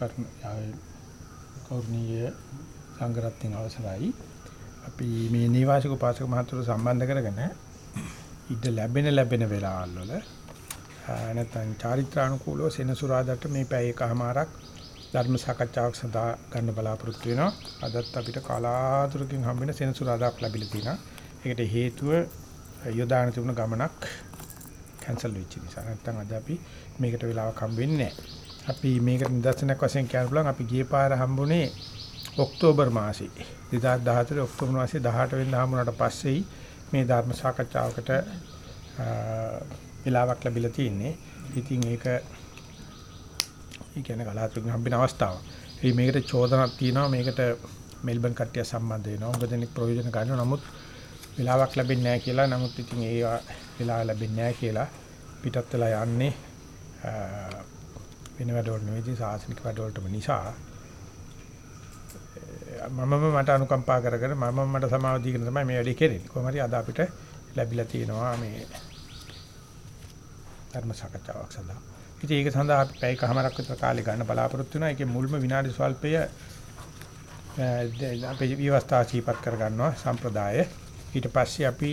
කර්ම කෞර්ණීය සංගරත්න අවසරයි අපි මේ නිවාසික උපාසක මහතුරු සම්බන්ධ කරගෙන ඉඩ ලැබෙන ලැබෙන වෙලාවල් වල නැත්නම් චාරිත්‍රානුකූලව සෙනසුරාදාට මේ පැය එකමාරක් ධර්ම සාකච්ඡාවක් සඳහා ගන්න බලාපොරොත්තු වෙනවා. අදත් අපිට කලාතුරකින් හම්බෙන සෙනසුරාදාක් ලැබිලා තිනවා. ඒකට හේතුව යොදාන තිබුණ ගමනක් කැන්සල් වෙච්ච නිසා. නැත්නම් අද අපි මේකට වෙලාවක් හම්බෙන්නේ නැහැ. අපි මේකට නිදර්ශනයක් වශයෙන් කියන්න පුළුවන් අපි ගිය පාර හම්බුනේ ඔක්තෝබර් මාසේ 2014 ඔක්තෝබර් මාසේ 18 වෙනිදා හම්බුනාට පස්සේයි මේ ධර්ම සාකච්ඡාවකට වෙලාවක් ලැබිලා තියෙන්නේ. ඉතින් ඒක ඒ කියන්නේ කලාතුරකින් හම්බෙන අවස්ථාවක්. ඒ මේකට චෝදනාවක් තියෙනවා මේකට මෙල්බන් කට්ටිය සම්බන්ධ වෙනවා. උඹ දෙනෙක් ප්‍රයෝජන ගන්නවා. නමුත් වෙලාවක් ලැබෙන්නේ නැහැ කියලා. නමුත් ඉතින් ඒ වෙලාව ලැබෙන්නේ නැහැ කියලා පිටත් වෙලා යන්නේ වෙන වැඩවල නෙවෙයි සාසනික වැඩවලටම නිසා මමම මට අනුකම්පා කරගෙන මමම මට සමාව දීගෙන තමයි මේ වැඩේ කෙරෙන්නේ. කොහොම හරි අද අපිට ලැබිලා තියෙනවා මේ ධර්ම සාකච්ඡාවක් සඳහා. ඉතින් ඒක සඳහා අපි පැයකමාරක් විතර කාලේ ගන්න බලාපොරොත්තු වෙනවා. ඒකේ මුල්ම විනාඩි ස්වල්පය අපේ විවස්ථා සීපත් කර ගන්නවා සම්ප්‍රදාය. ඊට පස්සේ අපි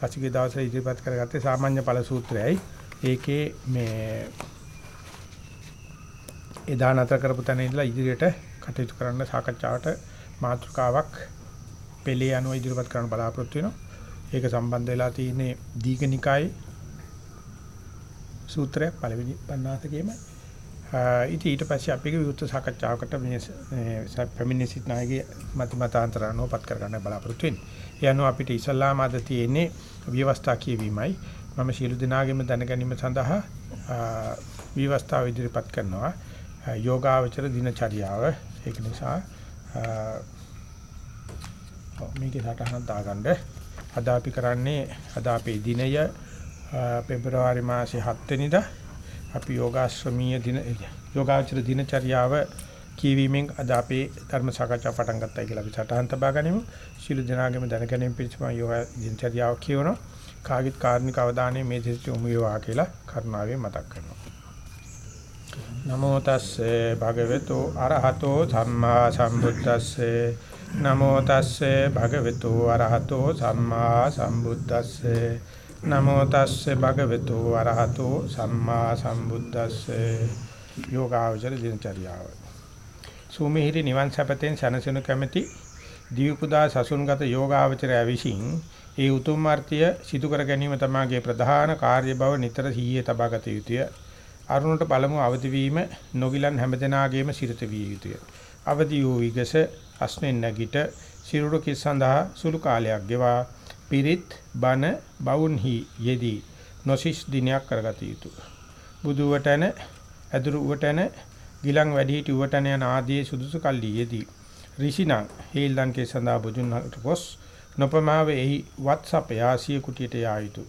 පසුගිය දවසේ ඉදිරිපත් කරගත්තේ සාමාන්‍ය ඵල සූත්‍රයයි. ඒකේ මේ එදා නැතර කරපු තැන ඉඳලා ඉදිරියට කටයුතු කරන්න සාකච්ඡාවට මාතෘකාවක් පෙළේ අනුව ඉදිරිපත් කරන්න බලාපොරොත්තු වෙනවා. ඒක සම්බන්ධ වෙලා තියෙන්නේ දීඝනිකායේ සූත්‍රය පළවෙනි පණ්ණාසකේම. ඉතින් ඊට පස්සේ අපි විවෘත සාකච්ඡාවකට මේ ෆෙමිනිස්ට් නායකගේ මත මතාන්තර අනුවපත් කර ගන්න බලාපොරොත්තු වෙන්නේ. ඒ අනුව අපිට ඉස්ලාම අද තියෙන්නේ විවස්ථා කියවීමයි. මම සියලු දෙනාගේම දැන ගැනීම සඳහා විවස්ථාව ඉදිරිපත් කරනවා. යෝගාවචර දිනචරියාව ඒක නිසා මේකේ සටහනක් දාගන්න අද අපි කරන්නේ අද අපේ දිනය පෙබරවාරි මාසේ 7 වෙනිදා අපි යෝගාශ්‍රමීය දින යෝගාචර දිනචරියාව කියවීමෙන් අද අපේ ධර්ම සාකච්ඡා පටන් ගත්තයි කියලා අපි සටහන් තබා ගනිමු. ශිළු දනාගෙම දැනගැනීම පිණිස මම යෝගා දිනචරියාව කියවනවා. කාගිත් කාර්මික අවධානය මේ දෙසිට යොමු වේවා කියලා කරුණාවෙන් මතක් කරනවා. නමෝ තස්සේ භගවතු අරහතෝ සම්මා සම්බුද්දස්සේ. නමෝ තස්සේ භගවතු අරහතෝ සම්මා සම්බුද්දස්සේ. නමෝ තස්සේ භගවතු අරහතෝ සම්මා සම්බුද්දස්සේ. යෝගාවචර දිනචරියාව. සූමිහිරි නිවන් සැපතෙන් සනසනු කැමැති දීපුදා සසුන්ගත යෝගාවචරය විසින් ඒ උතුම් අර්ථය සිදු කර ගැනීම තමගේ ප්‍රධාන කාර්ය බව නිතර සීයේ තබාගත යුතුය. අරුණට පළමු අවදි වීම නොගිලන් හැමදෙනාගේම සිරත විය යුතුය. අවදි වූ විගස අස්නෙන් නැගිට සිරුරු කිස් සඳහා සුළු කාලයක් ගෙවා පිරිත් බන බවුන්හි යෙදී නොසිස් දිනයක් කරගත යුතුය. බුදු වටන ඇදුරු වටන ගිලන් වැඩිහිටි වටන යන ආදී සුදුසු කල්ලි යෙදී ඍෂිනම් හේල්ලන්කේ සඳහා බුදුන්හට ගොස් නොපමාව එහි WhatsApp යාසිය කුටියට යා යුතුය.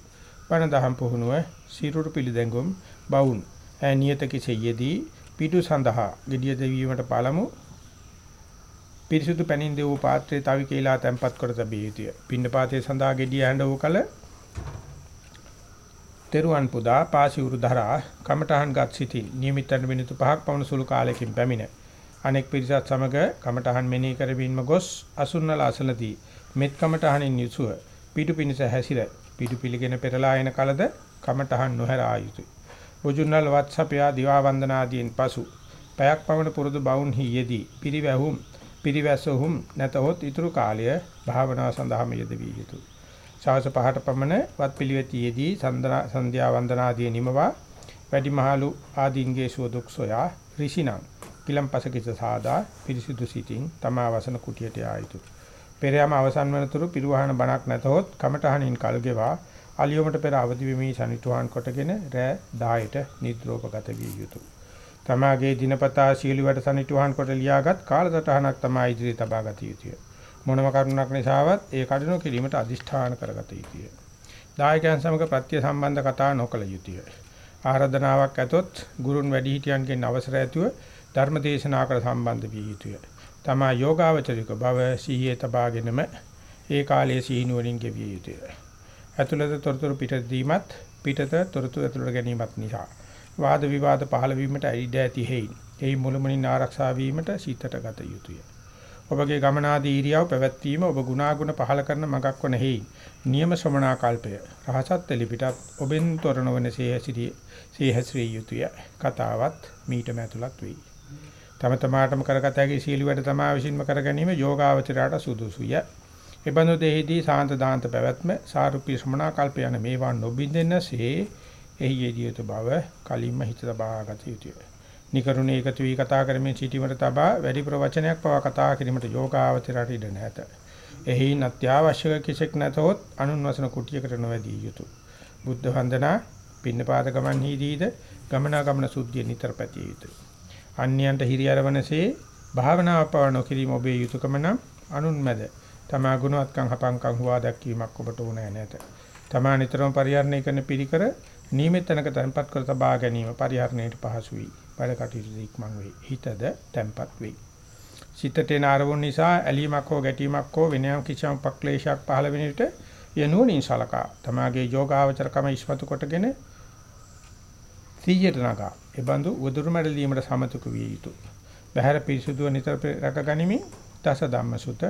බණ දහම් පුහුණුව සිරුරු පිළිදැඟුම් බවුන් නියත කිසෙයේදී පිටු සඳහා gediya දෙවීමට පළමු පිරිසුදු පැනින් දෙවූ පාත්‍රයේ තවි කේලා තැම්පත් කර තැබිය යුතුය. පින්නපාතයේ සඳහා gediya ඇඬවූ කල තෙරුවන් පුදා පාසිවුරු දරා කමඨහන් ගත් සිටින් නියමිතන මිනිත්තු 5ක් පවන සුළු කාලයකින් පැමිණ අනෙක් පිරිසත් සමග කමඨහන් මෙනෙහි කරමින්ම ගොස් අසුන්නල අසලදී මෙත් කමඨහනින් යුසුව පිටු පිනිස හැසිර පිටු පිළිගෙන පෙරලා එන කලද කමඨහන් නොහැර ආයුතුය. බුජුන්නල් වත්සපයා දිවා වන්දනාදීන් පසු පැයක් පවන පුරුදු බවුන්හි යෙදී පිරිවැහුම් පිරිවැසුම් නැතහොත් ඊතුරු කාලය භාවනාව සඳහාම යෙදවිය යුතුය. ශාස පහට පමණ වත් පිළිවෙතියේදී සන්ධ්‍යා වන්දනාදී නිමවා වැඩිමහලු ආදීන්ගේ සුව දුක් සොයා ඍෂිනම් කිලම්පසකිත සාදා පිරිසිදු සිටින් තමා වසන කුටියට ආ යුතුය. පෙරයම අවසන් වනතුරු පිරුවහන බණක් නැතහොත් කමඨහනින් කල්ගෙවා අලියොමට පෙර අවදි වෙමි සනිටුහන් කොටගෙන රෑ 10ට නිද්‍රෝපගත විය යුතුය. තමාගේ දිනපතා සීලුවට සනිටුහන් කොට ලියාගත් කාලසටහනක් තමයි ඉදිරියේ තබා ගත යුතුය. මොනම කරුණක් නිසාවත් ඒ කඩිනු කිරීමට අදිෂ්ඨාන කරගත යුතුය. දායකයන් සමග ප්‍රත්‍ය සම්බන්ධ කතා නොකළ යුතුය. ආරාධනාවක් ඇතොත් ගුරුන් වැඩිහිටියන්ගෙන් අවසර ඇතුව ධර්ම දේශනාවකට සම්බන්ධ විය යුතුය. තමා යෝගාවචරික බව සිහියේ තබාගෙනම ඒ කාලයේ සීනුවණින් ගෙවිය යුතුය. ඇතුළත තොරතුරු පිටත දීමත් පිටත තොරතුරු ඇතුළට ගැනීමත් නිසා වාද විවාද පහළ වීමට ඉඩ ඇති හේයින්. එහි මුලමුණින් ආරක්ෂා වීමට සිතට ගත යුතුය. ඔබගේ ගමනාදී ඉරියව් පැවැත්වීම ඔබ ගුණාගුණ පහළ කරන මගක් වන හේයින්. නියම ශ්‍රමණා කල්පය. රහසත් එලිපිටත් ඔබෙන් තොරණවන සේහසිරිය සේහස්‍රී යුතුය. කතාවත් මීටම ඇතුළත් වෙයි. තම තමාටම කරගත හැකි සීල වැඩ තමා විසින්ම කර ගැනීම යෝගාවචරයට සුදුසුය. එබඳු දෙහිදී සාන්ත දාන්ත පැවැත්ම සාරුප්‍ය ශ්‍රමණා කල්ප යන මේවා නොබින්දෙනසේ එහි යෙදියුතු බව කලින්ම හිත තබාගත යුතුය. නිකරුණේ එකතු වී කතා කරමින් සිටීමට තබා වැඩි ප්‍රවචනයක් පවා කතා කිරීමට යෝගාවචරයට ඉඩ නැත. එහි අත්‍යවශ්‍යක කිසික් නැතහොත් අනුන්වසන කුටියකට නොවැදී යුතුය. බුද්ධ වන්දනා පින්නපාත ගමන්හිදීද ගමනාගමන සුද්ධිය නිතර පැතිය යුතුය. අන්‍යයන්ට හිරියරවනසේ භාවනාව පව නොකිරීම ඔබේ යුතුයකම නම් අනුන් මැද තමා ගුණවත්කම් හපංකම් හුවා දැක්වීමක් ඔබට ඕනෑ නැත. තමා නිතරම පරිහරණය කරන පිරිකර නියමිත තැනක තැන්පත් කර තබා ගැනීම පරිහරණයට පහසු වී වැඩ කටයුතු ඉක්මන් වේ. හිතද තැන්පත් වේ. සිතට එන අරමුණ නිසා ඇලීමක් හෝ ගැටීමක් හෝ වෙනයම් කිසියම් පක්ලේශයක් පහළ වෙන විට යනුවණින් සලකා තමාගේ යෝගාවචරකම ඉස්මතු කොටගෙන සීයට නගා. ඒ බඳු උදුරු මැඩලීමට සමතුක විය යුතුය. බහැර පිරිසුදුව නිතර රැක ගනිමින් දස ධම්මසුත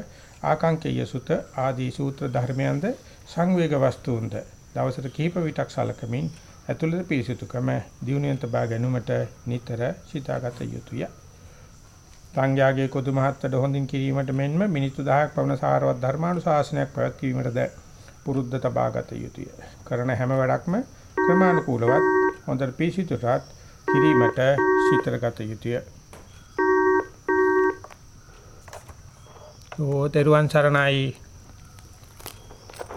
ආකාංකේය සුත ආදී සූත්‍ර ධර්මයන්ද සංවේග වස්තුන්ද දවසට කිහිප විටක් සලකමින් ඇතුළත පිරිසිදුකම දියුණුවෙන් තබා ගැනීමට නිතර සිතාගත යුතුය. සංඝයාගේ කොදු මහත්තට හොඳින් කිරීමට මෙන්ම මිනිත්තු 10ක් පවන සාරවත් ධර්මානුශාසනයක් පැවැත්වීමටද පුරුද්ද තබාගත යුතුය. කරන හැම වැඩක්ම ක්‍රමානුකූලවත් හොඳට පිරිසිදුටත් කිරීමට සිතරගත යුතුය. ඕ තෙරුවන් සරණයි.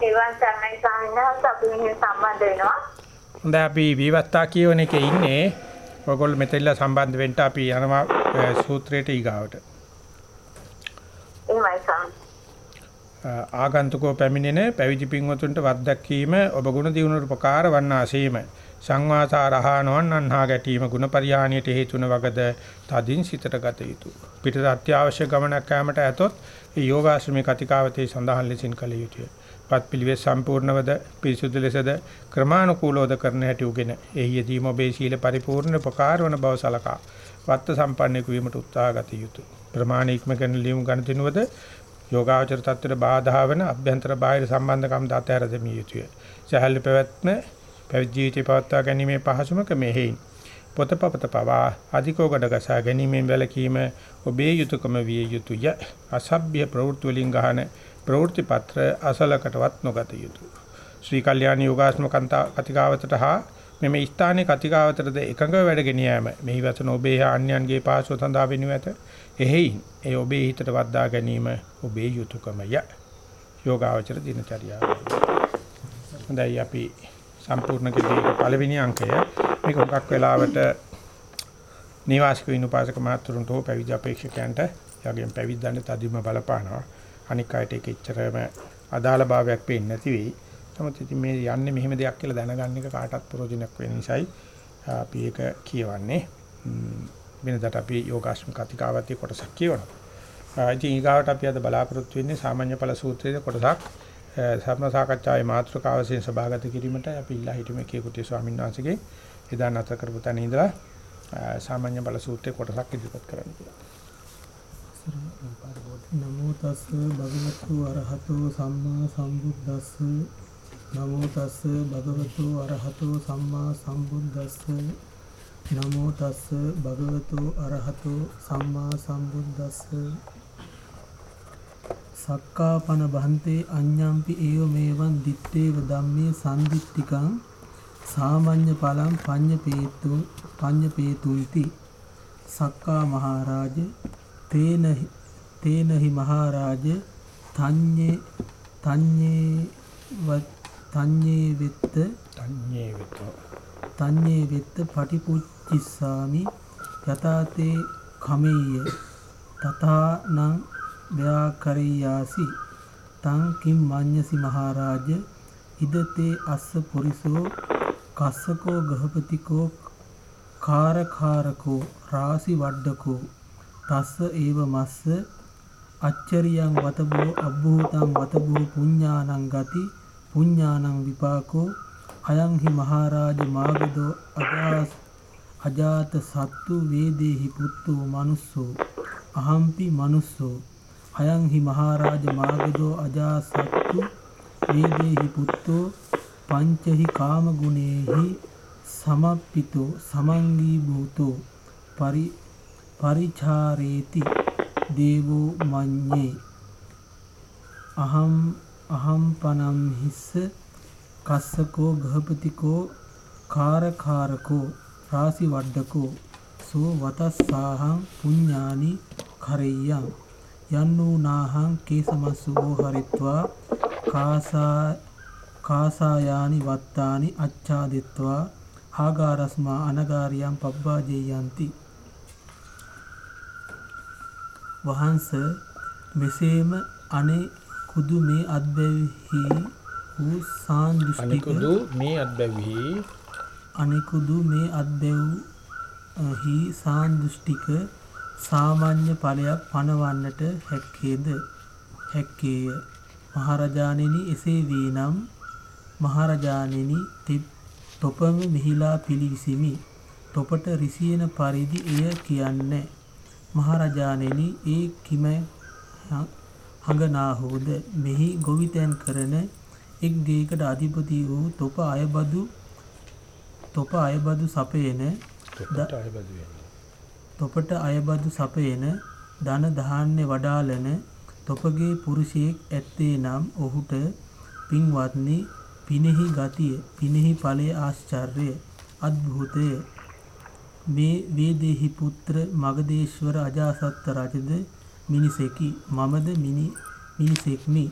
තෙරුවන් සරණයි සාමිනාස් අපි මෙහෙම සම්බන්ධ වෙනවා. හොඳයි අපි විවස්ථා කියවන එකේ ඉන්නේ. ඔයගොල්ලෝ මෙතෙල්ලා සම්බන්ධ වෙන්න අපි යනවා සූත්‍රයට ඊගාවට. එහෙමයි සාමි. ආගන්තුකෝ පැමිණෙන පැවිදි පින්වතුන්ට වද්දක්වීම ඔබ ගුණ දිනුනට උපකාර වන්නාseම සංවාසාරහානවන් අන්හා ගැටීම ගුණ පරිහානියට හේතුන වගද තදින් සිතට ගත යුතුය. පිටත අත්‍යවශ්‍ය ගමනක් යාමට ඇතොත් ඒ යෝගාශ්‍රමී කතිකාවතේ සඳහන් ලෙසින් කළ යුතුය. පත්පිලිවෙත් සම්පූර්ණවද පිරිසුදු ලෙසද ක්‍රමානුකූලවද කරන හැටි උගෙන එහි යෙදීම ඔබේ සීල පරිපූර්ණ උපකාර වන බව සලකා වත්ත සම්පන්නෙකු වීමට උත්සාහ ගත යුතුය. ප්‍රමාණීක්ම කරන ලියුම් ගණතිනුවද යෝගාචර තත්ත්වයට බාධා වන අභ්‍යන්තර බාහිර සම්බන්ධකම් දත ඇර දෙමිය යුතුය. සහල් පැවැත්ම පැවිදි ජීවිතය පවත්වා ගැනීමේ පහසුමක මෙහෙයින් පොතපත පවා අධිකෝගඩ ගසා ගැනීමෙන් වැළකීම ඔබේ යුතුයකම විය යුතුය. අසභ්‍ය ප්‍රවෘත්ති වලින් ගහන ප්‍රවෘත්ති පත්‍ර අසලකටවත් නොගත යුතුය. ශ්‍රී කල්යාණ යෝගාස්ම කතිකාවතට හා මෙම ස්ථානයේ කතිකාවතටද එකඟව වැඩගෙන යෑම මෙහි වචන ඔබේ හා අන්‍යයන්ගේ පාසුව සඳහා වෙනු ඇත. එහෙයින් ඒ ඔබේ හිතට වද්දා ගැනීම ඔබේ යුතුයකමය යෝගාවචර දිනචරියාව. හොඳයි අපි සම්පූර්ණ කෙලේ පළවෙනි අංකය. මේක හුඟක් වෙලාවට නිවාසික විනුපාසක මාතුරුන්ට හෝ පැවිදි අපේක්ෂකයන්ට යගෙන් පැවිද්දන්ට තදින්ම බලපානවා. අනික් අයට ඒක එච්චරම අදාළ භාවයක් පේන්නේ නැති වෙයි. නමුත් ඉතින් මේ යන්නේ මෙහෙම දෙයක් කියලා දැනගන්න එක කාටත් ප්‍රයෝජනක් වෙන නිසායි අපි ඒක කියවන්නේ. වෙනදට අපි යෝගාශ්‍රම කතිකාවතී කොටසක් කියවනවා. ඉතින් ඊගාවට අපි අද බලාපොරොත්තු වෙන්නේ සාමාන්‍ය ඵල සූත්‍රයේ කොටසක්. සම්ම සාකච්ඡාවේ මාතෘකාවසෙන් සභාගත කිරීමට අපි ඉල්ලා හිටමු. කේකුටි ස්වාමීන් වහන්සේගේ එදා නැත කරපු තැන ඉඳලා සාමාන්‍ය බල සූත්‍රයේ කොටසක් ඉදිරිපත් කරන්න කියලා. නමෝ තස් භගවතු අරහතෝ සම්මා සම්බුද්දස්ස. නමෝ තස් භගවතු අරහතෝ සම්මා සම්බුද්දස්ස. නමෝ තස් භගවතු අරහතෝ සම්මා සම්බුද්දස්ස. සක්කාපන බහන්තේ අඤ්ඤම්පි ඒව මේවන් දිත්තේව ධම්මේ සම්දිත්තිකං. සාමාන්‍ය පලං පඤ්ඤපේතු පඤ්ඤපේතුන්ති සක්කා මහරජ තේන තේනහි මහරජ තඤ්ඤේ තඤ්ඤේ තඤ්ඤේ වෙත්ත තඤ්ඤේ වෙත්ත තඤ්ඤේ වෙත්ත පටිපුච්චිස්සාමි යතාතේ කමෙය්‍ය. තථානං ව්‍යාකරියාසි තං කිම් මඤ්ඤසි මහරජ ඉදතේ අස්ස පුරිසෝ කස්සකෝ ගහපතිකෝ කාරකාරකෝ රාසි වඩ්ඩකෝ තස්ස ඒව මස්ස අච්චරියං වතබෝ අබ්බූතං වතබෝ පුඤ්ඤානං ගති පුඤ්ඤානං විපාකෝ අයං හි මහරජ මාගදෝ අදාස් අජාත සත්තු වේදේහි පුත්තෝ මනුස්සෝ අහම්පි මනුස්සෝ අයං හි මහරජ මාගදෝ අජාසත්තු වේදේහි පුත්තෝ පංචහි කාම ගුණේහි සමප්පිතෝ සමංගී භූතෝ පරි පරිචාරේති දේවෝ මඤ්ඤේ. අහම් අහම් පනම් හිස්ස කස්සකෝ ගහපතිකෝ කාරකාරකෝ රාසි වඩ්ඩකෝ සෝ වතස්සාහං පුඤ්ඤානි කරෙය්‍යං. යන්නූ නාහං කේසමස්සෝ හරිත්වා කාසා කාසායානි වත්තානි අච්ඡාදිත්වා ආගාරස්මා අනගාරියම් පබ්බාජේයන්ති. වහන්ස මෙසේම අනේ කුදු මේ අත්බැවිහි වූ සාන්දෘෂ්ටික අනිකුදු මේ අත්බැවිහි අනෙකුදු මේ අත්බැව්හි සාන්දෘෂ්ටික සාමාන්‍ය ඵලයක් පනවන්නට හැක්කේද? හැක්කේය. මහරජාණෙනි එසේ වීනම් මහරජාණෙනි තොපම මෙහිලා පිළිවිසිමි තොපට රිසියන පරිදි එය කියන්නේ මහරජාණෙනි ඒ කිම හඟනාහෝද මෙහි ගොවිතැන් කරන එක් ගේකට අධිපති වූ තොප අයබදු තොප අයබදු සපයන තොපට අයබදු වෙන්නේ. තොපට අයබදු සපයන ධන දහන්නේ වඩාලන තොපගේ පුරුෂයෙක් ඇත්තේ නම් ඔහුට පින්වත්නි පිනෙහි ගතිය පිනෙහි ඵලයේ ආශ්චර්ය අద్භූතය මේ වේදේහි පුත්‍ර මගදේශ්වර අජාසත් රජද මිනිසෙකි. මමද මිනි මිනිසෙක්මි.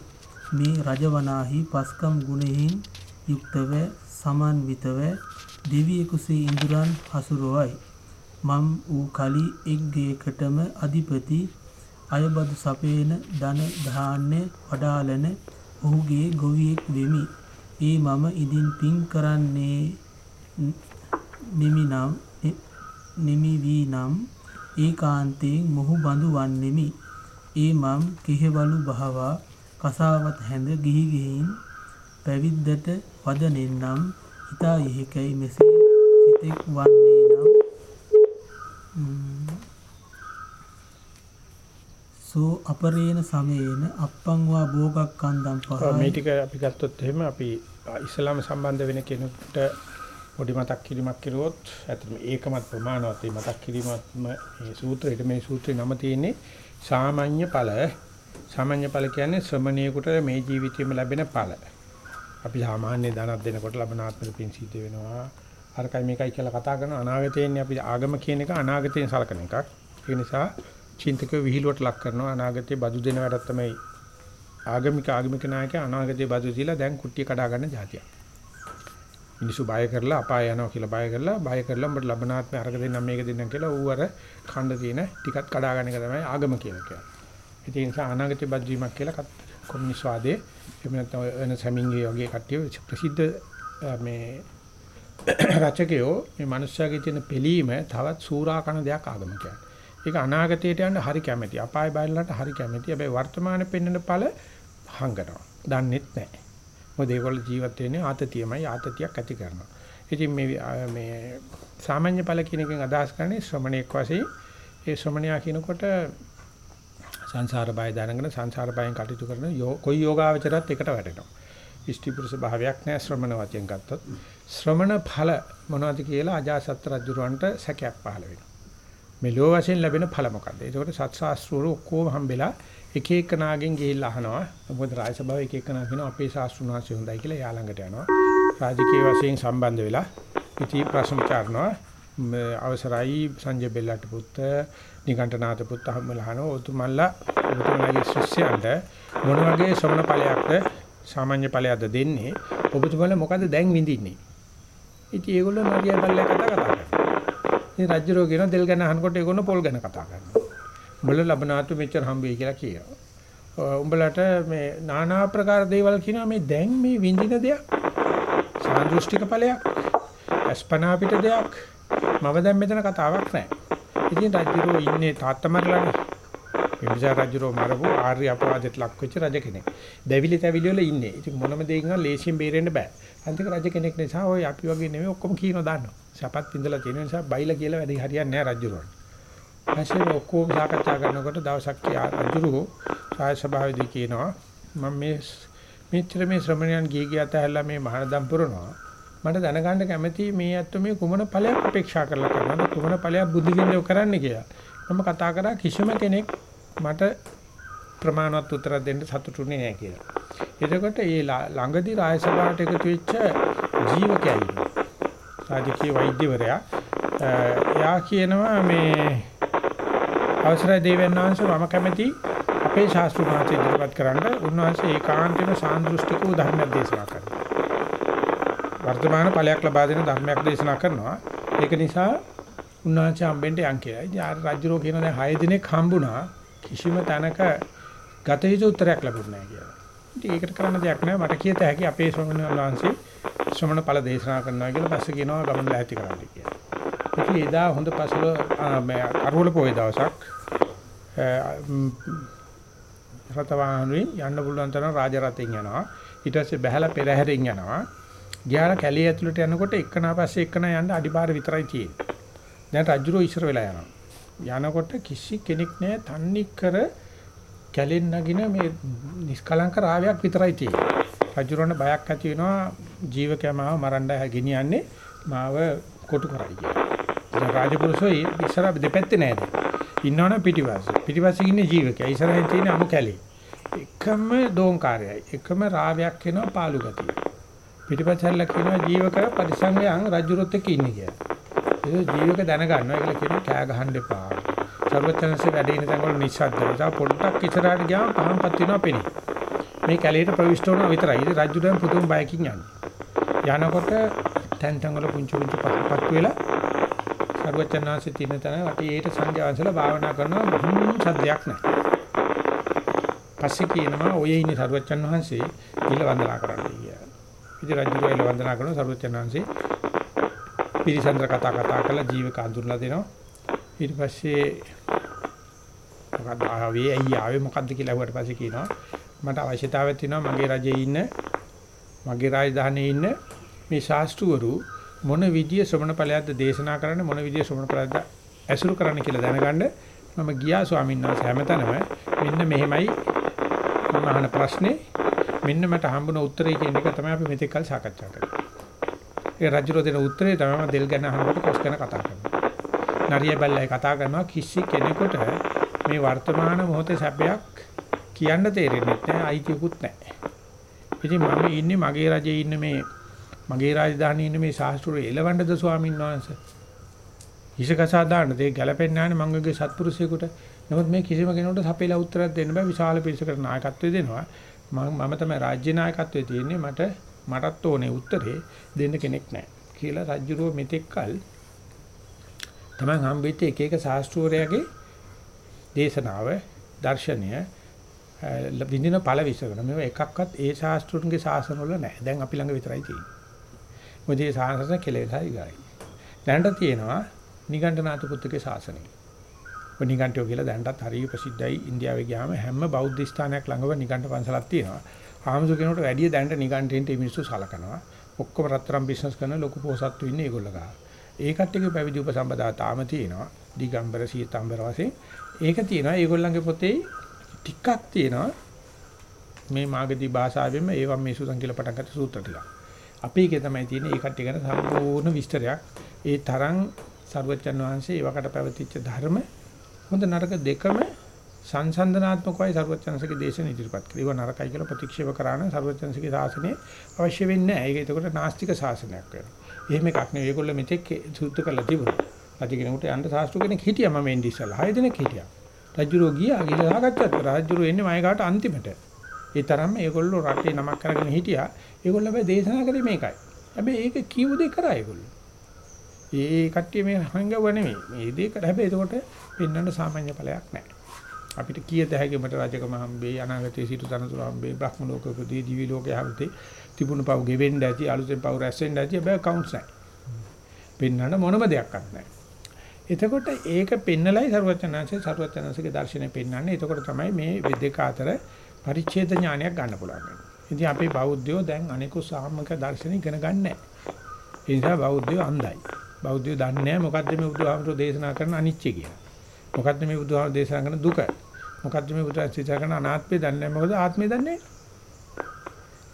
මේ රජවනාහි පස්කම් ගුණයෙන් යුක්තව සමන්විතව දෙවියෙකුසේ ඉඳුරන් හසුරුවයි. මම් වූ කලි එක් ගේකටම අධිපති අයබදු සපේන ධන ධාන්‍ය වඩාලන ඔහුගේ ගොවියෙක් වෙමි. ඒ මම ඉදින් පින් කරන්නේ නිමිනම් නිමි වී නම් ඒකාන්තයෙන් මොහු බඳු වන්නෙමි. ඒ මම් කෙහෙවලු බහවා කසාවත් හැඳ ගිහි ගිහින් පැවිද්දට වදනෙන්නම් හිතා ඉහෙකැයි මෙසේ සිතෙක් වන්නේ නම් සෝ අපරේන සමයේන අප්පංවා භෝගක්කන්දම් ඔව්, මේ පහයි ටික අපි ගත්තොත් එහෙම අපි ඉස්ලාම සම්බන්ධ වෙන කෙනෙකුට පොඩි මතක් කිරීමක් කරුවොත් ඇත්තටම ඒකමත් ප්‍රමාණවත් මේ මතක් කිරීමත්ම මේ සූත්‍රයේ මේ සූත්‍රේ නම තියෙන්නේ සාමාන්‍ය ඵල සාමාන්‍ය ඵල කියන්නේ ශ්‍රමණේකට මේ ජීවිතයේම ලැබෙන ඵල. අපි සාමාන්‍ය ධනක් දෙනකොට ලබන ආත්මෙ පින් සිද්ධ වෙනවා. අරකයි මේකයි කියලා කතා කරන අනාගතයේදී අපි ආගම කියන එක අනාගතයෙන් සලකන එකක්. ඒ නිසා චින්තකව විහිළුවට ලක් කරනවා අනාගතයේ බදු දෙන වැඩක් තමයි ආගමික ආගමික 나යකයා අනාගතයේ බදු දීලා දැන් කුට්ටිය කඩා ගන්න જાතියක්. මිනිස්සු බය කරලා අපාය යනවා කියලා බය කරලා බය කරලා උඹට ලබනාත්මය අරක දෙන්නම් මේක දෙන්නම් කියලා ඌ අර ඛණ්ඩ තියෙන ටිකක් කඩා ගන්න එක තමයි ආගම කියලා කියන්නේ. ඒ නිසා අනාගතයේ බදු වීමක් කියලා කොමියුනිස්ට් වාදයේ එහෙම නැත්නම් වෙන සැමින්ගේ වගේ කට්ටිය ප්‍රසිද්ධ මේ රචකයෝ මේ මිනිස්යාගේ තියෙන පිළීම තවත් සූරා කන දෙයක් ආගම කියන්නේ. ඒක අනාගතයට යන්න හරි කැමැති. අපාය බයලට හරි කැමැති. හැබැයි වර්තමානයේ පෙන්වන ඵල හංගනවා. දන්නෙත් නැහැ. මොකද ඒගොල්ලෝ ජීවත් වෙන්නේ ආතතියමයි ආතතියක් ඇති කරනවා. ඉතින් මේ මේ සාමාන්‍ය ඵල කියන එකෙන් අදහස් කරන්නේ ශ්‍රමණේක් වශයෙන් ඒ ශ්‍රමණයා කියනකොට සංසාර බය දැනගෙන සංසාර බයෙන් කටයුතු කරන කොයි යෝගාවචරත් එකට වැටෙනවා. ඉෂ්ටි පුරුෂ භාවයක් නැහැ ශ්‍රමණ වචෙන් ගත්තොත්. ශ්‍රමණ ඵල මොනවද කියලා අජාසත් රජුරවන්ට සැකයක් පහළ වෙනවා. මේ ලෝ වශයෙන් ලැබෙන ඵල මොකද්ද? ඒකට සත්‍ශාස්ත්‍රවල ඔක්කොම හම්බෙලා එක එක නාගෙන් ගිහිල්ලා අහනවා. මොකද රාජසභාවේ එක එක නා කියනවා අපේ ශාස්ත්‍රුණ වාසිය හොඳයි කියලා එයා ළඟට යනවා. රාජකීය වශයෙන් සම්බන්ධ වෙලා ඉති ප්‍රශ්න කරනවා. අවසරයි සංජය බෙල්ලට පුත්ත නිකණ්ඨනාත පුත්ත හම්මලහන ඔතුමල්ලා ඔතුමලාගේ ශිෂ්‍යයන්ට මොන වගේ ශ්‍රමණ ඵලයක්ද සාමාන්‍ය ඵලයක්ද දෙන්නේ ඔබතුමලා මොකද දැන් විඳින්නේ ඉතින් ඒගොල්ලෝ නරිය බල්ලේ කතා කතා කරනවා ඉතින් රජ්ජරෝ කියන දෙල් ගැන අහනකොට ඒගොල්ලෝ පොල් ගැන කතා කරනවා උඹල ලබනාතු මෙච්චර හම්බෙයි කියලා කියනවා උඹලට මේ নানা ආකාර දේවල් කියනවා මේ දැන් මේ විඳින දෙයක් සාන්දෘෂ්ටික ඵලයක් අස්පනා පිට දෙයක් මම දැන් මෙතන කතාවක් නැහැ. ඉතින් රජුරෝ ඉන්නේ තාත්තමරලානේ. බිම්බිසාර රජුරෝ මරපු ආර්ය අපවාදයට ලක් වෙච්ච රජ කෙනෙක්. දැවිලි තැවිලි වල ඉන්නේ. ඉතින් මොනම දෙයකින් ලේසියෙන් බේරෙන්න බෑ. අන්තික රජ කෙනෙක් නිසා ඔය අපි වගේ නෙමෙයි ඔක්කොම කියනවා දාන්නවා. සපත් පින්දලා තියෙන නිසා බයිලා කියලා වැඩි හරියන්නේ නැහැ රජුරෝට. ඊපස්සේ ඔක්කොම සාකච්ඡා කරනකොට දවසක් රජුරෝ සාය සභාවේදී කියනවා මම මේ මෙච්චර මේ ශ්‍රමණයන් ගිය ගියත ඇහැලා මේ මහානදම් පුරනවා. මට දැනගන්න කැමතියි මේ අත්තු මේ කුමන ඵලයක් අපේක්ෂා කරලා කරනවද කුමන ඵලයක් බුද්ධ විඳව කරන්න කියලා. මම කතා කරා කිසිම කෙනෙක් මට ප්‍රමාණවත් උත්තර දෙන්න සතුටුුනේ නැහැ කියලා. එතකොට මේ ළඟදී රාජ සභාවට එකතු වෙච්ච ජීවකයයි. රාජකීය වෛද්‍යවරයා එයා කියනවා මේ අවසරයි දේවයන් වහන්සේ මම කැමති අපේ ශාස්ත්‍රීය මාත්‍ය ඉදිරිපත් කරන්න උන්වහන්සේ ඒකාන්තයෙන්ම සාන්දෘෂ්ටිකව ධර්මයක් දේශනා කරනවා. වර්තමාන ඵලයක් ලබා දෙන ධර්මයක් දේශනා කරනවා. ඒක නිසා උන්වහන්සේ හම්බෙන්න යන් කියලා. ඉතින් ආර රජුරෝ කියන දැන් 6 දිනක් හම්බුණා කිසිම තැනක ගත යුතු උත්තරයක් ලැබුණ නැහැ කියලා. ඉතින් ඒකට කරන්න දෙයක් නැහැ. මට කියත හැකි අපේ ශ්‍රමණ වහන්සේ ශ්‍රමණ ඵල දේශනා කරනවා කියලා පස්සේ කියනවා ගමන ලැහැත්ති කරන්න කියලා. ඉතින් එදා හොඳ පසල මේ කරවල පොයේ දවසක් රතවාහනුවේ යන්න පුළුවන් තරම් රාජරතෙන් යනවා. ඊට පස්සේ බහැලා පෙරහැරෙන් යනවා. ගියාලා කැලේ ඇතුළට යනකොට එක්කනා පස්සේ එක්කනා යන්න අඩිපාර විතරයි තියෙන්නේ. දැන් රජුරෝ ඉස්සර වෙලා යනවා. යනකොට කිසි කෙනෙක් නැහැ තන්නේ කර කැලෙන් නගින මේ නිස්කලංක රාවයක් විතරයි තියෙන්නේ. රජුරණ බයක් ඇති වෙනවා ජීවකයා මාව මරන්න ගෙනියන්නේ මාව කොටු කරයි කියලා. දැන් රාජපුරුෂෝ ඉස්සර දෙපැත්තේ නැහැ. ඉන්නවනම් පිටිපස්සේ. පිටිපස්සේ ඉන්නේ ජීවකයා. ඉස්සරහින් තියෙන අමු කැලේ. එකම දෝංකාරයයි. එකම රාවයක් එනවා පාළු ගතිය. පිටිපස්සෙල්ල කියනවා ජීවක පරිසංගයන් රජුරොත් එක්ක ඉන්නේ කියලා. ඒක ජීවක දැනගන්නවා. ඒකල කියනවා කෑ ගහන්න එපා. සර්වචනසේ වැඩ ඉන්න තැන් වල නිශ්ශබ්දව. තා පොඩ්ඩක් ඉස්සරහට ගියාම පහන්පත් වෙනවා පෙනේ. මේ කැලේට ප්‍රවිෂ්ඨ වුණා විතරයි. ඉතින් රජුරන් පුදුම බයකින් යන්නේ. යනකොට තැන් තැන් වල පුංචි පුංචි පහපත් වෙලා සරුවචනාංශේ තියෙන තැන වටේට සංඝයාංශලා භාවනා කරනවා හුම් සද්දයක් නැහැ. පස්සේ කියනවා ඔය ඉන්නේ සරුවචන් වහන්සේ ඊළ වන්දනා කරන්න කියලා. ඉතින් රජුගේ ඊළ වන්දනා කරන සරුවචන් වහන්සේ පිරිසඳර කතා කතා කරලා ජීවක අඳුරලා දෙනවා. ඊට පස්සේ මොකක්ද ආවේ ඇයි ආවේ? මොකද්ද කියලා අහුවට පස්සේ කියනවා. මට අවශ්‍යතාවයක් තියෙනවා මගේ රජයේ ඉන්න මගේ රාජධානියේ ඉන්න මේ ශාස්ත්‍රවරු මොන විදිය ශ්‍රමණ ඵලයක්ද දේශනා කරන්න මොන විදිය ශ්‍රමණ ඵලයක්ද ඇසුරු කරන්න කියලා දැනගන්න මම ගියා ස්වාමීන් වහන්සේ හැමතැනම. මෙන්න මෙහෙමයි. මම අහන ප්‍රශ්නේ. මෙන්න මට හම්බුන උත්තරේ කියන එක තමයි අපි මෙතෙක් කල් සාකච්ඡා කරන්නේ. ඒ රජුරෝ දෙන උත්තරේ තමයි මම දෙල් ගැන අහනකොට කොස් ගැන කතා කරනවා. නරිය බල්ලයි කතා කරනවා. කිසි කෙනෙකුට මේ වර්තමාන මොහොතේ සැපයක් කියන්න තේරෙන්නේ නැහැ අයිතියකුත් නැහැ. ඉතින් මම ඉන්නේ මගේ රජේ ඉන්න මේ මගේ රාජධානියේ ඉන්න මේ ශාස්ත්‍රය එලවන්නද ස්වාමීන් වහන්සේ. හිසකසා දාන්න දෙය ගැලපෙන්නේ නැහැ මම වගේ සත්පුරුෂයෙකුට. නමුත් මේ කිසිම කෙනෙකුට සපේලා උත්තරයක් දෙන්න බෑ විශාල පිරිසකට නායකත්වය දෙනවා. මම මම තමයි රාජ්‍ය නායකත්වයේ තියෙන්නේ මට මටත් ඕනේ උත්තරේ දෙන්න කෙනෙක් නැහැ. කියලා රජුරෝ මෙතෙක්කල් තමන් හම්බෙච්ච එක එක ශාස්ත්‍රෝරයාගේ දේශනාව දර්ශනය විඳින ඵල විශ්වකන මේව එකක්වත් ඒ ශාස්ත්‍රුන්ගේ ශාසනවල නැහැ. දැන් අපි ළඟ විතරයි තියෙන්නේ. මොකද මේ සාසන කෙලෙසයි ඉවරයි. දැනට තියෙනවා නිගණ්ඨනාථ පුත්‍රගේ ශාසනය. ඔය නිගණ්ඨයෝ කියලා දැනටත් හරිය ප්‍රසිද්ධයි ඉන්දියාවේ ගියාම හැම බෞද්ධ ස්ථානයක් ළඟම නිගණ්ඨ පන්සලක් තියෙනවා. ආමසු කෙනෙකුට වැඩිය දැනට නිගණ්ඨෙන්ට මිනිස්සු සලකනවා. ඔක්කොම රත්තරන් බිස්නස් කරන ලොකු පොසත්තු ඉන්නේ ඒගොල්ලෝ ගා. ඒ කට්ටියගේ පැවිදි උපසම්පදා තාම තියෙනවා. දිගම්බර සීතම්බර වශයෙන්. ඒක තියෙනවා ඒගොල්ලන්ගේ පොතේ ටිකක් තියෙනවා. මේ මාගදී භාෂාවෙම ඒවම් මේ සූතන් කියලා පටන් ගත්ත සූත්‍ර ටික. අපි එකේ තමයි තියෙන්නේ ඒ කට්ටිය ගැන සම්පූර්ණ විස්තරයක්. ඒ තරම් සරුවච්චන් වහන්සේ ඒවකට පැවතිච්ච ධර්ම හොඳ නරක දෙකම සංසන්දනාත්මකවයි සරුවච්චන්සේගේ දේශන ඉදිරිපත් කළේ. ඒව නරකයි කියලා ප්‍රතික්ෂේප කරා නම් සරුවච්චන්සේගේ ශාසනය අවශ්‍ය වෙන්නේ නැහැ. ඒක එතකොට නාස්තික ශාසනයක් වෙනවා. එහෙම එකක් නෙවෙයි. ඒගොල්ලෝ මෙතෙක් සූත්‍ර කළා තිබුණා. රජ කෙනෙකුට යන්න ශාස්ත්‍ර කෙනෙක් හිටියා මම එන්නේ ඉස්සලා. හය දෙනෙක් හිටියා. රජුරෝ ගියා ගිහලා සාකච්ඡා කරා. රජුරෝ එන්නේ මයකට අන්තිමට. ඒ තරම්ම ඒගොල්ලෝ රටේ නමක් කරගෙන හිටියා. ඒගොල්ලෝ හැබැයි දේශනා කරේ මේකයි. හැබැයි ඒක කියු දෙයක් කරා ඒගොල්ලෝ. ඒ කට්ටිය මේ හංගව නෙමෙයි. මේ දේ කර හැබැයි එතකොට පෙන්වන්න සාමාන්‍ය ඵලයක් නැහැ. අපිට කීයද හැකි මට රජකම හම්බේ අනාගතයේ සිටු තනතුරු හම්බේ බ්‍රහ්ම ලෝකකදී දිවි ලෝකේ හැවතේ තිබුණු පව් ගෙවෙන්න ඇති අලුතෙන් පව් රැස් වෙන්න ඇති හැබැයි කවුන්ට්ස් නැහැ. පෙන්වන්න මොනම දෙයක් නැහැ. එතකොට ඒක පෙන්නලයි සරුවචනාංශයේ සරුවචනාංශගේ දර්ශනය පෙන්වන්නේ. එතකොට තමයි මේ දෙක අතර පරිච්ඡේද ඥානයක් ගන්න පුළුවන්. ඉතින් අපේ බෞද්ධයෝ දැන් අනිකු සාමක දර්ශන ඉගෙන ගන්න නැහැ. ඒ නිසා බෞද්ධයෝ අන්ධයි. බෞද්ධයෝ දන්නේ නැහැ මොකද්ද මේ බුදුහාමුදුරෝ දේශනා කරන අනිච්චය කියලා. මොකද්ද මේ බුදුහාමුදුරෝ දේශනා කරන දුක. මොකද්ද මේ බුදුහාමුදුරෝ දේශනා කරන අනාත්මය දන්නේ නැහැ. මොකද ආත්මය දන්නේ නැහැ.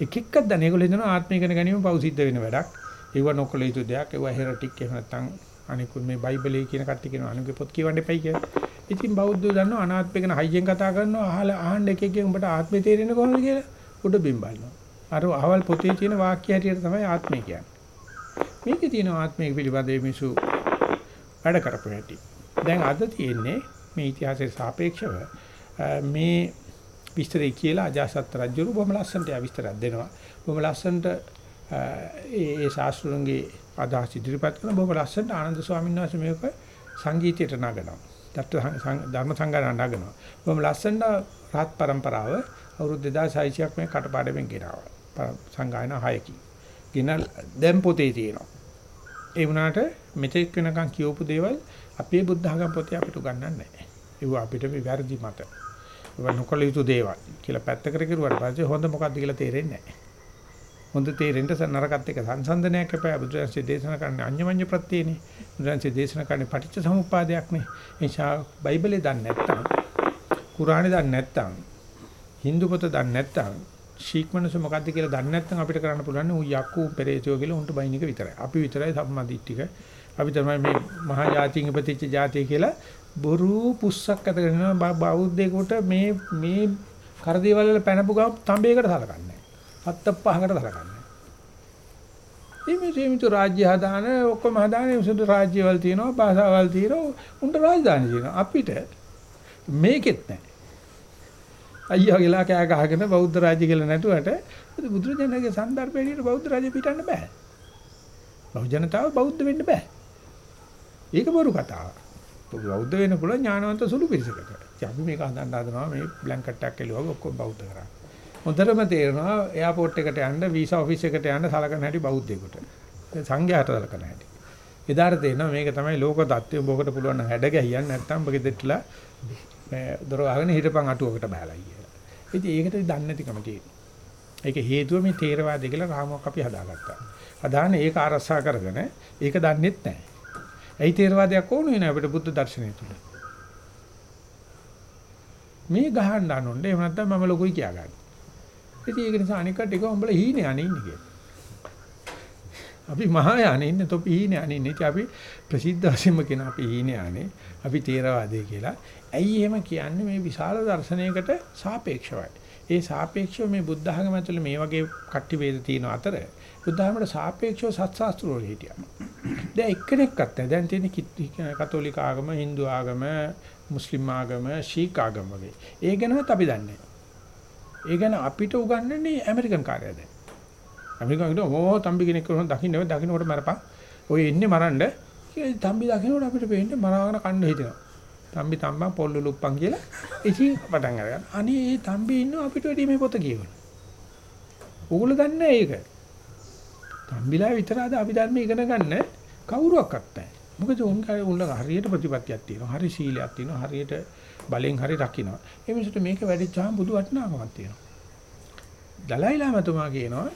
එක එකක් දන්නේ. ඒගොල්ලෝ හිතනවා ආත්මය ඉගෙන ගැනීම පව් සිද්ධ වෙන වැඩක්. ඒව නොකල යුතු දෙයක්. ඒව හෙරටික් එහෙම නැත්නම් අනිකුත් මේ බයිබලයේ කියන කට්ටිය කියන අනුගේ පොත් කියවන්න එපයි කියලා. ඉතින් බෞද්ධයෝ දන්නවා අනාත්මය ගැන හයියෙන් කතා කරනවා අහලා අහන්න එක එකෙන් උඹට ආත්මය තේරෙන්නේ කොහොමද කියලා උඩ බිම් බලනවා. අර අහවල් පොතේ තියෙන වාක්‍ය හැටියට තමයි ආත්මය කියන්නේ. මේකේ තියෙන ආත්මය පිළිබඳව මිසු වැඩ කරපු හැටි. දැන් අද තියෙන්නේ මේ ඉතිහාසයට සාපේක්ෂව මේ විස්තරය කියලා අජාසත් රජුරු බොහොම ලස්සනට විස්තරයක් දෙනවා. බොහොම ලස්සනට ඒ ඒ ශාස්ත්‍රඥගේ අදහස් ඉදිරිපත් කරන බොහොම ලස්සනට ආනන්ද ස්වාමීන් වහන්සේ මේක සංගීතයට නගනවා. ධර්ම සංගායනා නගනවා. බොහොම ලස්සනට රාත් પરම්පරාව අවුරුදු 2600ක් මේ කටපාඩමින් ගෙනාවා. සංගායනා 6කින්. ගෙනල් දැන් පොතේ තියෙනවා. ඒ වුණාට මෙතෙක් වෙනකන් කියවපු දේවල් අපේ බුද්ධ ධර්ම පොතේ අපිට උගන්වන්නේ නැහැ. ඒව අපිට මේ වැරදි මත. ඒව නොකල යුතු දේවල් කියලා පැත්තකට කිරුවාට පස්සේ හොඳ මොකක්ද කියලා තේරෙන්නේ නැහැ. හොඳ තේරෙන්න නරකත් එක්ක සංසන්දනයක් අපේ බුදුරජාණන්සේ දේශනා කරන්නේ අඤ්ඤමඤ්ඤ ප්‍රත්‍යේනේ. බුදුරජාණන්සේ දේශනා කරන්නේ පටිච්ච සමුප්පාදයක් නේ. ඒ නිසා බයිබලේ දන්නේ නැත්තම්, කුරානේ දන්නේ නැත්තම්, Hindu පොත දන්නේ නැත්තම්, ශීක් මනස මොකද්ද කියලා දන්නේ නැත්නම් අපිට කරන්න පුළුවන් උන් යක්කු පෙරේතයෝ කියලා උන්ට බයින් එක විතරයි. අපි විතරයි සම්මාදිට්ඨික. අපි තමයි මේ මහා ජාතියින් ඉපදිච්ච ජාතිය කියලා බොරු පුස්සක් අතගෙන බෞද්ධයෙකුට මේ මේ කරදේවල් වල පැනපු ගම තඹයකට සලකන්නේ. හත්ත පහකට සලකන්නේ. මේ මේමිතු රාජ්‍ය හදාන ඔක්කොම හදාන සුදු රාජ්‍යවල තියෙනවා භාෂාවල් තියෙනවා උන්ට රාජධානි තියෙනවා අපිට මේකෙත් නැහැ. අයියා කියලා කෑ ගහගෙන බෞද්ධ රාජ්‍ය කියලා නැටුවට බුදුරජාණන්ගේ සන්දර්භයේදී බෞද්ධ රාජ්‍ය පිටන්න බෑ. බෞද්ධ ජනතාව බෞද්ධ වෙන්න බෑ. ඒක බොරු කතාවක්. බෞද්ධ වෙන්න පුළුවන් ඥානවන්ත සුළු පිරිසකට. අපි මේක හදන්න හදනවා මේ බ්ලැන්කට් එකක් එළුවා ඔක්කොම බෞද්ධ කරා. හොඳටම තේරෙනවා එයාපෝට් එකට යන්න වීසා ඔෆිස් එකට යන්න සලකන හැටි බෞද්ධයෙකුට. සංඝයාට සලකන හැටි. එදාට තේරෙනවා මේක තමයි ලෝක தත්ත්වය උඹකට පුළුවන් නම් හැඩ ගැහියන් නැත්තම් ඔබ ගෙදරටලා මේ දොර අහගෙන හිටපන් අටුවකට බහලා ඉන්නේ. ඉතින් ඒකට දන්නේ නැතිකම තියෙනවා. ඒක හේතුව මේ තේරවාදය කියලා රාමුවක් අපි හදාගත්තා. හදාන්නේ ඒක ආරක්ෂා කරගෙන ඒක දන්නෙත් නැහැ. ඇයි තේරවාදයක් ඕන වෙන්නේ අපිට බුද්ධ දර්ශනය තුල? මේ ගහන්න අනුන්නේ එහෙම නැත්නම් මම ලොකුයි කියා ගන්න. ඉතින් ඒක නිසා අනික ටික උඹලා හීනේ අනේ ඉන්නේ කියලා. අපි මහායානේ ඉන්නේ තොපි හීනේ අනේ ඉන්නේ. ඉතින් අපි ප්‍රසිද්ධ වශයෙන්ම කියන අපි හීනේ අනේ අපි තේරවාදය කියලා. ඇයි එහෙම කියන්නේ මේ විශාල දර්ශනයකට සාපේක්ෂවයි. ඒ සාපේක්ෂව මේ බුද්ධ ධර්ම ඇතුළේ මේ වගේ කට්ටි වේද තියෙන අතර බුද්ධ ධර්මයට සාපේක්ෂව සත්‍යාස්ත්‍ර වල හිටියා. දැන් එක්කෙනෙක්වත් නැහැ. දැන් තියෙන කතෝලික ආගම, Hindu ආගම, මුස්ලිම් ආගම, ශීක් ආගම වගේ. ඒ ගැනවත් අපි දන්නේ ඒ ගැන අපිට උගන්වන්නේ ඇමරිකන් කාර්යය දැන්. ඇමරිකන් කිව්වා ඕ තම්බි කෙනෙක් කරන දකින්න දකින්නකොට මරපන්. ඔය එන්නේ මරන්න. කියලා තම්බි දකින්නකොට අපිට පේන්නේ මරාගෙන කන්න හිතෙනවා. තම්බි තම්බන් පොල්ලු ලුප්පන් කියලා ඉතින් පටන් අරගන්න. අනේ මේ තම්බි ඉන්නව අපිට වැඩි මේ පොත කියවන. ඕගොල්ලෝ දන්නේ ඒක. තම්බිලා විතරද අපි ධර්ම ඉගෙන ගන්න කවුරුවක්වත් නැහැ. මොකද උන්ගේ උන්ලක හරියට ප්‍රතිපත්තියක් තියෙනවා. හරි සීලයක් තියෙනවා. හරියට බලෙන් හරි රකින්නවා. ඒ මිනිසුන්ට මේක වැඩිචාම බුදු වටිනාකමක් තියෙනවා. දලයි ලාමතුමා කියනවා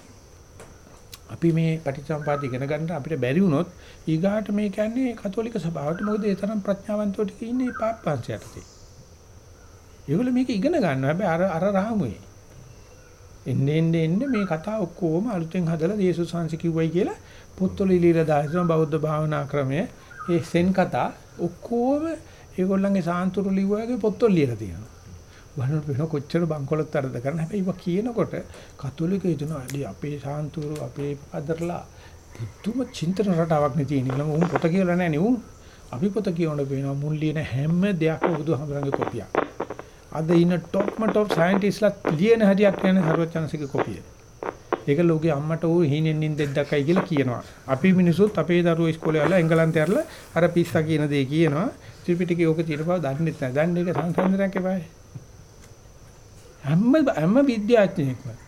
අපි මේ පටිච්චසමුපාද ඉගෙන ගන්න අපිට බැරි වුණොත් ඊගාට මේ කියන්නේ කතෝලික සභාවට මොකද ඒ තරම් ප්‍රඥාවන්තෝ ටික ඉන්නේ පාප්පංශ යටතේ. ඒගොල්ලෝ මේක ඉගෙන ගන්නවා හැබැයි අර අර රාමුවේ. එන්නේ එන්නේ එන්නේ මේ කතා ඔක්කොම අලුතෙන් හදලා යේසුස් වහන්සේ කිව්වයි කියලා පොත්වල ඉලිලා දාන බෞද්ධ භාවනා ක්‍රමය ඒ සෙන් කතා ඔක්කොම ඒගොල්ලන්ගේ සාන්තුරු ලිව්වාගේ පොත්වල ලියලා තියෙනවා. බලනකොට වෙන කොච්චර බංකොලොත් අරද කරන හැබැයි ඒවා කියනකොට කතෝලිකයෝ හිතනවා අඩි අපේ සාන්තුරු අපේ අදර්ලා පුදුම චින්තන රටාවක් නේ තියෙන්නේ කියලා. උන් පොත කියලා නැහැ නේ උන්. අපි පොත කියවන වෙනවා මුල් ලියන හැම දෙයක්ම බුදුහාමරගේ කොපියක්. අද ඉන්න টොප්ම টොප් සයන්ටිස්ලා ලියන හැටියක් කියන්නේ සර්වචනසික කොපිය. ඒක ලෝකේ අම්මට ඌ හීනෙන් නින්දෙක් දැක්කයි කියලා කියනවා අපි මිනිසුත් අපේ දරුවෝ ඉස්කෝලේ යලා එංගලන්තේ ඇරලා අර පිස්සා කියන දේ කියනවා ත්‍රිපිටකේ ඕක තියෙන බව දන්නේ නැහැ දන්නේ ඒක සංසන්දනයක් එපායි හැම හැම විද්‍යාඥයෙක්ම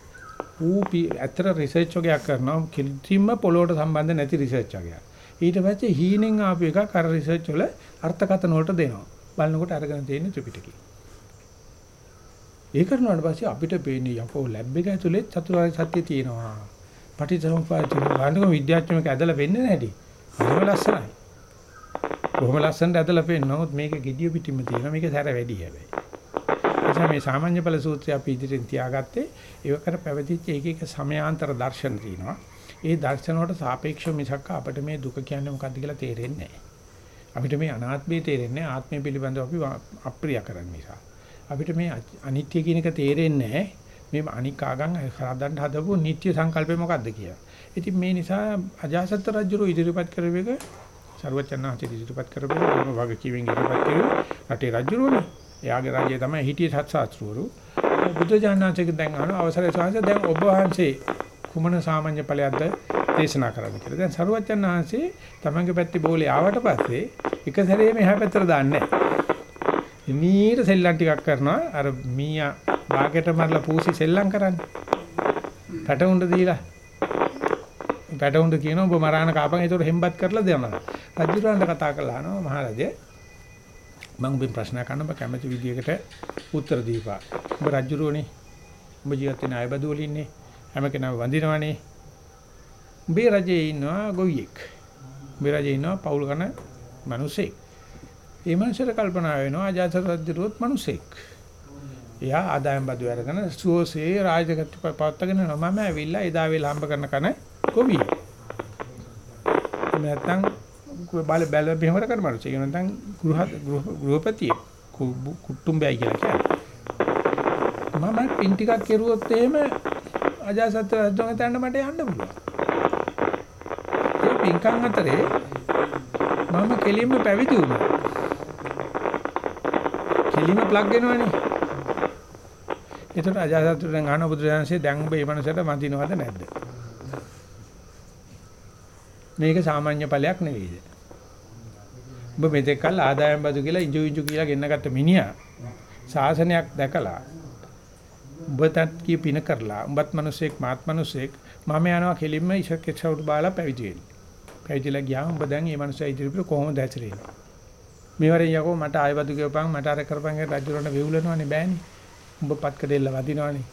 ඌ ඇත්තට රිසර්ච් වගේක් කරනවා කිසිම පොළොවට සම්බන්ධ නැති රිසර්ච් වගේක්. ඊට පස්සේ හීනෙන් ආපු එකක් අර රිසර්ච් වල අර්ථකථන වලට දෙනවා. බලනකොට අරගෙන තියෙන ත්‍රිපිටකය. ඒ කරනාට පස්සේ අපිට පේන්නේ යකෝ ලැබ් එක ඇතුලේ චතුරාර්ය සත්‍ය තියෙනවා. පටිච්චසමුප්පාද තියෙනවා. විද්‍යාඥයෙක් ඇදලා වෙන්නේ නැහැටි. හරිම ලස්සනයි. කොහොම ලස්සනට ඇදලා පේන්නේ. නමුත් මේක gediya පිටින්ම තියෙනවා. මේක සැර වැඩි හැබැයි. එනිසා මේ සාමාන්‍ය ඵල සූත්‍රය අපි ඉදිරියෙන් තියාගත්තේ ඒවකට පැවතිච්ච එක එක සමයාන්තර දර්ශන තියෙනවා. ඒ දර්ශන වලට සාපේක්ෂව මිසක් අපිට මේ දුක කියන්නේ මොකක්ද කියලා තේරෙන්නේ නැහැ. අපිට මේ අනාත්මය තේරෙන්නේ ආත්මය පිළිබඳව අපි අප්‍රිය කරන නිසා. අපිට මේ අනිත්‍ය කියන එක තේරෙන්නේ නැහැ. මේ අනිකාගම් හදන්න හදපු නිත්‍ය සංකල්පය මොකද්ද කියලා. ඉතින් මේ නිසා අජාසත් රජුරු ඉදිරිපත් කරපු එක ਸਰවචන්නාන්ත ඉදිරිපත් කරපු එක වගකීමෙන් ඉදිරිපත් කරුවේ රටේ රජුරුනේ. එයාගේ රාජ්‍යය තමයි හිටියේ සත්සාස්ත්‍රවරු. බුද්ධ ඥානසික දැන් අහන අවසරයි සාංශ දැන් ඔබ වහන්සේ කුමන සාමාන්‍ය ඵලයක්ද දේශනා කරන්න කියලා. දැන් සරුවච්චන් වහන්සේ තමන්ගේ පැත්තේ බෝලේ ආවට පස්සේ එක සැරේම එහා පැත්තට දාන්නේ නැහැ. මීට සෙල්ලම් ටිකක් කරනවා. අර මීයා බාගෙට මරලා පූසි සෙල්ලම් කරන්නේ. පැටවුන්ට දීලා. පැටවුන්ට කියනවා ඔබ මරාන කාපන් ඒතකොට හෙම්බත් කරලා දෙනවා. රජුරවන්ට කතා කරලා අහනවා මහරජා මම ඔබෙන් ප්‍රශ්න කරන්න ඔබ කැමති විදියකට උත්තර දීපා. ඔබ රජුරෝනේ. ඔබ ජීවත් වෙන අයබදු වල ඉන්නේ. හැම කෙනාම වඳිනවනේ. උඹේ රජේ ඉන්නවා ගොවියෙක්. උඹේ රජේ ඉන්නවා පවුල් කරන මිනිසෙක්. ඒ මනුස්සයට කල්පනා වෙනවා අජාත රජුරුවත් මිනිසෙක්. එයා ආදායම් බදු අරගෙන සුවසේ රාජගත පවත්තගෙන මම ඇවිල්ලා එදා වෙලා හම්බ කරන කන ගොවියෙක්. නැත්තම් බල බැල බිමර කරන මිනිස්සු. ඒ නැත්තම් ගෘහ ගෘහපතියෙක්. කුටුම්බයයි කියලා කියන්නේ. මම පින් ටිකක් කෙරුවොත් එහෙම අජාසත් රජුන් තැන්න මට යන්න පුළුවන්. ඒ පින්කම් අතරේ මම කෙලින්ම පැවිදි වුණා. කෙලින්ම ප්ලග් වෙනවනේ. ඒතර අජාසත් රජුන් අහන බුදුරජාණන්සේ දැන් ඔබ මේ මනසට මදිනවද නැද්ද? මේක සාමාන්‍ය ඵලයක් නෙවෙයිද? ඔබ මෙතෙක්කල් ආදායම් බදු කියලා ඉජු ඉජු කියලා ගෙන්නගත්ත මිනිහා ශාසනයක් දැකලා උඹටත් කිය පින කරලා උඹත් මිනිසෙක් මාත් මිනිසෙක් මම යනවා කෙලින්ම ඉෂකෙච්චවට බාලා පැවිදි වෙන්න. පැවිදිලා ගියාම උඹ දැන් මේ මිනිසා ඉදිරියට කොහොමද ඇතිරෙන්නේ? මේවරින් යකෝ මට ආයවදු කියපන් මට අර කරපන් රජුරණ වෙවුලනවනේ බෑනේ. උඹ පත් කඩෙල්ල වදිනවනේ.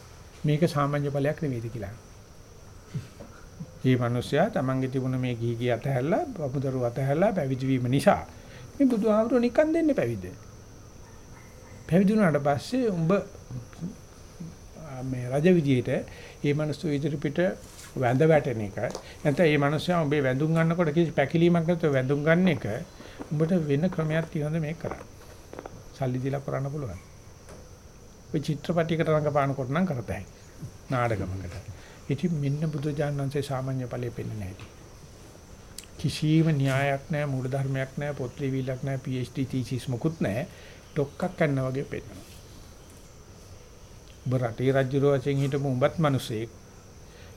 මේක සාමාන්‍ය ඵලයක් නෙවෙයිද කියලා. මේ මිනිසයා තමන්ගේ තිබුණ මේ ගිහි ගිය අතහැරලා බබුදරු අතහැරලා පැවිදි වීම නිසා මේ බුදුහාමුදුරුවෝ නිකන් දෙන්නේ පැවිද්ද. පැවිදි වුණාට පස්සේ උඹ මේ රජ විදියට මේ මිනිස්සු ඉදිරි පිට වැඳ වැටෙන එක නැත්නම් මේ මිනිස්සයා උඹේ වැඳුම් ගන්නකොට කිසි පැකිලීමක් නැතුව වැඳුම් ගන්න එක උඹට වෙන ක්‍රමයක් තියෙනවද මේක කරන්න. සල්ලි දීලා කරන්න පුළුවන්. ඔය චිත්‍රපටයකට රංගපානකොට නම් කරතයි. නාටකමකට. ඉතින් මෙන්න බුදුජානන්සේ සාමාන්‍ය ඵලෙ පෙන්නේ නැහැ. කිසිම න්‍යායක් නැහැ මූල ධර්මයක් නැහැ පොත් ලිවිලක් නැහැ PhD thesis මොකුත් නැහැ. ඩොක්කක් කන්න වගේ පෙන්නනවා. ඔබ රටේ රජුරෝ වශයෙන් හිටපු උඹත් මිනිසෙක්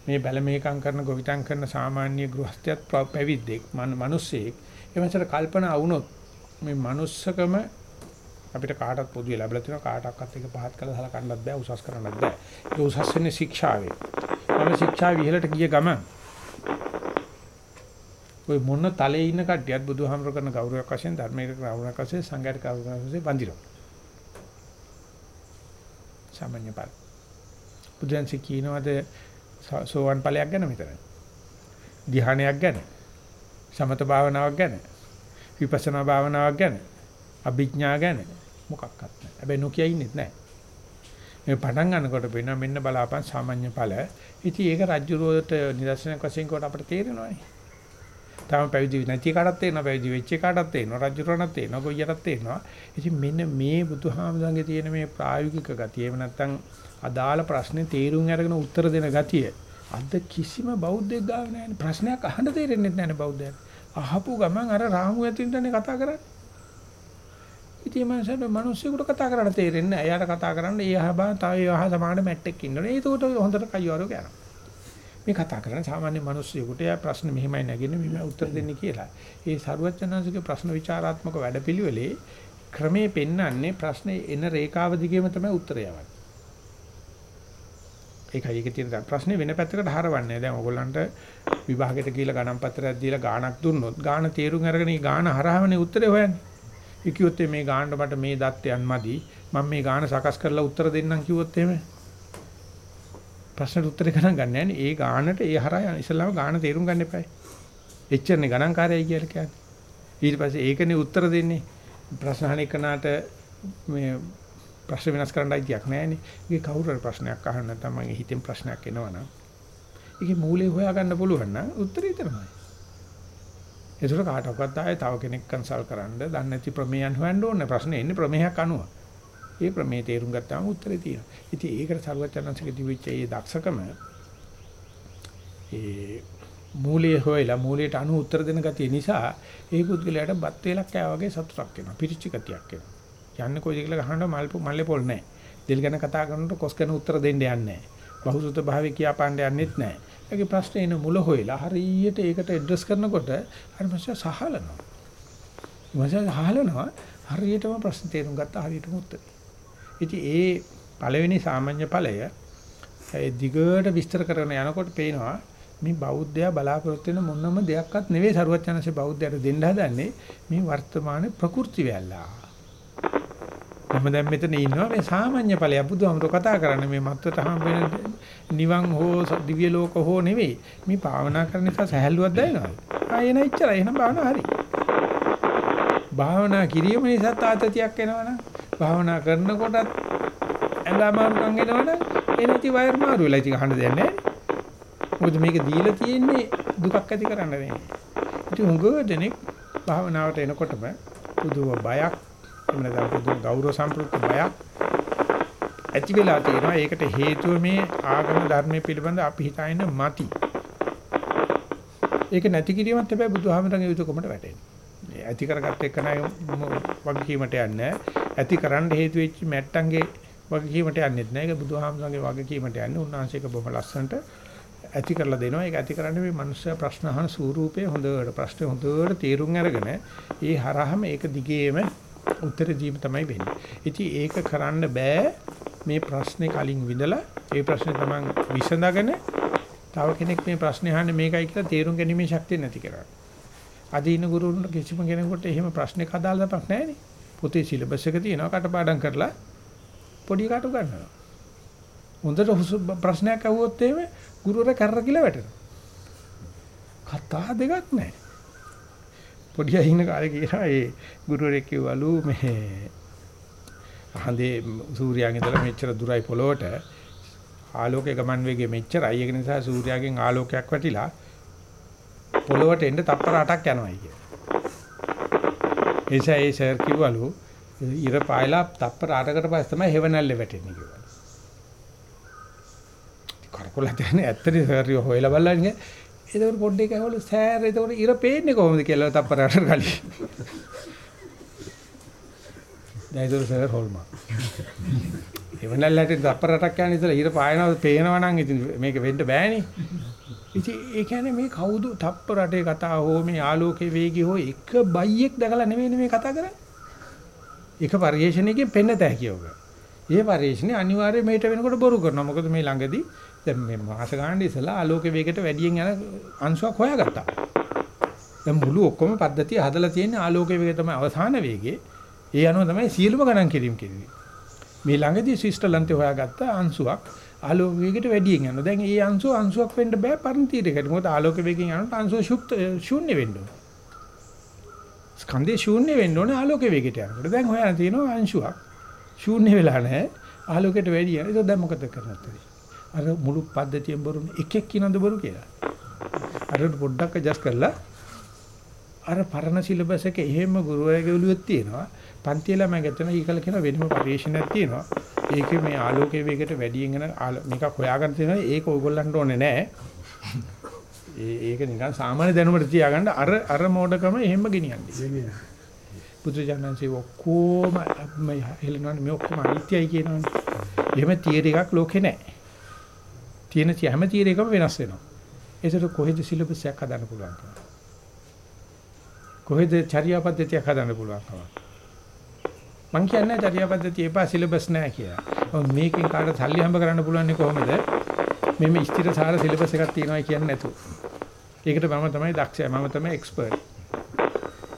මේ බැල මේකම් කරන ගොවිතැන් කරන සාමාන්‍ය ගෘහස්තියත් පැවිද්දෙක් මිනිසෙක් එවන්සට කල්පනා වුණොත් මේ manussකම අපිට කාටවත් පොදුවේ ලැබලා තියෙනවා කාටවත් එක පහත් කළා සලකන්නත් බෑ උසස් කරන්නත් බෑ ඒක උසස් වෙන්නේ ශික්ෂාවේ මම ශික්ෂාව ඉහළට ගිය ගමන් ඔය මොන තලයේ ඉන්න කට්ටියත් බුදුහාමර කරන ගෞරවයක් වශයෙන් ධර්මයේ ගෞරවයක් වශයෙන් සංඝයාට ගෞරවයක් වශයෙන් වඳිනවා සාමාන්‍ය ඵල. බුදුන්සේ කියනවාද සෝවන් ඵලයක් ගැන මෙතන. ධ්‍යානයක් ගැන. සමත භාවනාවක් ගැන. විපස්සනා භාවනාවක් ගැන. අභිඥා ගැන මොකක්වත් නැහැ. හැබැයි නොකිය ඉන්නෙත් නැහැ. මේ පටන් ගන්නකොට වෙන මෙන්න බලාපන් සාමාන්‍ය ඵල. ඉතින් ඒක රජ්ජුරුවට නිදර්ශනයක් වශයෙන් කොට අපිට තේරෙනවානේ. තාම පැවිදි නැති කාටත් තේරෙනවා පැවිදි වෙච්ච කාටත් තේරෙනවා රජුරණත් තේරෙනවා ගොයියටත් තේරෙනවා ඉතින් මෙන්න මේ බුදුහාමුදුරන්ගේ තියෙන මේ ප්‍රායෝගික ගතිය එහෙම නැත්නම් අදාළ ප්‍රශ්නේ තේරුම් අරගෙන උත්තර දෙන ගතිය අද කිසිම බෞද්ධයෙක් ගාව නැහැ ප්‍රශ්නයක් අහන්න තේරෙන්නේ නැහැ බෞද්ධයන්. අහපු ගමන් අර රාමු ඇතුළටනේ කතා කරන්නේ. ඉතින් මනසට මිනිස්සුන්ට කතා කරන්න තේරෙන්නේ නැහැ. එයාට කතා කරන්න ඒ අහබා තව ඒ අහ සමාන මැට්ටෙක් ඉන්නනේ ඒකට හොඳට කයිවාරෝ යනවා මේ කතා කරන්නේ සාමාන්‍ය මිනිස්සුයෙකුට යා ප්‍රශ්න මෙහෙමයි නැගෙන්නේ මෙහෙම උත්තර දෙන්නේ කියලා. ඒ සරුවචනංශගේ ප්‍රශ්න විචාරාත්මක වැඩපිළිවෙලේ ක්‍රමේ පෙන්වන්නේ ප්‍රශ්නේ එන රේඛාව දිගේම තමයි උත්තරය යවන්නේ. ඒකයි ඒකේ තියෙන ප්‍රශ්නේ වෙන පැත්තකට හරවන්නේ. දැන් ඕගොල්ලන්ට විභාගෙට කියලා ගණන් පත්‍රයක් දීලා ගාණක් දුන්නොත් ගාණ තේරුම් අරගෙන ඒ ගාණ හරහාමනේ උත්තරේ හොයන්නේ. ඒ කිව්වොත් මේ ගාණ්ඩ මට මේ දත්තයන් මදි. මම මේ ගාණ සකස් කරලා උත්තර දෙන්නම් කිව්වොත් එහෙම ප්‍රශ්නෙට උත්තරේ ගණන් ගන්න නැහැ ඒ ගාණට ඒ හරහා ඉස්සලාම ගාණ තේරුම් ගන්න එපායි. එච්චරනේ ගණන්කාරයයි කියලා කියන්නේ. ඊට පස්සේ ඒකනේ උත්තර දෙන්නේ. ප්‍රශ්න අහන එකනට මේ ප්‍රශ්න වෙනස් කරන්න අයිතියක් නැහැනේ. ඒක කවුරු හරි ප්‍රශ්නයක් අහන්න නැත්නම් මගේ හිතෙන් ප්‍රශ්නයක් එනවනම් ඒකේ මූලය හොයාගන්න පුළුවන් නම් උත්තරේ තමයි. ඒසොර කාටවත් ආයේ තව කෙනෙක් කන්සල්ට් කරන්න දන්නේ නැති ප්‍රමේයන් හොයන්න ඕනේ. ප්‍රශ්නේ එන්නේ ප්‍රමේයයක් අනුව. ඒ ප්‍රමේය තේරුම් ගත්තාම උත්තරේ තියෙනවා. ඉතින් ඒකට සරුවචනන්සේක දිවිච්ච ඒ දක්ෂකම ඒ මූලයේ හොයලා මූලයට අනු උත්තර දෙන ගතිය නිසා ඒ පුද්ගලයාට බත් වේලක් කෑ වගේ සතුටක් එනවා. පිරිච්ච ගතියක් එනවා. යන්නේ කොයිද කියලා ගහනකොට මල් මල්ලේ පොල් නැහැ. දෙල් ගැන කතා කරනකොට කොස් ගැන උත්තර දෙන්න යන්නේ නැහැ. බහුසුත භාවයේ කියා පාණ්ඩ යන්නෙත් නැහැ. ඒකේ ප්‍රශ්නේ එන මුල හොයලා හරියට ඒකට ඇඩ්‍රස් කරනකොට අර මනුස්සයා සහලනවා. මනුස්සයා සහලනවා හරියටම ප්‍රශ්න තේරුම් ගත්තා හරියටම උත්තරේ. ඉතින් ඒ පළවෙනි සාමාන්‍ය ඵලය ඒ දිගට විස්තර කරන යනකොට පේනවා මේ බෞද්ධයා බලාපොරොත්තු වෙන මොනම දෙයක්වත් නෙවෙයි සරුවත් යනසේ බෞද්ධයට දෙන්න හදන්නේ මේ වර්තමාන ප්‍රകൃති වැල්ලා. මම දැන් මෙතන ඉන්නවා. මේ සාමාන්‍ය ඵලයක් බුදුහාමුදුර කතා කරන්නේ මේ මත්වට හම්බෙන නිවන් හෝ දිව්‍ය ලෝක හෝ නෙවෙයි. මේ භාවනා කරන නිසා සහැල්ලුවක් දැනෙනවා. ආ එන ඉච්චරයි එහෙනම් භාවනා හරි. භාවනා කිරීම නිසා තාතතියක් එනවනම් භාවනා කරනකොටත් ඇඳමාරුකම් එනවනම් එනති වයර් මාරු වෙලා ඉතින් අහන්න දෙයක් නැහැ. මොකද මේක දීලා තියෙන්නේ දුකක් ඇති කරන්න නෙවෙයි. ඉතින් හුඟ දෙනෙක් භාවනාවට එනකොටම පුදුම බයක් එහෙම නැත්නම් පුදුම ගෞරව සම්ප්‍රයුක්ත බයක් ඇති වෙලා තියෙනවා. ඒකට හේතුව මේ ආගම ධර්මයේ පිළිබඳ අපි හිතාගෙන මති. ඒක නැති කිරීමත් හැබැයි බුදුහාමරගේ යුතුයකමට වැටෙනවා. ඇති කරගත්ත එක නයි වගකීමට යන්නේ. ඇති කරන්න හේතු වෙච්ච මැට්ටන්ගේ වගකීමට යන්නේත් නෑ. ඒක බුදුහාමරගේ වගකීමට යන්නේ. උන්වහන්සේක බොහොම ලස්සනට ඇති කරලා දෙනවා. ඒක ඇති කරන්නේ මේ මනුස්සයා ප්‍රශ්න අහන ස්වරූපේ හොඳට ප්‍රශ්නේ හොඳට තේරුම් අරගෙන ඒ හරහම ඒක දිගේම උත්තර දීම තමයි වෙන්නේ. ඉතින් ඒක කරන්න බෑ මේ ප්‍රශ්නේ කලින් විඳලා ඒ ප්‍රශ්නේ තමන් විසඳගෙන තව කෙනෙක් මේ ප්‍රශ්නේ අහන්නේ මේකයි කියලා තේරුම් ගැනීමේ ශක්තිය නැති කරන්නේ. අද ඉන්න ගුරුවරුන්ට කිසිම කෙනෙකුට එහෙම ප්‍රශ්නයක් අදාළ දෙයක් නැහැනේ. පොතේ සිලබස් එක තියෙනවා කටපාඩම් කරලා පොඩි කට ගන්නවා. හොඳට ප්‍රශ්නයක් අහුවොත් එහෙම ගුරුවරයා කරර කියලා වැටෙනවා. කතා දෙකක් නැහැ. පොඩි අය ඉන්න කාලේ කියනවා ඒ ගුරුවරයෙක් කිව්වලු මේ අහඳේ සූර්යාගෙන් ඉඳලා මෙච්චර දුරයි පොළොවට ආලෝකයේ ගමන් වේගය මෙච්චරයි ඒක නිසා සූර්යාගෙන් ආලෝකයක් වැටිලා පොළොවට එන්න තප්පර 8ක් යනවායි කිය. එيشා ඒ සර් කිව්වලු ඉර පායලා තප්පර 8කට පස්සේ තමයි හෙවණැල්ලේ වැටෙන්නේ කිව්වා. කරකොල දැන ඇත්තටම සර් හොයලා බලන්නේ ඒතකොට පොඩ්ඩේ කහවලු සෑර් ඒතකොට ඉර පේන්නේ කොහොමද කියලා තප්පරකට කලින්. දැන් ඒක සර් හොල්මා. එවනල්ලට තප්පරටක් යන ඉතල ඉර පායනවා පේනවා නම් ඉතින් මේක වෙන්න බෑනේ. ඉතින් ඒ කියන්නේ මේ කවුද තප්පරටේ කතා හෝ මේ ආලෝකයේ වේගය හෝ එක බයියෙක් දැකලා නෙවෙයි මේ කතා කරන්නේ. එක පරිේශණයකින් පෙන්න තෑ කියෝග. ඒ පරිේශණය අනිවාර්යයෙන් මේට වෙනකොට බොරු කරනවා. මොකද මේ ළඟදී දැන් මේ මාස ගානක් ඉස්සලා ආලෝක වේගයට වැඩියෙන් යන අංශුවක් හොයාගත්තා. දැන් මුළු ඔක්කොම පද්ධතිය හදලා තියෙන ආලෝක වේගය තමයි අවසාන වේගය. ඒ අනුව තමයි සියලුම ගණන් කිරීම කෙරෙන්නේ. මේ ළඟදී ස්විස්ටර්ලන්තේ හොයාගත්ත අංශුවක් ආලෝක වේගයට වැඩියෙන් යනවා. දැන් ඒ අංශුව අංශුවක් වෙන්න බෑ පරිණතියකට. මොකද ආලෝක වේගයෙන් යනකොට අංශුව ශුක්ත ශූන්‍ය වෙන්න ඕනේ. ස්කන්ධේ ශූන්‍ය වෙන්න ඕනේ ආලෝක වේගයට යනකොට. දැන් හොයන තියෙනවා අංශුවක් ශූන්‍ය වෙලා නැහැ. ආලෝකයට වැඩි යන. ඒක දැන් මොකද කරන්නේ? අර මුළු පද්ධතියෙන් බරු එකෙක් කියනද බරු කියලා. අර පොඩ්ඩක් ඇඩ්ජස්ට් කරලා අර පරණ සිලබස් එකේ එහෙම ගුරුවරයාගේ ඔළුවෙත් තියෙනවා. පන්ති ළමයි ගැතන ඊකල කියන වෙනම පරිශීලනයක් තියෙනවා. ඒකේ මේ ආලෝකයේ වේගයට වැඩියෙන් එන මේක හොයාගන්න තියෙනවා. ඒක ඔයගොල්ලන්ට ඕනේ නෑ. ඒ ඒක නිකන් සාමාන්‍ය දැනුමට තියාගන්න අර අර මෝඩකම එහෙම ගෙනියන්නේ. බුදුජානන්සේ ඔක්කොම මේ හෙලනවනේ මේ ඔක්කොම අනිත්‍යයි කියනවනේ. එහෙම තියර එකක් ලෝකේ නැහැ. තියෙන හැම තියර එකම වෙනස් වෙනවා. ඒසට කොහෙද සිලබස් එකක් හදන්න පුළුවන් කොහෙද චර්යා පද්ධතියක් හදන්න පුළුවන් මං කියන්නේ චර්යා පද්ධතිය එපා සිලබස් නැහැ කියලා. මේකෙන් කාටද සල්ලි හම්බ කරන්න පුළුවන් කොහොමද? මෙමෙ ස්ථිරසාර සිලබස් එකක් තියෙනවා කියන්නේ නැතුව. ඒකට මම තමයි දක්ෂය. මම තමයි එක්ස්පර්ට්.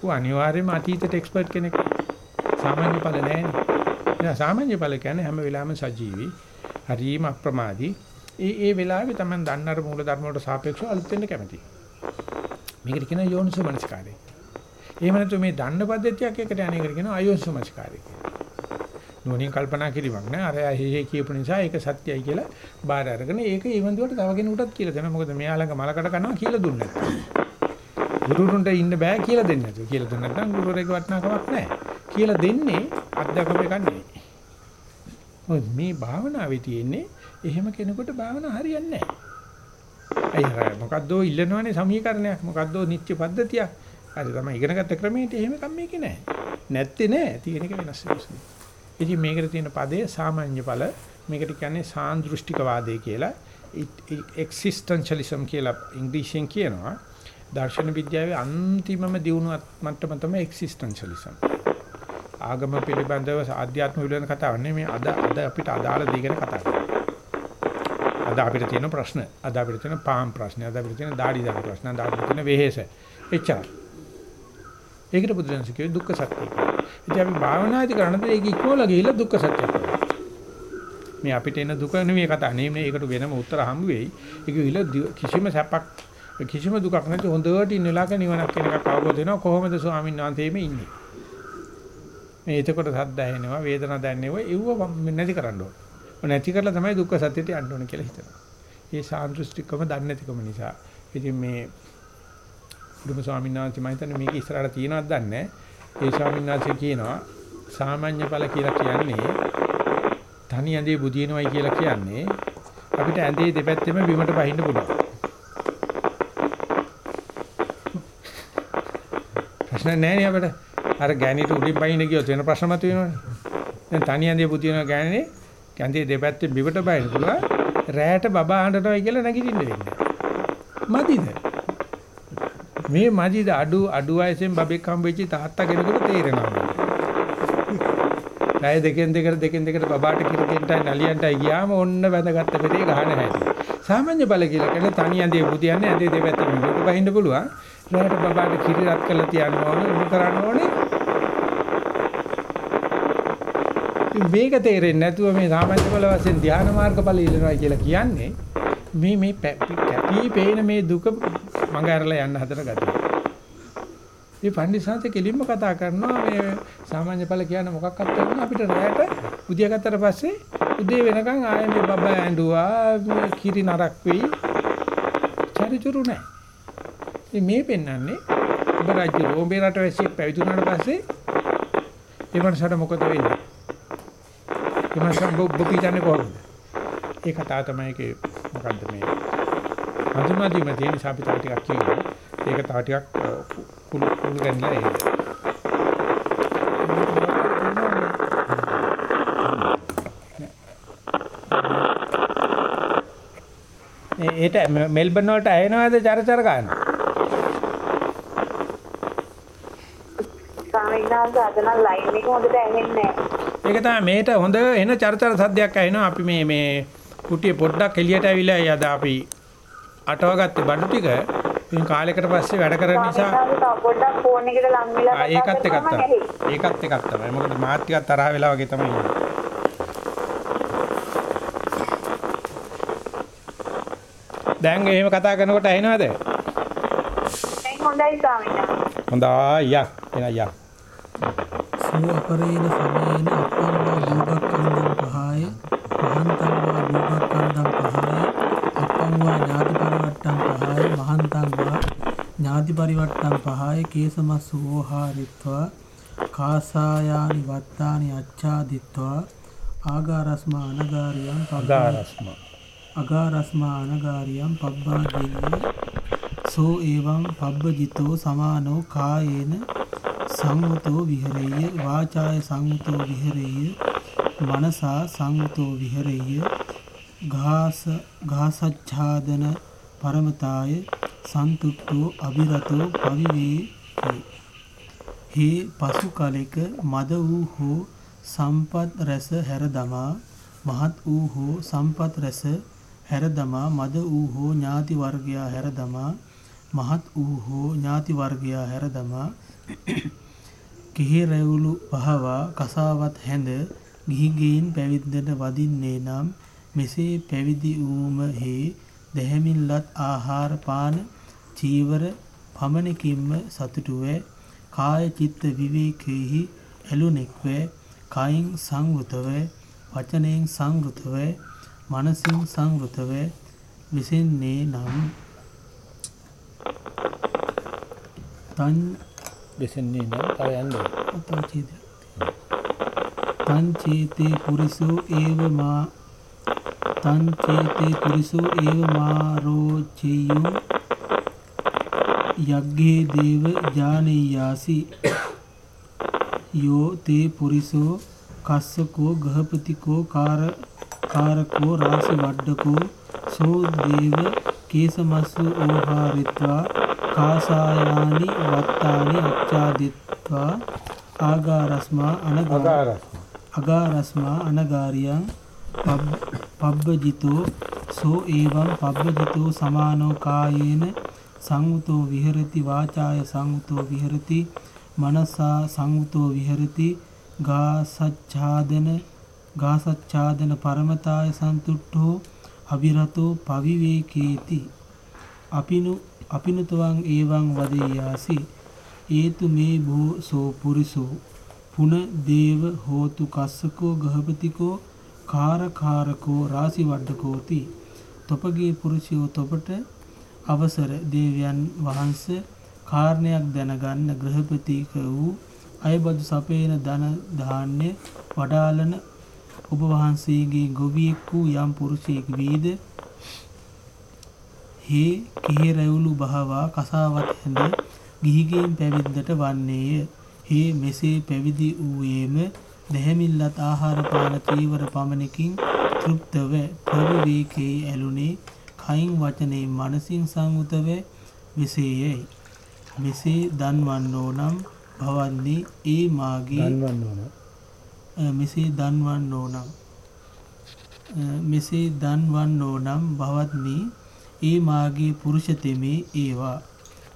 ඌ අනිවාර්යයෙන්ම අතීතයට එක්ස්පර්ට් කෙනෙක්. සාමාන්‍ය ඵල නැහැනේ. නෑ සාමාන්‍ය ඵල කියන්නේ හැම වෙලාවෙම සජීවි, හරීම අප්‍රමාදී. ඒ ඒ වෙලාවේ තමයි දන්නර මූල ධර්ම වලට සාපේක්ෂව අලුත් වෙන්න කැමති. මේකට කියන යෝනිසෝ මනස්කාරය. එහෙම නැත්නම් මේ දන්න පද්ධතියක් එකට අනේකට කියන අයෝනිසෝ මනස්කාරය කියලා. නෝනින් කල්පනා කිරීමක් නෑ. අර හේ කියපු නිසා ඒක සත්‍යයි කියලා බාර අරගෙන ඒක ඊවන්දුවට තව කෙනෙකුටත් කියලා දෙනවා. මොකද මෙයා ළඟ මලකඩ කරනවා කියලා දුන්නේ නැත්නම්. ගුරුතුන්ට ඉන්න බෑ කියලා දෙන්නේ නැතුව. කියලා දුන්න නැත්නම් ගුරුවරයෙක් වටිනාකමක් නැහැ. කියලා දෙන්නේ අත්දකපු එකක් නෙවෙයි. මොකද මේ භාවනාවේ තියෙන්නේ එහෙම කෙනෙකුට භාවනා හරියන්නේ නැහැ. අය හරි මොකද්දෝ ඉල්ලනවනේ සමීකරණයක් මොකද්දෝ නිත්‍ය පද්ධතියක්. හරි තමයි ඉගෙනගත්ත ක්‍රමයට එහෙම කම් මේකේ නැහැ. නැත්තේ නැහැ. තියෙන එක වෙනස් වෙනවා. ඉතින් මේකට තියෙන පදේ සාමාන්‍ය ඵල මේකට කියන්නේ සාන්දෘෂ්ටිකවාදය කියලා. එක්සිස්ටෙන්ෂලිසම් කියලා ඉංග්‍රීසියෙන් කියනවා. දර්ශන විද්‍යාවේ අන්තිමම දියුණුව මට්ටම තමයි එක්සිස්ටෙන්ෂලිසම්. ආගම පිළිබඳව ආධ්‍යාත්ම පිළිබඳ කතාවක් නෙමෙයි අද අද අපිට අදාළ දේ ගැන කතා කරන්නේ. අද අපිට තියෙන ප්‍රශ්න, අද අපිට තියෙන පාම් ප්‍රශ්න, අද අපිට තියෙන দাঁඩි දාන ප්‍රශ්න, අද අපිට තියෙන වෙහෙස. එච්චරයි. ඒකට බුදුරජාණන් කිව්වේ දුක්ඛ සත්‍ය කියලා. ඉතින් අපි භාවනාදි කරනද ඒක ඉක්මවලා ගිහිල්ලා දුක්ඛ සත්‍ය කරනවා. මේ අපිට එන දුක නෙමෙයි කතා නෙමෙයි ඒකට වෙනම උත්තර හම්බ වෙයි. ඒක විල කිසිම සැපක් කිසිම දුකක් නැති හොඳට ඉන්න වෙලාවක නිවනක් කියන එකක් අවබෝධ වෙනවා කොහොමද ස්වාමීන් වහන්සේ මේ ඉන්නේ. මේ එතකොට සද්ද ඇහෙනවා වේදනා දැනෙනවා ඒව නැති කරන්න ඕන. නැති කරලා තමයි දුක්ඛ සත්‍යයට යන්න ඕන කියලා හිතනවා. ඒ සාන්දෘෂ්ටිකම දන්නේ නැතිකම නිසා. ඉතින් මේ බුදුම ස්වාමීන් වහන්සේ මම හිතන්නේ මේක ඉස්සරහට තියෙනවද දන්නේ ඒ ස්වාමීන් වහන්සේ කියනවා සාමාන්‍ය ඵල කියලා කියන්නේ තනි ඇඳේ බුදිනවයි කියලා කියන්නේ අපිට ඇඳේ දෙපැත්තෙම බිමට බහින්න පුළුවන්. ප්‍රශ්න නැහැ නේ අපිට. අර ගෑණිට උඩින් බහින්න ගියොත් වෙන ප්‍රශ්න මත වෙනවනේ. දැන් තනි ඇඳේ පුතියන ගෑණිනේ කැඳේ දෙපැත්තේ බිවට බහින්න පුළුවන්. රැයට බබා හඬනවා කියලා නැගිටින්න වෙන්නේ. මදිද? මේ මදිද අඩු අඩු වයසෙන් බබෙක් හම්බෙච්ච තාත්තා කෙනෙකුට තේරෙනවා. රැය දෙකෙන් දෙකට දෙකෙන් දෙකට බබාට කිරි දෙන්නයි නලියන්ටයි ගියාම ඔන්න වැදගත් පෙරේ ගහන හැටි. සාමාන්‍ය බල කියලා කියන්නේ තනි ඇඳේ පුතියන්නේ ඇඳේ දෙපැත්තේ බිවට බහින්න පුළුවන්. රැයට බබාට කිරි රත් කරලා තියන්න ඕනේ උණු කරන්න ඕනේ මේක තේරෙන්නේ නැතුව මේ සාමාන්‍ය බල වශයෙන් ධානා මාර්ගඵල ඉල්ලනවා කියලා කියන්නේ මේ මේ කැපී පේන මේ දුක මඟ ඇරලා යන්න හදන ගතිය. මේ පණ්ඩිතසන්ත කෙලින්ම කතා කරනවා මේ සාමාන්‍ය ඵල කියන්නේ මොකක්වත් කරන්න අපිට රැයට උදියා ගත්තට පස්සේ උදේ වෙනකන් ආයෙ මේ බබා ඇඬුවා කිරි නරක් වෙයි. චරිචුරු නැහැ. මේ පෙන්වන්නේ ඔබ රාජ්‍ය රෝම්බේ රට වැසියෙක් පැවිදුණාට පස්සේ ඒ මනසට මොකද වෙන්නේ? ඒ මනස ඔබ පිටන්නේ කොහොමද? ඒ කතාව තමයි ඒකේ මොකද්ද මේ හඳුනා දීම තියෙන නිසා අපි තව ටිකක් කියනවා. ඒක තව ටිකක් කුළු කුළු ගන්නලා ඒක. ඒට මෙල්බන් වලට ඇහෙනවද චරචර ගන්න? ස්වාමීන් වහන්සේ අද නම් ලයින් එක හොඳට ඇහෙන්නේ නැහැ. ඒක තමයි මේට හොඳ එන චරචර සද්දයක් ඇහෙනවා. අපි මේ මේ කුටිය පොඩ්ඩක් එළියට ඇවිල්ලා යද අපි අටවගත්තේ බඩු ටික. ඉතින් කාලයකට පස්සේ වැඩ කරන නිසා පොඩ්ඩක් ෆෝන් එකට ලං වෙලා ඒකත් එකක් තමයි. ඒකත් එකක් තමයි. මොකද මාත් ටිකක් තරහ වෙලා වගේ තමයි ඉන්නේ. දැන් එහෙම කතා කරනකොට ඇහෙනවද? දැන් හොඳයි ස්වාමීන්. හොඳයි යා. එන යා. සුව අපරේන සමයේන අප්පන්වා දූපක්ඛන්දම් පහය මහන්තංවා දූපක්ඛන්දම් පහය අප්පන්වා ඥාති පරිවට්ටම් පහය මහන්තංවා ඥාති පරිවට්ටම් පහය කේසමස් වෝහාරිත්වා කාසායානි වත්තානි අච්ඡාදිත්වා ආගාරස්මා අනගාරියම් අගාරස්ම. අගාරස්මා අනගාරියම් පබ්බාදීය සෝ එවං පබ්බජිතෝ සමානෝ කායේන සංවතෝ විහෙරෙය්‍ය වාචාය සංවතෝ විහෙරෙය්‍ය මනසා සංවතෝ විහෙරෙය්‍ය ඝාස ඝාසච්ඡාදන පරමතාය සන්තුට්ඨෝ අවිරතෝ පවිවේ හේ පසු කලෙක මද වූ හෝ සම්පත් රැස හැර දමා මහත් වූ හෝ සම්පත් රැස හැර දමා මද වූ හෝ ඥාති වර්ගයා හැර දමා මහත් වූ හෝ ඥාති වර්ගයා හැර දමා කෙහෙරැවුලු පහවා කසාවත් හැඳ ගිහිගෙයින් පැවිද්දට වදින්නේ නම් මෙසේ පැවිදි වූම හේ දැහැමින්ලත් ආහාර පාන චීවර පමණකින්ම සතුටුව කාය චිත්ත විවේකෙහි ඇලුනෙක්ව කයින් සංවෘතව වචනයෙන් සංවෘතව මනසින් සංවෘතව විසෙන්නේ නම් තන් දෙසන්නේ නම් තව යන්න තංචේත තංචේතේ පුරිසෝ ඒව මා තංචේතේ පුරිසෝ ඒව මාරෝචෙයුම් යග්ගේ දේව ජානීයාසි යෝ තේ පුරිසෝ කස්සකෝ ගහපතිකෝ කාර කාරකෝ රාසි වඩ්ඩකෝ සෝ දේව කේසමස්සු ඕහාරිත්වා කාසායානි වත්තානි අච්ඡාදිත්වා ආගාරස්මා අනගා අගාරස්ම අනගාරියං පබ්- පබ්බජිතෝ සෝ ඒවං පබ්බජිතෝ සමානෝ කායේන සංවුතෝ විහෙරති වාචාය සංවුතෝ විහෙරති මනසා සංවුතෝ විහෙරති ගාසච්ඡාදන ගාසච්ඡාදන පරමතාය සන්තුට්ඨෝ අවිරතෝ පවිවේකේති. අපිනු අපිනුතවං ඒවං වදෙයාසි. ඒතු මේ භෝ සෝ පුරිසෝ. පුන දේව හෝතු කස්සකෝ ගහපතිකෝ කාරකාරකෝ රාසි වඩ්ඩකෝති තොපගේ පුරුෂයෝ තොපට අවසර දේවයන් වහන්ස කාරණයක් දැනගන්න ගෘහපතික වූ අයබදු සපේන ධන ධාන්‍ය වඩාලන ඔබ වහන්සේගේ ගොවියෙක් වූ යම් පුරුෂයෙක් වීද හේ කෙහෙරැවුලු බහවා කසාවත් හැඳ ගිහිගෙන් පැවිද්දට වන්නේය. හේ මෙසේ පැවිදි වූයේම දැහැමිල්ලත් ආහාර පාන චීවර පමණකින් තෘප්තව ප්‍රවිවේකයේ ඇලුනේ කයින් වචනේ මනසින් සංවුතව මෙසේයයි. මෙසේ දන්වන්නෝ නම් භවන්නේ ඒ මාගේ දන්වන්න ඕන අ, මෙසේ දන්වන්නෝ නම් අ, මෙසේ දන්වන්නෝ නම් භවත්නි ඒ මාගේ පුරුෂ තෙමේ ඒවා.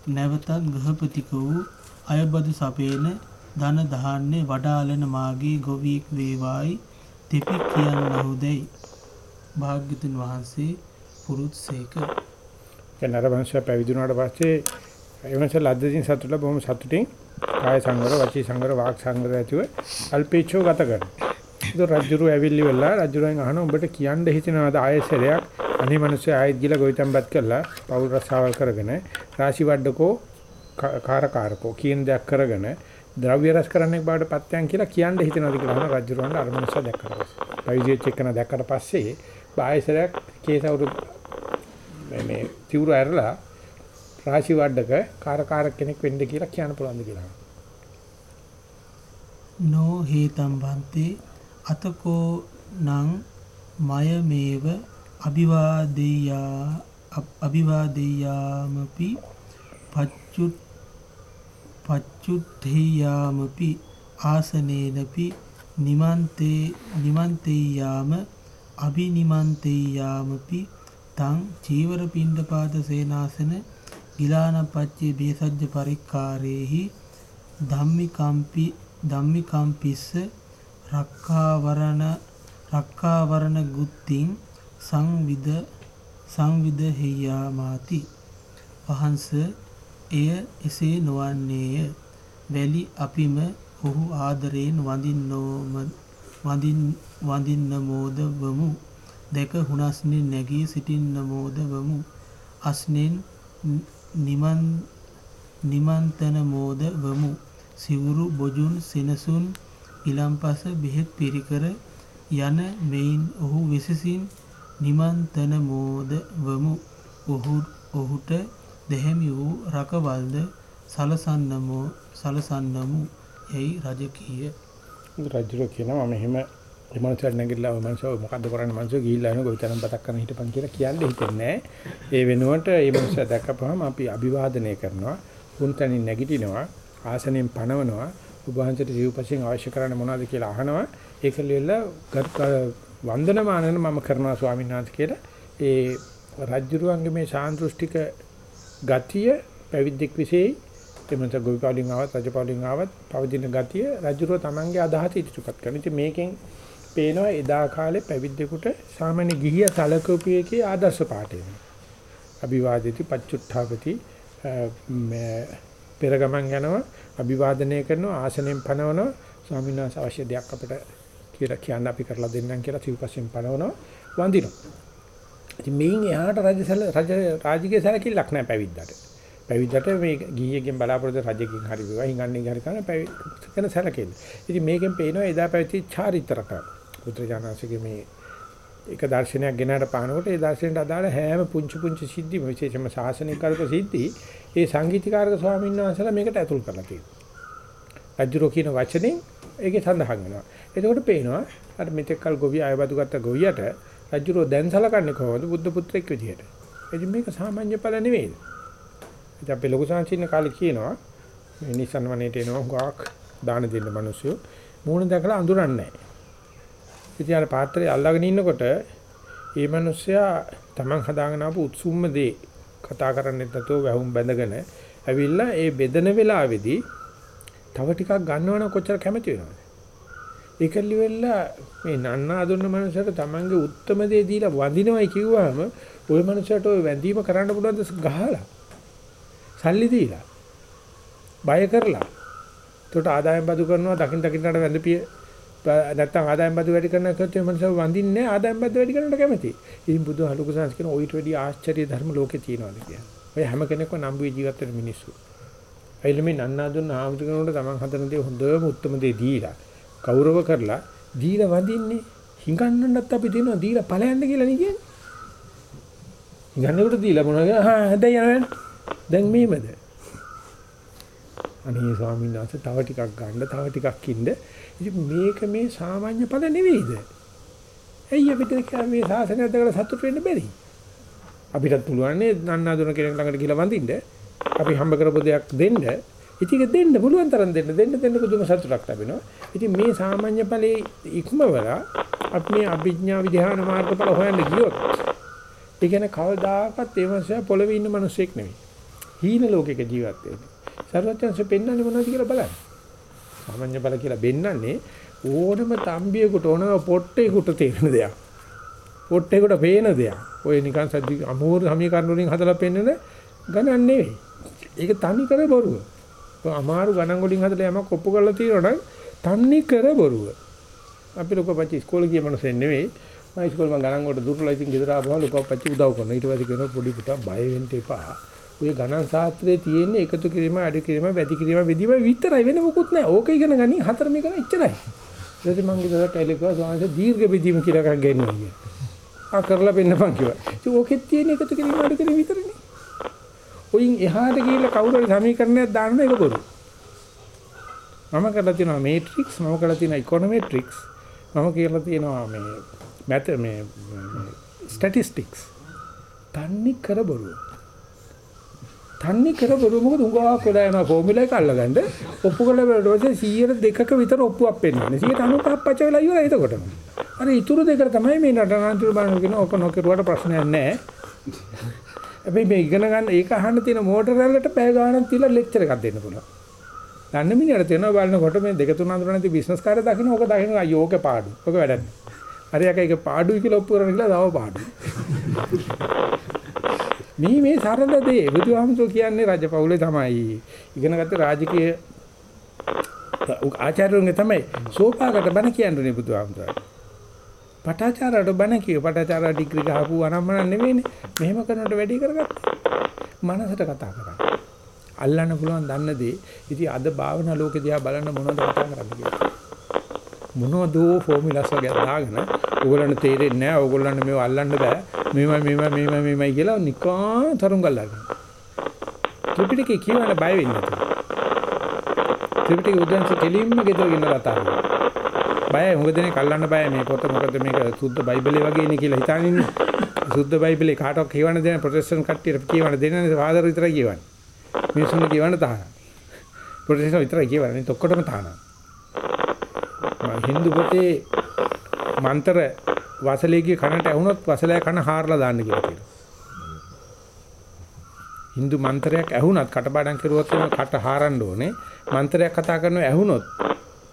නැවතත් ගෘහපතික වූ අයබදු සපේන ධන දහන්නේ වඩාලන මාගේ ගොවියෙක් වේවායි තෙපි කියන්නහුදැයි. භාග්‍යතුන් වහන්සේ පුරුත්සේක දැන් අර මනුස්සයා පැවිදුණාට පස්සේ ඒ මනුස්සයා ලද්දකින් සතුටුලා බොහොම සතුටින් කාය සංවර වචී සංවර වාක් සංවර ඇතිව අල්පේච්ඡෝ ගත කරනවා. ඒක රජුරු ඇවිල්ලි වෙලා රජුරෙන් අහන උඹට කියන්න හිතෙනවද ආයෙසරයක් අනේ මනුස්සයා ආයෙත් ගිල ගොවිතැන්පත් කරලා පෞල් රස්සාවල් කරගෙන රාශි වඩකෝ කාරකාරකෝ කියන දෙයක් කරගෙන ද්‍රව්‍ය රස කරන්නේ බාට පත්‍යයන් කියලා කියන්න හිතෙනවද කියලා අහන රජුරවන්ට අර මනුස්සයා දැක්කට පස්සේ. පැවිදිච්ච එකන දැක්කට පස්සේ ආයෙසරයක් කේසවරු මේ මේ තිවුරු ඇරලා රාශි වඩක කාරකාරක කෙනෙක් වෙන්න කියලා කියන්න පුළුවන්ද කියලා. නෝ හේතම් බන්තේ අතකෝ නං මයමේව අභිවාදෙයා අබ්- අභිවාදෙයාමපි පච්චුත් පච්චුත්තේයාමපි ආසනේනපි නිමන්තේ නිමන්තේයාම අභිනිමන්තේයාමපි තං චීවර පිණ්ඩපාත සේනාසන ගිලානපච්චේ බේසජ්ජ පරික්කාරේහි ධම්මිකම්පි ධම්මිකම්පිස්ස රක්ඛාවරණ රක්ඛාවරණ ගුත්තිං සංවිද සංවිද හේයාමාති වහන්ස එය එසේ නොවන්නේය. වැලි අපිම ඔහු ආදරයෙන් වඳින්නෝම වඳින් වඳින්නමෝද වමු දැක හුනස්නේ නැගී සිටින්නමෝද වමු අස්නෙන් නිමන් නිමන්තනමෝද වමු සිවුරු බොජුන් සෙනසුන් ඉලම්පස බෙහෙත් පිරිකර යන මෙයින් ඔහු විසසින් නිමන්තනමෝද වමු ඔහු ඔහුට දැහැමි වූ රකවල්ද සලසන්නමෝ සලසන්නමු. යැයි රජ කීය රජුර කියනවා මම එහෙම ඒ මනුස්සයා නැගිටලා ඔය මනුස්සයා ඔය මොකද්ද කරන්නේ මනුස්සයා ගිහිල්ලා එන ගොවිතැන පතක් කරන හිටපන් කියලා කියන්න හිතෙන්නේ නැහැ. ඒ වෙනුවට මේ මනුස්සයා දැක්කපුවම අපි අභිවාදනය කරනවා. උන්තනින් නැගිටිනවා. ආසනෙන් පනවනවා. ඔබ වහන්සේට ජීවපසින් අවශ්‍ය කරන්නේ මොනවද කියලා අහනවා. ඒක ලියලා වන්දනමානන මම කරනවා ස්වාමීන් වහන්සේ කියලා ඒ රජ්ජුරුවන්ගේ මේ සාන්දෘෂ්ටික ගතිය පැවිද්දෙක් විශේෂයි එමන්ත ගෝවිපාලින් ආවත් රජපාලින් ආවත් පවතින ගතිය රජුරෝ තමන්ගේ අදහස ඉදිරිපත් කරන. ඉතින් මේකෙන් පේනවා එදා කාලේ පැවිද්දෙකුට සාමාන්‍ය ගිහිය සලකෝපියේකේ ආදර්ශ පාඩය. අභිවාදිතී පච්චුට්ඨාපති පෙර ගමන් යනවා අභිවාදනය කරනවා ආසනෙන් පනවනවා ස්වාමීන් වහන්සේ අවශ්‍ය දෙයක් අපිට කියලා කියන්න අපි කරලා දෙන්නම් කියලා සිව්පස්යෙන් පනවනවා වඳිනවා. ඉතින් මේන් එහාට රජසල රජ රාජකීය සැලකිල්ලක් නැහැ පැවිද්දට. පැවිද්දට මේ ගිහියකින් බලාපොරොත්තු රජකින් හරි වේවා හිඟන්නේ හරි කරන පැවිදි සැලකෙන්න. ඉතින් මේකෙන් පේනවා එදා පැවිදි චාරිත්‍රක පුත්‍රජානසිකේ මේ එක දර්ශනයක් ගෙනාට පානකොට ඒ දර්ශනයට අදාළ හැම පුංචි පුංචි සිද්ධි විශේෂයෙන්ම ශාසනික කරක සිද්ධි ඒ සංගීතකාරක ස්වාමීන් වහන්සේලා මේකට ඇතුල් කරලා තියෙනවා. රජුරෝ කියන වචනේ ඒකේ සඳහන් වෙනවා. එතකොට පේනවා අර මෙතෙක් කල් ගොවිය අයබදු ගත්ත ගොවියට රජුරෝ දැන් සලකන්නේ කොහොමද බුද්ධ පුත්‍රෙක් විදියට. ඉතින් මේක සාමාන්‍ය ඵල නෙවෙයි. ඉතින් අපේ ලොකු සංචින්න කාලේ කියනවා මේ නිසන් වනේට එනවා හුඟක් දාන දෙන්න මිනිස්සු මූණ දැකලා අඳුරන්නේ නැහැ. ඉතින් අර පාත්‍රය අල්ලගෙන ඉන්නකොට ඒ මිනිස්සයා Taman හදාගෙන ආපු උත්සුම්ම දේ කතා කරන්නේ නැතුව වැහුම් බැඳගෙන ඇවිල්ලා ඒ බෙදෙන වෙලාවේදී තව ටිකක් ගන්නවනම් කොච්චර කැමති වෙනවද? ඒකල්ලි වෙලා මේ නන්නා දුන්න මනුස්සයට Tamanගේ උත්තරම දේ දීලා වඳිනවයි කිව්වහම ওই මනුස්සයට ওই වැඳීම කරන්න පුළුවන්ද ගහලා? සල්ලි දීලා. බය කරලා. ඒකට ආදායම් බදු කරනවා දකින් දකින්නට වැඳපිය නැත්තම් ආදායම් බදු වැඩි කරන කෙනෙක් මනුස්සව වඳින්නේ ආදායම් බදු වැඩි කරනට කැමති. ඉතින් බුදුහලුක සංස් කියන ඔයිට වැඩි ආශ්චර්ය ධර්ම ලෝකේ තියෙනවාද කියන්නේ. ඔය හැම කෙනෙක්ම නම්බුවේ ජීවත් වෙන මිනිස්සු. අයිලමේ නන්නා දුන්න ආමුදුනට තමන් හදන දේ හොඳම උත්තරම දේ දීලා ගෞරව කරලා දීලා වඳින්නේ හිඟන්නන්නත් අපි දෙනවා දීලා ඵලයන්ද කියලා නේ කියන්නේ. හිඟන්නකට දීලා මොනවද? හා හැදයි යනවනේ. දැන් මේමද? අනේ ස්වාමීන් වහන්සේ තව ටිකක් ගන්න තව ටිකක් ඉන්න. ඉතින් මේක මේ සාමාන්‍ය ඵල නෙවෙයිද? ඇයි අපිට මේ සාසනය දැකලා සතුට වෙන්න බැරි? අපිටත් පුළුවන් නේ නන්නාදුන කෙනෙක් ළඟට ගිහලා වඳින්න. අපි හම්බ කරපු දෙයක් දෙන්න. ඉතින් දෙන්න පුළුවන් තරම් දෙන්න දෙන්න දෙන්න පුදුම සතුටක් ලැබෙනවා. ඉතින් මේ සාමාන්‍ය ඵලයේ ඉක්මවලා අපි මේ අභිඥා විධාන මාර්ගඵල හොයන්න ගියොත් ඒ කියන්නේ කවදාකවත් ඒ මාසය පොළවේ ඉන්න මිනිසෙක් නෙවෙයි. හීන ලෝකයක ජීවත් වෙන්නේ. සර්වඥන්සේ පෙන්වන්නේ මොනවද කියලා බලන්න. සාමාන්‍ය බල කියලා බෙන්නන්නේ ඕනම තම්බියෙකුට ඕනම පොට්ටේකට තේරෙන දෙයක්. පොට්ටේකට පේන දෙයක්. ඔය නිකන් සද්දි අමෝර සමීකරණ වලින් හදලා පෙන්නන ගණන් නෙවෙයි. ඒක තනි කර බොරුව. අමාරු ගණන් වලින් හදලා යමක් ඔප්පු කරලා තියෙනවා නම් තන්නේ කර බොරුව. අපි ලොකෝ පච්චි ඉස්කෝලේ ගිය මනුස්සෙක් නෙවෙයි. මම ඉස්කෝලේ මම ගණන් වලට දුර්වලයි ඉතින් ගෙදර ආවම ලොකෝ පච්චි උදව් කරනවා. ඊට පස්සේ කියනවා පොඩි පුතා බය වෙන්න එපා. ඔය ගණන් ශාස්ත්‍රයේ තියෙන්නේ එකතු කිරීම අඩු කිරීම වැඩි කිරීම විදිම විතරයි වෙන මොකුත් නැහැ. ඕක ඉගෙන ගනි හතර මේක ඉච්චරයි. ඊට මම ගෙදරට එලෙකවා සාංශ දීර්ඝ විදිම කියලා එකක් ගෙන්නවා කිය. ආ කරලා පෙන්නපන් කිව්වා. ඉතින් ඕකෙත් තියෙන එකතු කිරීම අඩු කිරීම විතරනේ. ඔයින් එහාට ගිහිල්ලා කවුරු හරි සමීකරණයක් දාන්න එක බොරු. මම කරලා තියෙනවා මේට්‍රික්ස් මම කරලා තියෙනවා ඉකොනොමෙට්‍රික්ස් මම කියලා තියෙනවා මේ මැත මේ ස්ටැටිස්ටික්ස් තන්නේ කර බොරුව. තන්නේ කර බොරුව මොකද උගාවක් වෙලා යනවා ෆෝමියුලා එක අල්ලගන්න ඔප්පු කරලා බලද්දී 100 දෙකක විතර ඔප්පුවක් පෙන්වන්නේ 95ක් පච වෙලා ඉවරයි එතකොටම. අර ඊටු දෙකට තමයි මේ නටනාන්තර බලන කියන ඔක නොකරුවට ප්‍රශ්නයක් නැහැ. හැබැයි මේ ඉගෙන ගන්න ඒක අහන්න තියෙන මෝටර රැල්ලට පැය ගාණක් තියලා ලෙක්චර් එකක් දෙන්න පුළුවන්. දන්න මිනිහට තේනවා බලනකොට මේ දෙක තුන අතර නැති බිස්නස් කාර්ය දකින්න ඕක දකින්න අයියෝ ඕක පාඩු. ඕක වැඩක් නෑ. හරි යක ඒක පාඩුයි කියලා ඔප්පු කරන කියලා තව පාඩු. මේ මේ සරල දේ බුදුහාමුදුරුවෝ කියන්නේ රජපෞලේ තමයි. ඉගෙනගත්ත රාජකීය ආචාර්යුන්ගේ තමයි සෝපාකට බණ කියන්නේ බුදුහාමුදුරුවෝ. පටාචාරයට බණ කියව පටාචාර ඩිග්‍රී ගහපු අනම්මන නෙවෙයිනේ. මෙහෙම කරනකොට වැඩි කරගත්තා. මනසට කතා කරා. අල්ලන්න පුළුවන් දන්න දේ. ඉතින් අද භාවනා ලෝකේ දිහා බලන්න මොනවද කතා කරන්නේ කියලා. මොනවදෝ ෆෝමියුලාස් වගේ දාගෙන ඕගොල්ලන්ට තේරෙන්නේ නැහැ. ඕගොල්ලන්ට මේව අල්ලන්න බෑ. මේවයි මේවයි මේවයි මේවයි කියලා නිකන් තරුංගල් අල්ලගෙන. ත්‍රිපිටකේ කියවන බය වෙන්නේ නැතුව. ත්‍රිපිටකේ උදන්ස කෙලින්ම ගෙදර ගෙනලා කතා කරනවා. බයයි හුඟ දෙනෙක් අල්ලන්න බයයි මේ පොත මොකද මේක සුද්ධ බයිබලේ වගේ නේ කියලා හිතාගෙන ඉන්නේ. සුද්ධ බයිබලේ කාටවත් කියවන්න දෙන ප්‍රොටෙස්ටන්ට් කට්ටියට කියවන්න දෙන්නේ ෆාදර් විතරයි කියවන්නේ. මිනිස්සුන්ට කියවන්න තහනම්. ප්‍රොටෙස්ටන්ට් විතරයි කියවන්නේ. ඔක්කොටම තහනම්. හින්දු පොතේ මන්ත්‍ර වසලේගේ කනට ඇහුනොත් වසලේ කන හාරලා දාන්න කියලා කියනවා. Hindu මන්ත්‍රයක් ඇහුනත් කටපාඩම් කරුවොත් එම කට හාරන්න ඕනේ. මන්ත්‍රයක් කතා කරනව ඇහුනොත්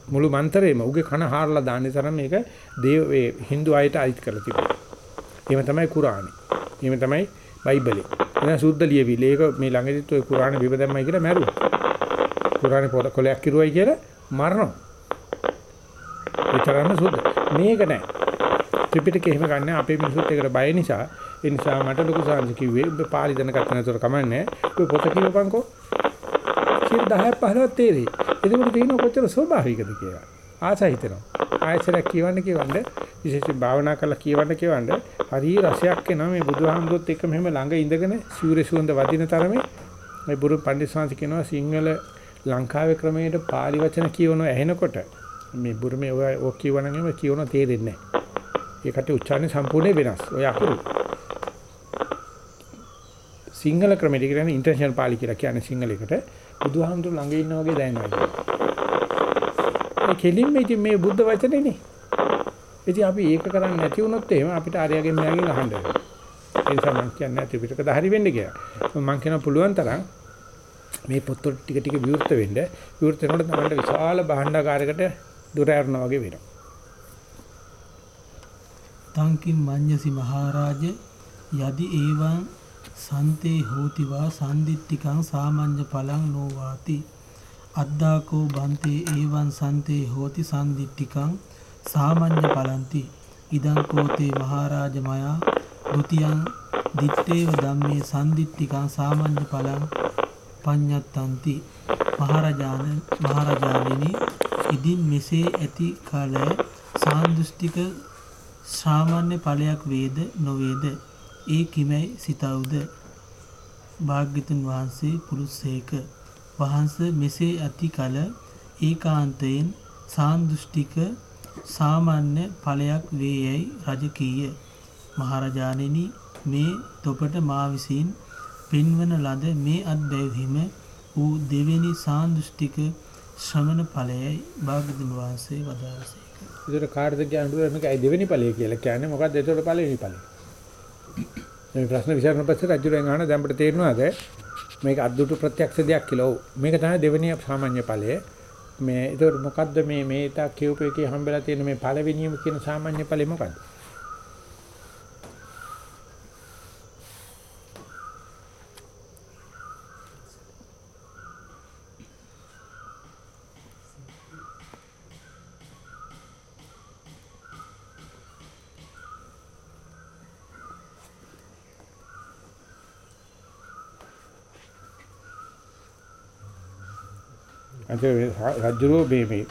මුළු මන්ත්‍රේම උගේ කන හාරලා දාන්න තරම් මේක දේව ඒ Hindu අයට අයිත් කරලා තිබුණා. එහෙම තමයි කුරාණි. එහෙම තමයි බයිබලේ. එන සුද්ධ ලියවිලි. ඒක මේ ළඟදිත් ඔය කුරාණ බිම දැම්මයි කියලා මැරුවා. කුරාණේ පොත කොලයක් කිරුවයි කියලා මරනවා. ඒ තරම්ම සුද්ධ. මේක නෑ. ත්‍රිපිටකය එහෙම ගන්න අපේ මිනිසුත් ඒකට බය නිසා ඒ නිසා මට ලොකු සාංශ කිව්වේ ඔබ පාලි දැනගත්ත නැතර කමන්නේ. ඔය පොත කියවපන්කෝ. 10ක් 15ක් තේරෙයි. එතකොට තේිනව කොච්චර ස්වභාවිකද කියලා. ආසයි හිතෙනවා. ආයසරක් කියවන්න කියවන්න විශේෂයෙන් භාවනා කරලා කියවන්න කියවන්න හරි රසයක් එනවා මේ බුදුහාමුදුරුත් එක්ක මෙහෙම ළඟ ඉඳගෙන සූර්ය සුවඳ වදින තරමේ මේ බුරු පඬිස්සංශ කියනවා සිංහල ලංකාවේ ක්‍රමයට pāli වචන කියවන ඇහෙනකොට මේ බුරුමේ ඔය ඔක් කියවනගෙම කියවන තේරෙන්නේ නැහැ. ඒකට උච්චාරණය සම්පූර්ණයෙන් වෙනස්. ඔය අකුරු. සිංහල ක්‍රමයට කියන්නේ ඉන්ටර්නැෂනල් pāli කියලා කියන්නේ සිංහලයකට බුදුහාමුදුරු ළඟ ඉන්නා වගේ දැනෙනවා. ඒ කෙලින්ම ඉතින් මේ බුද්ධ වචනේනේ. ඉතින් අපි ඒක කරන්නේ නැති වුණොත් එහෙම අපිට ආර්යගෙන් මෙයාගෙන් අහන්න වෙනවා. ඒ නිසා මම කියන්නේ නැති පිටක දහරි වෙන්න කියලා. මම කියන පුළුවන් තරම් මේ පොත්වල ටික ටික විවෘත වෙන්න විවෘත වෙනකොට තමයි විශාල භාණ්ඩාකාරයකට දුර ඇරුණා වගේ වෙනවා. තංකින් මඤ්ඤසි මහරජ යදි ඒවං සන්තේ හෝති වා සම්දිත්තිකං සාමාන්‍ය ඵලං නොවාති. අද්දාකෝ බන්තේ ඒවං සන්තේ හෝති සම්දිත්තිකං සාමාන්‍ය ඵලಂತಿ. ඉදං කෝතේ මහරජ මයා ဒ ුතියං දිත්තේව ධම්මේ සම්දිත්තිකං සාමාන්‍ය ඵලං පඤ්ඤත්තಂತಿ. මහරජාන මහරජාණෙනි ඉදින් මෙසේ ඇති කල සාන්දෘෂ්ටික සාමාන්‍ය ඵලයක් වේද නොවේද? ඒ කිමයි සිතවුද? භාග්‍යතුන් වහන්සේ පුරුස්සේක වහන්ස මෙසේ ඇති කල ඒකාන්තයෙන් සාන්දෘෂ්ටික සාමාන්‍ය ඵලයක් වේයයි රජ කීය මහරජාණෙනි මේ තොපට මා විසින් පෙන්වන ලද මේ අත්බැවීම වූ දෙවෙනි සාන්දෘෂ්ටික ශ්‍රමණ ඵලයයි භාග්‍යතුන් වහන්සේ වදාළසේක. ඒතර කාටද කියන්නේ මේක ඇයි දෙවෙනි ඵලය කියලා කියන්නේ මොකක්ද ඒතර පළවෙනි ඵලය? මේ ප්‍රශ්න විචාරණ පස්සේ රජුරෙන් අහන දැන් අපිට තේරෙනවාද මේක අද්දුටු ප්‍රත්‍යක්ෂ දෙයක් කියලා. ඔව්. මේක තමයි දෙවෙනි සාමාන්‍ය ඵලය. මේ ඒතර මොකද්ද මේ මේ තා කියූපේකේ හම්බෙලා තියෙන මේ පළවෙනියම කියන සාමාන්‍ය ඵලෙ මොකද්ද? අද රජුරෝ මේ මේ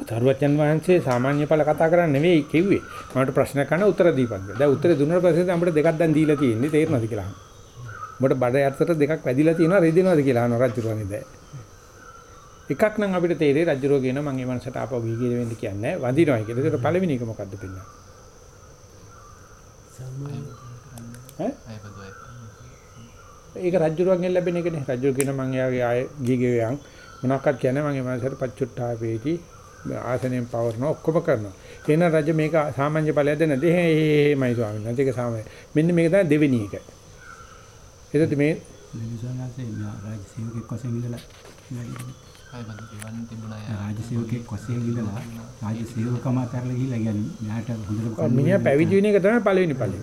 තරුවචන් වහන්සේ සාමාන්‍ය ඵල කතා කරන්නේ නෙවෙයි කිව්වේ. මට ප්‍රශ්න කරන උත්තර දීපන්. දැන් උත්තර දුන්නාට පස්සේ අපිට දෙකක් දැන් දීලා තියෙන්නේ තේරෙනවද කියලා අහනවා. උඹට බඩ යටතට දෙකක් වැදිලා තියෙනවා රෙදිනවද කියලා අහනවා රජුරෝනේ දැන්. එකක් නම් අපිට තේරෙයි රජුරෝ කියන මම මේ මනසට ආපහු ගිහි කියලා වෙන්න කියන්නේ වඳිනවා කියලා. ඒකට පළවෙනි එක මොකද්ද පින්න? ඈ? ඒක රජුරුවන්ගෙන් ලැබෙන එකනේ. රජුරු කියන මං එයාගේ ආය ගිහිගෙයන් මොනක්වත් කියන්නේ මගේ මනසට පච්චුට්ටා වේටි ආසනෙන් පවරන ඔක්කොම කරනවා. එන රජ මේක සාමාන්‍ය ඵලයක්ද නැද? එහෙමයි ස්වාමීන් වහන්සේ. ඒක සාමාන්‍ය. මෙන්න මේක තමයි දෙවෙනි එක. එතකොට මේ නිසනාසේ රාජ සේවකෙක් වශයෙන් ඉඳලා රාජ සේවකෙක් වශයෙන් ඉඳලා රාජ සේවකම අතරලා ගිහිල්ලා කියන්නේ මෙයාට හොඳට මිනිහා පැවිදි වෙන එක තමයි පළවෙනි ඵලය.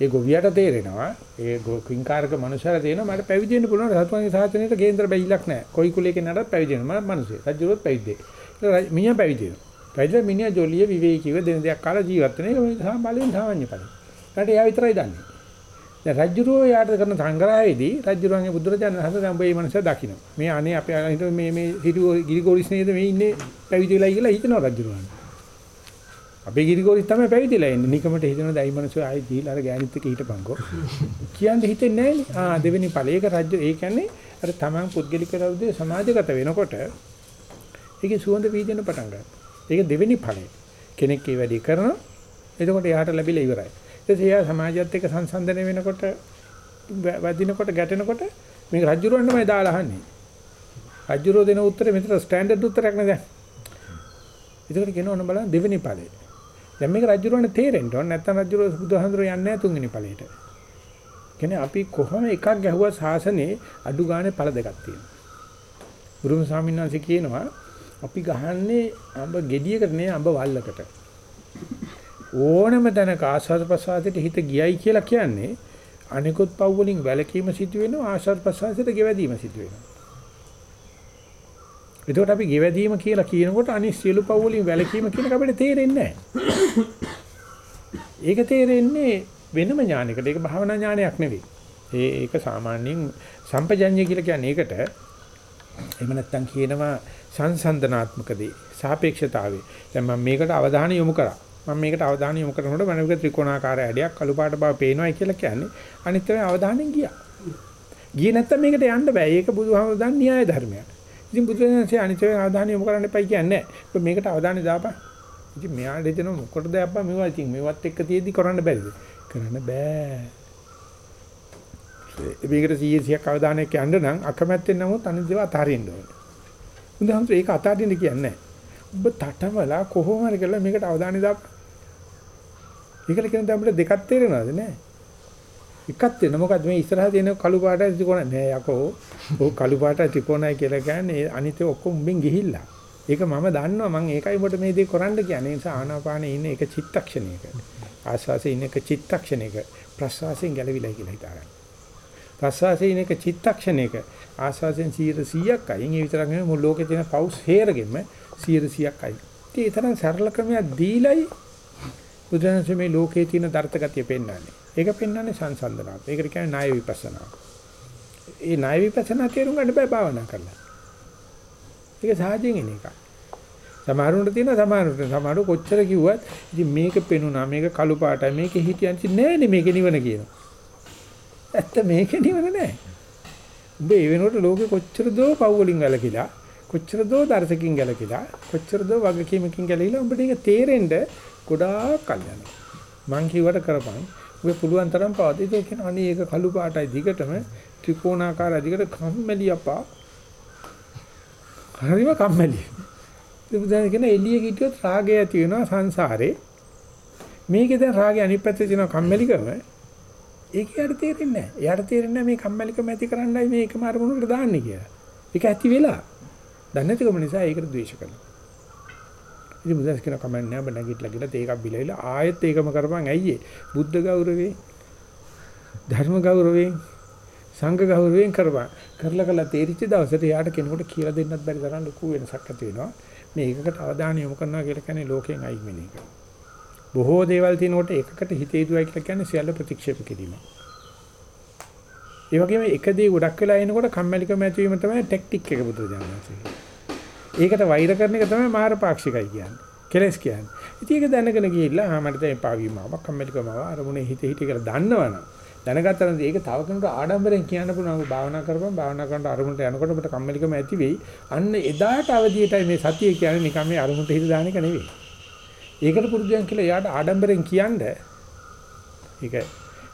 ඒ ගොවියට තේරෙනවා ඒ කිංකාරක මනුස්සයලා තේරෙනවා මට පැවිදි වෙන්න පුළුවන් සතුන්ගේ සාසනයට කේන්දර බැයිලක් නැහැ. කොයි කුලයක නඩත් පැවිදි වෙනවා මම මිනිස්සේ. රජුරුවත් පැවිදි. ඒක මිනිහා පැවිදි වෙනවා. පැවිදිලා මිනිහා ජොලිය විවේකීව දෙන දෙයක් කාලා ජීවත් වෙන එක මේ සාමාන්‍යයෙන් සාමාන්‍ය ඵලයි. ඒකට එයා විතරයි දන්නේ. දැන් රජුරෝ යාට කරන සංග්‍රහයේදී රජුරන්ගේ බුදුරජාණන් වහන්සේ දැන් මේ මනුස්සයා දකින්න. මේ අනේ අපේ හිත මේ මේ හිරු ගිරිගෝරිස් නේද මේ ඉන්නේ පැවිදි වෙලා කියලා හිතනවා රජුරන්. අපේ ගිරිගෝරිස් තමයි පැවිදිලා ඉන්නේ. නිකමට හිතන දයි මනුස්සය ආයි දීලා අර ගෑනිත් එක්ක හිටපන්කෝ. කියන්නේ හිතෙන්නේ නැහැ නේ. ආ දෙවෙනි ඵලයක රජු ඒ කියන්නේ අර තමන් පුද්ගලික රවුදේ සමාජගත වෙනකොට ඒකේ සුවඳ වීදෙන පටන් ගන්නවා. ඒක දෙවෙනි ඵලය. කෙනෙක් ඒ වැඩේ කරනවා. එතකොට එයාට ලැබිලා ඉවරයි. ඊට එයා සමාජයත් එක්ක සංසන්දනය වෙනකොට වදිනකොට ගැටෙනකොට මේක රජුරවන්නමයි දාලා අහන්නේ. රජුරෝ දෙන උත්තරේ මෙතන ස්ටෑන්ඩඩ් උත්තරයක් නේද? ඒකට කියනවා බලන්න දෙවෙනි ඵලය. දැන් මේක රජුරවන්න තේරෙන්න ඕන නැත්නම් රජුර බුදුහාඳුර යන්නේ නැහැ තුන්වෙනි ඵලයට. කියන්නේ අපි කොහොම එකක් ගැහුවා සාසනේ අඩු ගානේ ඵල දෙකක් තියෙනවා. ගුරුම ස්වාමීන් වහන්සේ කියනවා අපි ගහන්නේ අඹ ගෙඩියකට නේ අඹ වල්ලකට. ඕනම තැනක ආස්වාද ප්‍රසආසයට හිත ගියයි කියලා කියන්නේ අනිකුත් පව් වලින් වැළකීම සිදු වෙනවා ආස්වාද ප්‍රසආසයට ගෙවැදීම සිදු වෙනවා. එතකොට අපි ගෙවැදීම කියලා කියනකොට අනිත් සියලු පව් වලින් වැළකීම කියන එක අපිට තේරෙන්නේ නැහැ. ඒක තේරෙන්නේ වෙනම ඥානයකට. ඒක භාවනා ඥානයක් නෙවෙයි. ඒ ඒක සාමාන්‍යයෙන් සම්පජඤ්ඤය කියලා කියන්නේ ඒකට එහෙම නැත්නම් කියනවා සංසන්දනාත්මකදී සාපේක්ෂතාවේ. දැන් මම මේකට අවධානය යොමු කරා. මම මේකට අවධානය යොමු කරනකොට මනෝක ත්‍රිකෝණාකාර ඇඩයක් කළු පාට බව පේනවායි කියලා කියන්නේ අනිත් ඒවා අවධානයෙන් ගියා. ගියේ නැත්තම් මේකට යන්න බෑ. ඒක බුදුහාමුදුරුවෝ දන් න්‍යාය ධර්මයක්. ඉතින් බුදුරජාණන්සේ අනිත් ඒවා අවධානය යොමු කරන්න එපයි කියන්නේ නැහැ. මේකට අවධානය දාපන්. ඉතින් මෙයාට හිතෙන මොකටද අප්පා මේවා ඉතින් මේවත් එක්ක තියෙද්දි කරන්න බැරිද? කරන්න බෑ. මේකට 100ක් අවධානයක් යන්න නම් අකමැත්තෙන් නමුත් අනිත් ඒවා අතාරින්න ඕනේ. බුදුහාමුදුරුවෝ ඒක අතාරින්න කියන්නේ නැහැ. ඔබ තටමලා කොහොම හරි කරලා මේකට අවධානය දාපන්. ඒකල කියන දේ අපිට දෙකක් තේරෙනවද නැහැ? එකක් තේරෙන මොකද්ද මේ ඉස්සරහා තියෙන කළු පාටයි ත්‍රිකෝණ නෑ යකෝ. ඔය කළු පාටයි ත්‍රිකෝණයි කියලා කියන්නේ අනිත් ඔක්කොම උඹෙන් ගිහිල්ලා. ඒක මම දන්නවා මම ඒකයි උඹට මේ දේ කරන්න කියන්නේ. ඒ නිසා ආනාපානේ ඉන්නේ එක චිත්තක්ෂණයක. ආස්වාසේ ඉන්නේ එක චිත්තක්ෂණයක. ප්‍රස්වාසයෙන් ගැලවිලා කියලා හිතාගන්න. ප්‍රස්වාසයේ ඉන්නේ එක චිත්තක්ෂණයක. ආස්වාසයෙන් 100%ක් අයින් ඒ විතරක් නෙමෙයි මුළු ලෝකේ තියෙන පවුස් හේරගෙම 100%ක් අයින්. ඒ තරම් සරල ක්‍රමයක් දීලයි බුදුරජාණන් මේ ලෝකයේ තියෙන දර්ථ ගතිය පෙන්වන්නේ. ඒක පෙන්වන්නේ සංසන්දනාව. ඒකට කියන්නේ ණය විපස්සනාව. ඒ ණය විපස්සනා තේරුම් ගන්න බෑ භාවනා කරලා. ඒක සාහජයෙන් එන එකක්. සමහරුන්ට තියෙන සමහරුන්ට සමහරු කොච්චර කිව්වත් ඉතින් මේක පෙනුණා මේක කළු පාටයි මේක හිටියන්සි නෑනේ මේක නිවන කියනවා. ඇත්ත මේක නිවන නෑ. උඹ ඒ වෙනකොට ලෝකෙ කොච්චර දෝ පව් වලින් වැළකීලා කොච්චර දෝ දර්ශකින් ගැලකිලා කොච්චර දෝ වගකීමකින් ගැලවිලා උඹට ඒක තේරෙන්න ගොඩාක් කල් යනවා. මං කිව්වට කරපන්. ඔය පුළුවන් තරම් පවදී ඒක කියන අනේ ඒක කළු පාටයි දිගටම ත්‍රිකෝණාකාර දිගට කම්මැලි අපා. හරිම කම්මැලි. ඉතින් කියන එළිය කිටියොත් රාගය ඇති වෙනවා සංසාරේ. මේකේ දැන් රාගය අනිත් පැත්තේ තියෙන කම්මැලිකම ඒක යට තේරෙන්නේ නැහැ. එයාට තේරෙන්නේ මේ කම්මැලිකම ඇති කරන්නයි මේ එකම අරමුණකට දාන්නේ කියලා. ඒක ඇති වෙලා. දන්නේ නැතිකම නිසා ඒකට ද්වේෂ කරනවා. ඉතින් මුදස් කියන කමෙන්ට් නෑ ඔබ නැගිටලා ගිහලා තේකක් බිලවිලා ආයෙත් ඒකම කරපන්. ඇයියේ බුද්ධ ගෞරවේ ධර්ම ගෞරවයෙන් සංඝ ගෞරවයෙන් කරපන්. කරලා කළා තේරිච්ච දවසට යාට කෙනෙකුට කියලා දෙන්නත් බැරි තරම් ලොකු වෙනසක් ඇති වෙනවා. මේ එකකට අවධානය යොමු කරනවා කියලා කියන්නේ ලෝකයෙන් අයින් වෙන එක. බොහෝ දේවල් තියෙනකොට එකකට හිතේ දුවයි කියලා කියන්නේ සියල්ල ප්‍රතික්ෂේප කිරීම. ඒ වගේම එක දේ ගොඩක් වෙලා එනකොට කම්මැලිකම ඇති වීම තමයි ටැක්ටික් එක බුදුරජාණන් ඒකට වෛර කරන එක තමයි මාර පාක්ෂිකයි කියන්නේ. කෙලස් කියන්නේ. ඉතින් ඒක දැනගෙන ගිහිල්ලා ආ මට දැන් පාවීමාවක් කම්මැලිකමව අරමුණේ හිත හිත කියලා දන්නවනම් දැනගත්තනම් ඒක තව කෙනෙකුට ආඩම්බරෙන් කියන්න පුළුවන් භාවනා කරපන් භාවනා කරනකොට අරමුණට යනකොට ඔබට කම්මැලිකම ඇති වෙයි. අන්න එදාට අවදියටයි මේ සතිය කියන්නේ නිකන් මේ අරමුණට හිත දාන එක නෙවෙයි. ඒකට පුරුදුයන් කියලා යාට ආඩම්බරෙන් කියන්න ඒක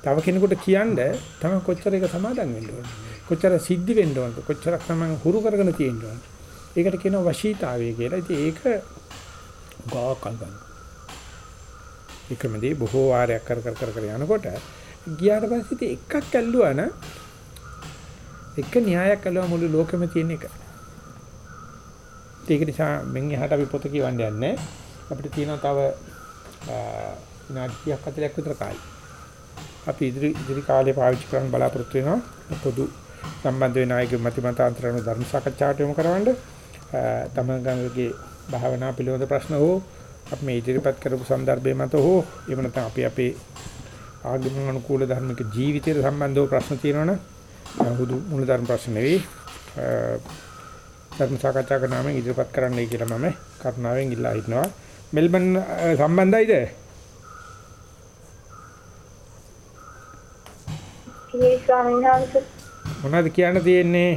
තව කෙනෙකුට කියන්න තම කොච්චර ඒක සමාදම් වෙන්න ඕන. කොච්චර සිද්ධි වෙන්න ඕන. කොච්චරක් තමයි හුරු කරගෙන තියෙන්න ඕන. ඒකට කියනවා වශීතාවය කියලා. ඉතින් ඒක ගාකල් ගන්න. එකමදී බොහෝ වාරයක් කර කර කර කර යනකොට ගියාට පස්සේ ඉතින් එකක් ඇල්ලුවා නම් එක න්‍යායක් ඇල්ලුවා මුළු ලෝකෙම තියෙන එක. ඒක නිසා මෙන් එහාට අපි පොත කියවන්න යන්නේ. අපිට තියෙනවා තව විනාඩි 30ක් 40ක් විතර කාලය. අපි ඉදිරි ඉදිරි කාලේ පාවිච්චි කරන්න බලාපොරොත්තු වෙනවා පොදු සම්බන්ධ වෙන අයගේ මත මතාන්තරණ ධර්ම සාකච්ඡාවට යොමු කරවන්න. තමංගගේ භාවනා පිළිබඳ ප්‍රශ්න හෝ අපි මේ ඉදිරිපත් කරපු સંદર્ભය මත හෝ එහෙම නැත්නම් අපි අපේ ආගම අනුකූල ධර්මික ජීවිතයට සම්බන්ධව ප්‍රශ්න තියෙනවනම් හුදු මූලධර්ම ප්‍රශ්න නෙවෙයි. ධර්ම සාකච්ඡා කරනාම ඉදිරිපත් කරන්නයි කියලා මම කරුණාවෙන් ඉල්ලා හිටනවා. මෙල්බන් සම්බන්ධයිද? මොනවද කියන්න තියෙන්නේ?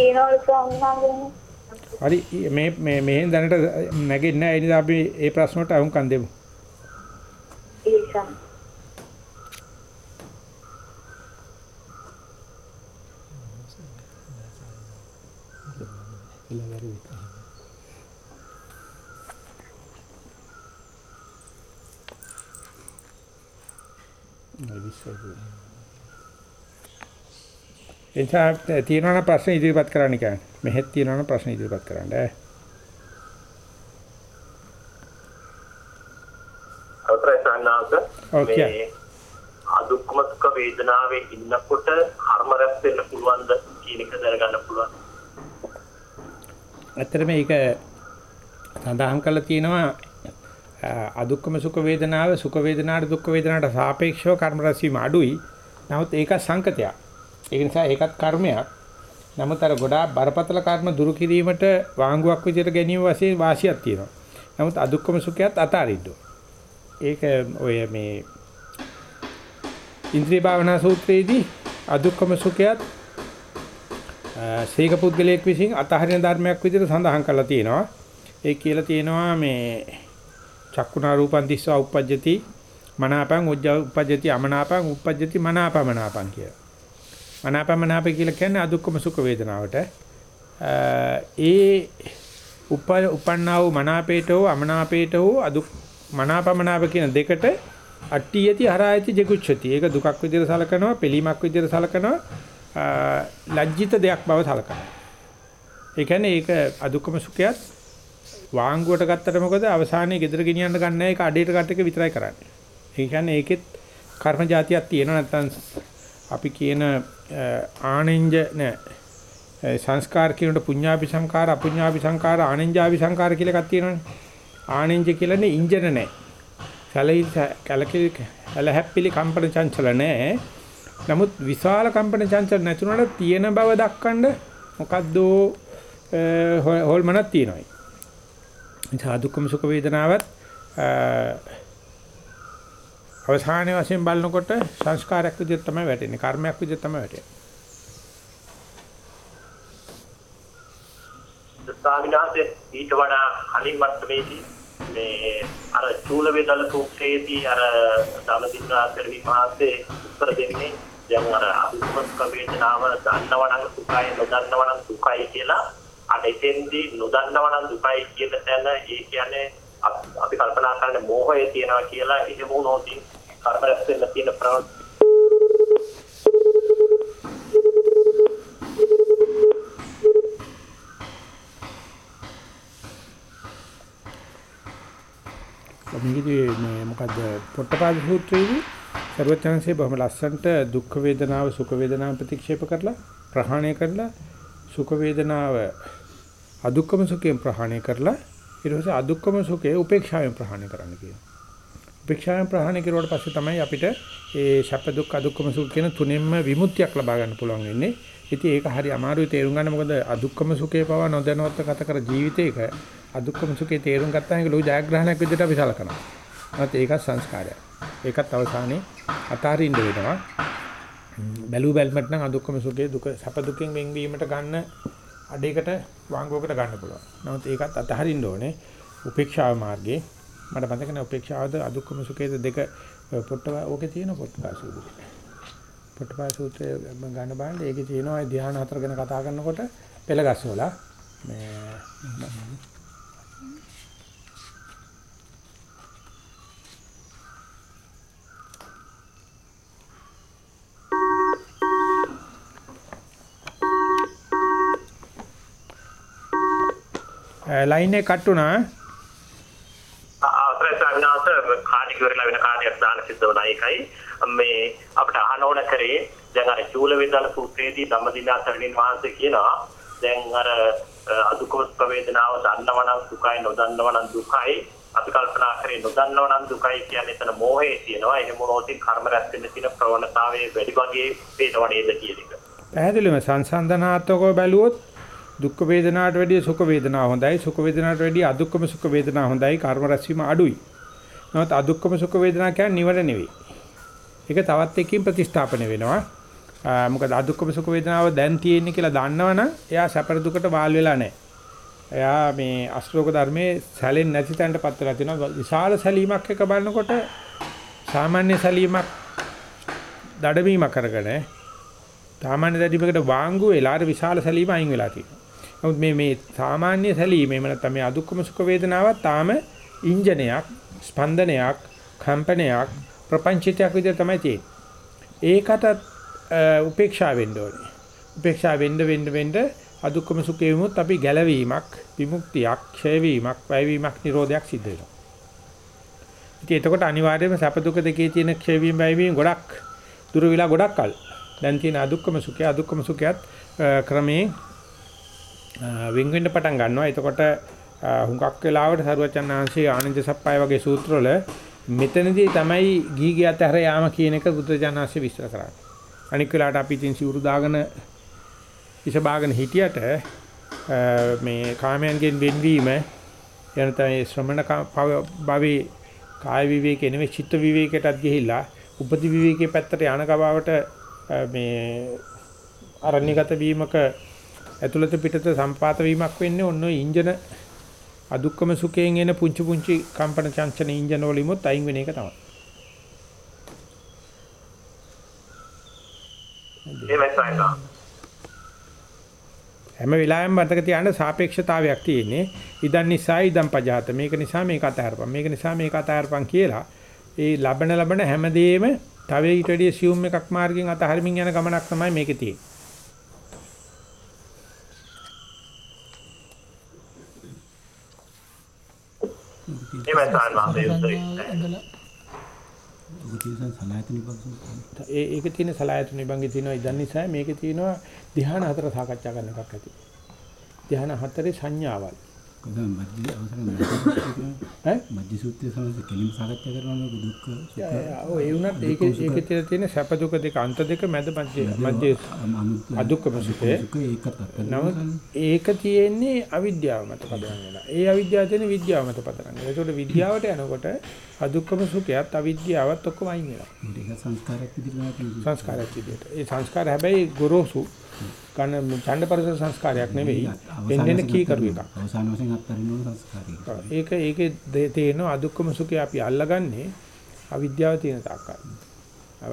තියෙනවලු ස්වාමීන් හරි මේ මේ මෙහෙන් දැනට නැගෙන්නේ නැහැ. ඒ නිසා අපි ඒ ප්‍රශ්නට අහුම්කම් දෙමු. ඒ ස්වාමීන් එතන තියෙනවා ප්‍රශ්න ඉදිරිපත් කරන්න කියන්නේ. මෙහෙත් තියෙනවා ප්‍රශ්න ඉදිරිපත් කරන්න. ඈ. අවසරයි සන්නාස. මේ අදුක්කම සුඛ වේදනාවේ ඉන්නකොට කර්ම රැස් වෙන්න පුළුවන්ද කියන එක දැනගන්න පුළුවන්. ඇත්තට මේක සඳහන් කරලා තියෙනවා අදුක්කම සුඛ වේදනාව සුඛ වේදනාට දුක්ඛ වේදනාට සාපේක්ෂව කර්ම රැස්වීම අඩුයි. නමුත් ඒක සංකතයක්. ඒක නිසා ඒකත් කර්මයක්. නමුත් අර ගොඩාක් බරපතල කර්ම දුරු කිරීමට වාංගුවක් විදිහට ගැනීම වශයෙන් වාසියක් තියෙනවා. නමුත් අදුක්කම සුඛයත් අතාරින්න ඕන. ඒක ඔය මේ ඉන්ද්‍රිය භාවනා සූත්‍රයේදී අදුක්කම සුඛයත් සීක පුද්ගලයෙක් විසින් අතහරින ධර්මයක් විදිහට සඳහන් කරලා තියෙනවා. ඒ කියලා තියෙනවා මේ චක්කුණා රූපං දිස්වා uppajjati මනාපං උජ්ජ uppajjati අමනාපං uppajjati මනාපමනාපං කියලා. මනාපමනාප කියලා කියන්නේ අදුක්කම සුඛ වේදනාවට. ඒ උප උපන්නා වූ මනාපේට හෝ අමනාපේට හෝ අදුක් මනාපමනාප කියන දෙකට අට්ටියති හරායති ජිගුච්ඡති. ඒක දුකක් විදිහට සලකනවා, පිළීමක් විදිහට සලකනවා, ලැජ්ජිත දෙයක් බව සලකනවා. ඒ කියන්නේ ඒක අදුක්කම සුඛයත් වාංගුවට ගත්තට මොකද අවසානයේ ගෙදර ගෙනියන්න ගන්න එක අඩේට ගන්න එක විතරයි කරන්නේ. ඒ කියන්නේ ඒකෙත් කර්ම જાතියක් තියෙනවා නැත්නම් අපි කියන ආනෙන්ජ නෑ සංස්කාර කියනට පුඤ්ඤාපි සංකාර අපුඤ්ඤාපි සංකාර ආනෙන්ජාපි සංකාර කියලා එකක් තියෙනවනේ. ආනෙන්ජ කියලානේ ඉන්ජන නෑ. සැලයි කලකේ ඇලහැප්පිලි කම්පන චංචල නෑ. නමුත් විශාල කම්පන චංචල නැතුණට තියෙන බව දක්වන්න මොකද්ද හොල්මනක් තියෙනවා. ඉතින් දුක්ඛම සුඛ වේදනාවත් අවසානයේ වශයෙන් බලනකොට සංස්කාරයක් විදිහට තමයි වැටෙන්නේ කර්මයක් විදිහට තමයි වැටෙන්නේ. ස්වාමිනාසේ ඊට වඩා කලින් මට්ටමේදී මේ අර චූල වේදල සූත්‍රයේදී අර ධම්මදින්නා පෙරවි මහසේ උත්තර දෙන්නේ දැන් අර අදුක්කම වේදනාව දන්නවනම් සුඛයි නොදන්නවනම් සුඛයි කියලා අර එතෙන්දී නොදන්නවනම් දුකයි කියන තැන ඒ කියන්නේ අපි කල්පනා කරන්නේ මෝහය තියනවා කියලා එහෙම වුණොත් කර්ම රැස් වෙන්න තියෙන ප්‍රවෘත්ති. මේකදී මේ මොකද්ද? පොට්ටපාද සූත්‍රයේදී ਸਰවඥාන්සේ බොහොම ලස්සනට දුක් වේදනාව සුඛ වේදනාව ප්‍රතික්ෂේප කරලා ප්‍රහාණය කරලා සුඛ වේදනාව අදුක්කම සුඛයෙන් ප්‍රහාණය කරලා ඊට පස්සේ අදුක්කම සුඛේ උපේක්ෂාවෙන් ප්‍රහාණය කරන්න කියනවා. උපේක්ෂාවෙන් ප්‍රහාණය කරුවාට පස්සේ තමයි අපිට ඒ ශප්ප දුක්ඛ අදුක්කම සුඛ කියන තුනෙන්ම විමුක්තියක් ලබා ගන්න පුළුවන් වෙන්නේ. ඉතින් ඒක හරි අමාරුයි තේරුම් ගන්න මොකද අදුක්කම සුඛේ පවා නොදැනුවත්ව ගත කර ජීවිතයක අදුක්කම සුඛේ තේරුම් ගත්තාම ඒක ලෝක ජයග්‍රහණයක් විදිහට අපි සලකනවා. නැත්නම් ඒකත් සංස්කාරයක්. ඒකත් අවසානයේ අතාරින්න වෙනවා. බැලු බැලමට නම් අදුක්කම සුඛේ දුක සැප දුකෙන් වෙන්වීමට ගන්න අඩේකට වාංගුවකට ගන්න පුළුවන්. නමුත් ඒකත් අතහරින්න ඕනේ උපේක්ෂාව මාර්ගේ. මට මතක නැහැ උපේක්ෂාවද අදුක්කම සුඛේද දෙක පොට්ටවා ඕකේ තියෙන පොට්ටපා සූත්‍රය. පොට්ටපා සූත්‍රය ගන්න බලන්න ඒකේ තියෙනවා ධ්‍යාන හතර ගැන කතා කරනකොට පෙළගස්සෝලා මේ ලයින් එක කට් වුණා. අවසරයි ස්වාමීනාත කාණි ඉවරලා වෙන කාණියක් දාන්න සිද්ධ වුණා. ඒකයි මේ අපිට අහන ඕන කරේ. දැන් අර චූල වේදන සූත්‍රයේදී ධම්මදිනා සරණින් වහන්සේ කියනවා දැන් අර අදුකෝස් වේදනාව දන්නවනම් සුඛයි නොදන්නවනම් දුකයි. අපි කල්පනා කරේ නොදන්නවනම් දුකයි කියන්නේ එතන මෝහය තියෙනවා. එහෙම වුණොත් කර්ම රැස් වෙන්න තියෙන ප්‍රවණතාවයේ වැඩි වගේ වේදව නේද කියන එක. පැහැදිලිවම සංසන්දනාත්මකව බැලුවොත් දුක් වේදනාවට වැඩිය සුඛ වේදනාව හොඳයි සුඛ වේදනාවට වැඩිය අදුක්කම සුඛ වේදනාව හොඳයි කර්ම රැස්වීම අඩුයි. නමුත් අදුක්කම සුඛ වේදනාව කියන්නේ නිවන නෙවෙයි. ඒක තවත් එකකින් ප්‍රතිස්ථාපන වෙනවා. මොකද අදුක්කම සුඛ වේදනාව දැන් තියෙන්නේ කියලා දන්නවනම් එයා සැපර දුකට වාල් වෙලා නැහැ. එයා මේ අශෝක ධර්මයේ සැලෙන්නේ නැති තැනටපත් වෙලා තියෙනවා. විශාල සැලීමක් එක බලනකොට සාමාන්‍ය සැලීමක් දඩමීමක් කරගෙන සාමාන්‍ය දැඩිමකට වාංගු වෙලා අර විශාල සැලීම අයින් වෙලා තියෙනවා. නමුත් මේ මේ සාමාන්‍ය සැලීම එහෙම නැත්නම් මේ අදුක්කම සුඛ වේදනාවක් තාම ඉන්ජනයක් ස්පන්දනයක් කම්පනයක් ප්‍රපංචිතයක් විදිහට තමයි තියෙන්නේ. ඒකට උපේක්ෂා වෙන්න ඕනේ. උපේක්ෂා වෙන්න වෙන්න වෙන්න අදුක්කම සුඛේ වුමුත් අපි ගැලවීමක්, විමුක්තියක්, ක්ෂය වීමක්, වැය වීමක්, නිරෝධයක් සිද්ධ වෙනවා. ඉතින් එතකොට අනිවාර්යයෙන්ම සැප දුක දෙකේ තියෙන ක්ෂය වීම, වැය වීම ගොඩක් දුර විලා ගොඩක් කල්. දැන් තියෙන අදුක්කම සුඛය, අදුක්කම සුඛයත් ක්‍රමයෙන් වෙන් වෙන්න පටන් ගන්නවා. එතකොට හුඟක් වෙලාවට සරුවචන් ආංශී ආනන්ද සප්පයි වගේ සූත්‍රවල මෙතනදී තමයි ගීගේ අතහැර යාම කියන එක බුදුජානනාංශී විස්තර කරන්නේ. අනික් වෙලාවට අපි ඉතින් සිවුරු දාගෙන ඉස බාගෙන හිටියට මේ කාමයන්ගෙන් වෙන්වීම එනතම ශ්‍රමණ භවයේ කාය විවේකේ නෙවෙයි චිත්ත විවේකයටත් ගිහිල්ලා උපදි විවේකයේ පැත්තට යන කබාවට මේ අරණ්‍යගත වීමක ඇතුළත පිටත සම්පාත වීමක් වෙන්නේ ඔන්න ඉන්ජන අදුක්කම සුඛයෙන් එන පුංචි පුංචි කම්පන චංචන ඉන්ජන වලිමුත් අයින් වෙන එක තමයි. හැම වෙලාවෙම මතක තියාගන්න සාපේක්ෂතාවයක් තියෙන්නේ. ඉදන් නිසා ඉදන් පජාත. මේක නිසා මේක අතහැරපන්. මේක නිසා මේක අතහැරපන් කියලා ඒ ලබන ලබන හැමදේම තව ඊට වැඩිය සියුම් එකක් මාර්ගෙන් අතහරිමින් යන ගමනක් තමයි මේකේ තියෙන්නේ. සලායතන විභාග ඒ ඒක තියෙන සලායතන විභංගේ තියෙනවා ඉදන් නිසා මේකේ තියෙනවා ධ්‍යාන හතර සාකච්ඡා කරන එකක් ඇති. ධ්‍යාන හතරේ සංඥාවල්. කොහොමද මධ්‍ය අවසර ඈ? මධ්‍ය සූත්‍රයේ සමහර කෙලින් සාකච්ඡා කරනවා දුක්ඛ සුඛ ඔව් ඒ වුණත් ඒකේ ඒකේ තියෙන තියෙන සැප දුක දෙක අන්ත දෙක මැද මැද මැද අදුක්කම සුඛේ. නමුත් ඒක තියෙන්නේ අවිද්‍යාව මත පදනම් වෙලා. ඒ අවිද්‍යාව තියෙන විද්‍යාව මත පදනම් වෙලා. ඒකට විද්‍යාවට යනකොට අදුක්කම සුඛයත් අවිද්‍යාවත් ඔක්කොම අයින් වෙනවා. ඒක සංස්කාරයක් විදිහට සංස්කාරයක් විදියට. ඒ සංස්කාර හැබැයි ගොරෝසු කන ඡණ්ඩපරස සංස්කාරයක් නෙවෙයි. එන්නේ කීකරු එකක්. අවසාන වශයෙන් අත්හරින්න ඕන සංස්කාරය. ඒක ඒකේ තේන අදුක්කම සුඛය අපි අල්ලගන්නේ අවිද්‍යාව තියෙන තාක්කල්.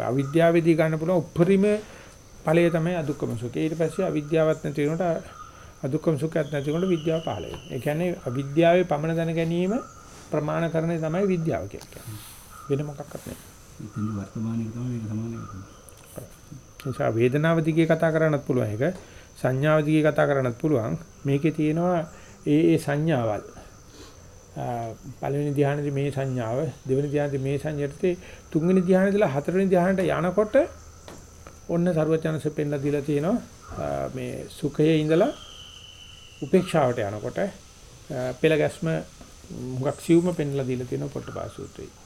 අවිද්‍යාවේදී ගන්න පුළුවන් උපරිම ඵලය තමයි අදුක්කම සුඛය. ඊට පස්සේ අවිද්‍යාවත් නැති වෙනකොට අදුක්කම සුඛයත් නැති වෙනකොට විද්‍යාව පහළ වෙනවා. ඒ කියන්නේ අවිද්‍යාවේ පමණ දැන ගැනීම ප්‍රමාණකරණය තමයි විද්‍යාව කියන්නේ. වෙන මොකක්වත් නෙවෙයි. ඉතින් වර්තමානයේ තමයි මේක සමාන වෙන්නේ. නිසා වේදනාව දිගේ කතා කරන්නත් පුළුවන්. එක සංඥාව දිගේ කතා කරන්නත් පුළුවන්. මේකේ තියෙනවා ඒ ඒ සංඥාවල්. ආ, පළවෙනි ධ්‍යානෙදී මේ සංඥාව දෙවෙනි ධ්‍යානෙදී මේ සංඥාට තුන්වෙනි ධ්‍යානෙදීලා හතරවෙනි ධ්‍යානට යනකොට ඔන්න සරුවචනසේ පෙන්ලා දීලා තියෙනවා. ආ, මේ සුඛයේ ඉඳලා උපේක්ෂාවට යනකොට ආ, පෙළ ගැස්ම මුගක් සිවුම පෙන්ලා දීලා තියෙනවා පොට්ටපාසූත්‍රයේ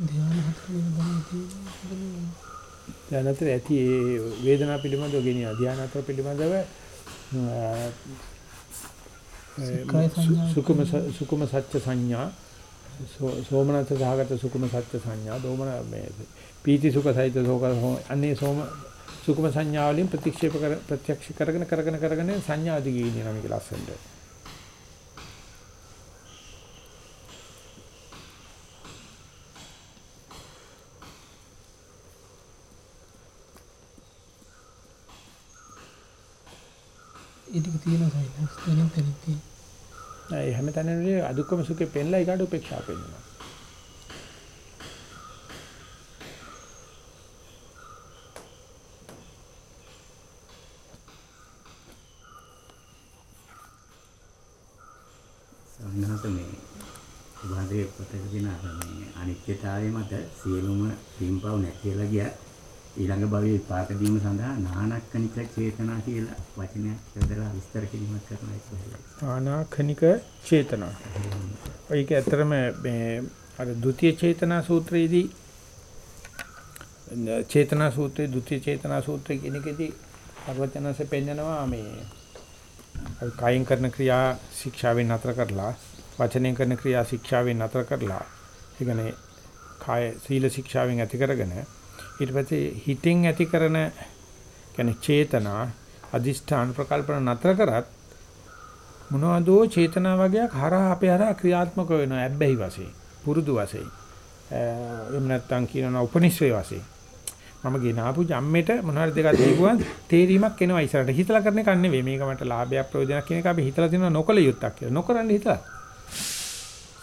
ධ්‍යාන හතර වෙන බණ තියෙනවා. ධානතර ඇති ඒ වේදනා පිළිබඳව ගෙනියන ධානතර පිළිබඳව අ, සුඛය සංඥා. සුකුම සුකුම සත්‍ය සංඥා. සෝ- සෝමනස්ස සහගත සුකුම සත්‍ය සංඥා. දෝමන මේ පීති සුඛ සහිත සෝක අන්නේ සෝම සුකුම සංඥා වලින් ප්‍රතික්ෂේප කර ප්‍රත්‍යක්ෂ කරගෙන කරගෙන කරගෙන සංඥා දිගේ ඉන්නවා මේක ලස්සනට ඒ ටික තියෙනවා සයිලන්ස් තනින් තනින් තියෙන. ඒ හැම තැනම අදුක්කම සුඛේ පෙන්ලා ඊකට උපේක්ෂා පෙන්නවා සංඝාත මේ උභාදයේ පොතක දෙන අර මේ අනිත්‍යතාවය මත සියලුම පින්පව් නැතිලා ගියා. ඊළඟ භවයේ විපාක දීම සඳහා නානක්කනික චේතනා කියලා වචනයක් යොදලා විස්තර කිරීමක් කරනවා ඒක හොඳයි. ආනාඛනික චේතනා. ඒක ඇත්තරම මේ අර ဒုတိ ය චේතනා සූත්‍රයේදී න- චේතනා සූත්‍රයේ ဒုတိ ය චේතනා සූත්‍රය කියන එකේදී අරවචනanse පෙන්නනවා මේ අපි කයින් කරන ක්‍රියා ශික්ෂාවෙන් නතර කරලා වචනෙන් කරන ක්‍රියා ශික්ෂාවෙන් නතර කරලා ඒ කියන්නේ කාය සීල ශික්ෂාවෙන් ඇති කරගෙන ඊට පස්සේ හිතින් ඇති කරන කියන්නේ චේතනා අදිෂ්ඨාන ප්‍රකල්පන නතර කරත් මොනවදෝ චේතනා වගේක් හරහා අපේ හරහා ක්‍රියාත්මක වෙනවා ඇබ්බැහි වශයෙන් පුරුදු වශයෙන්. එහෙම නැත්නම් කියනවා උපනිශ්‍රේ වශයෙන්. මම ගෙනාපු ජම්මෙට මොනවාරි දෙකක් දීපුවා තේරීමක් එනවා ඉස්සරහට. හිතලා කරන එකක් නෙවෙයි. මේක මට ලාභයක් ප්‍රයෝජනයක් කියන එක අපි හිතලා තියෙනවා නොකල යුත්තක් කියලා. නොකරන්න හිතලා.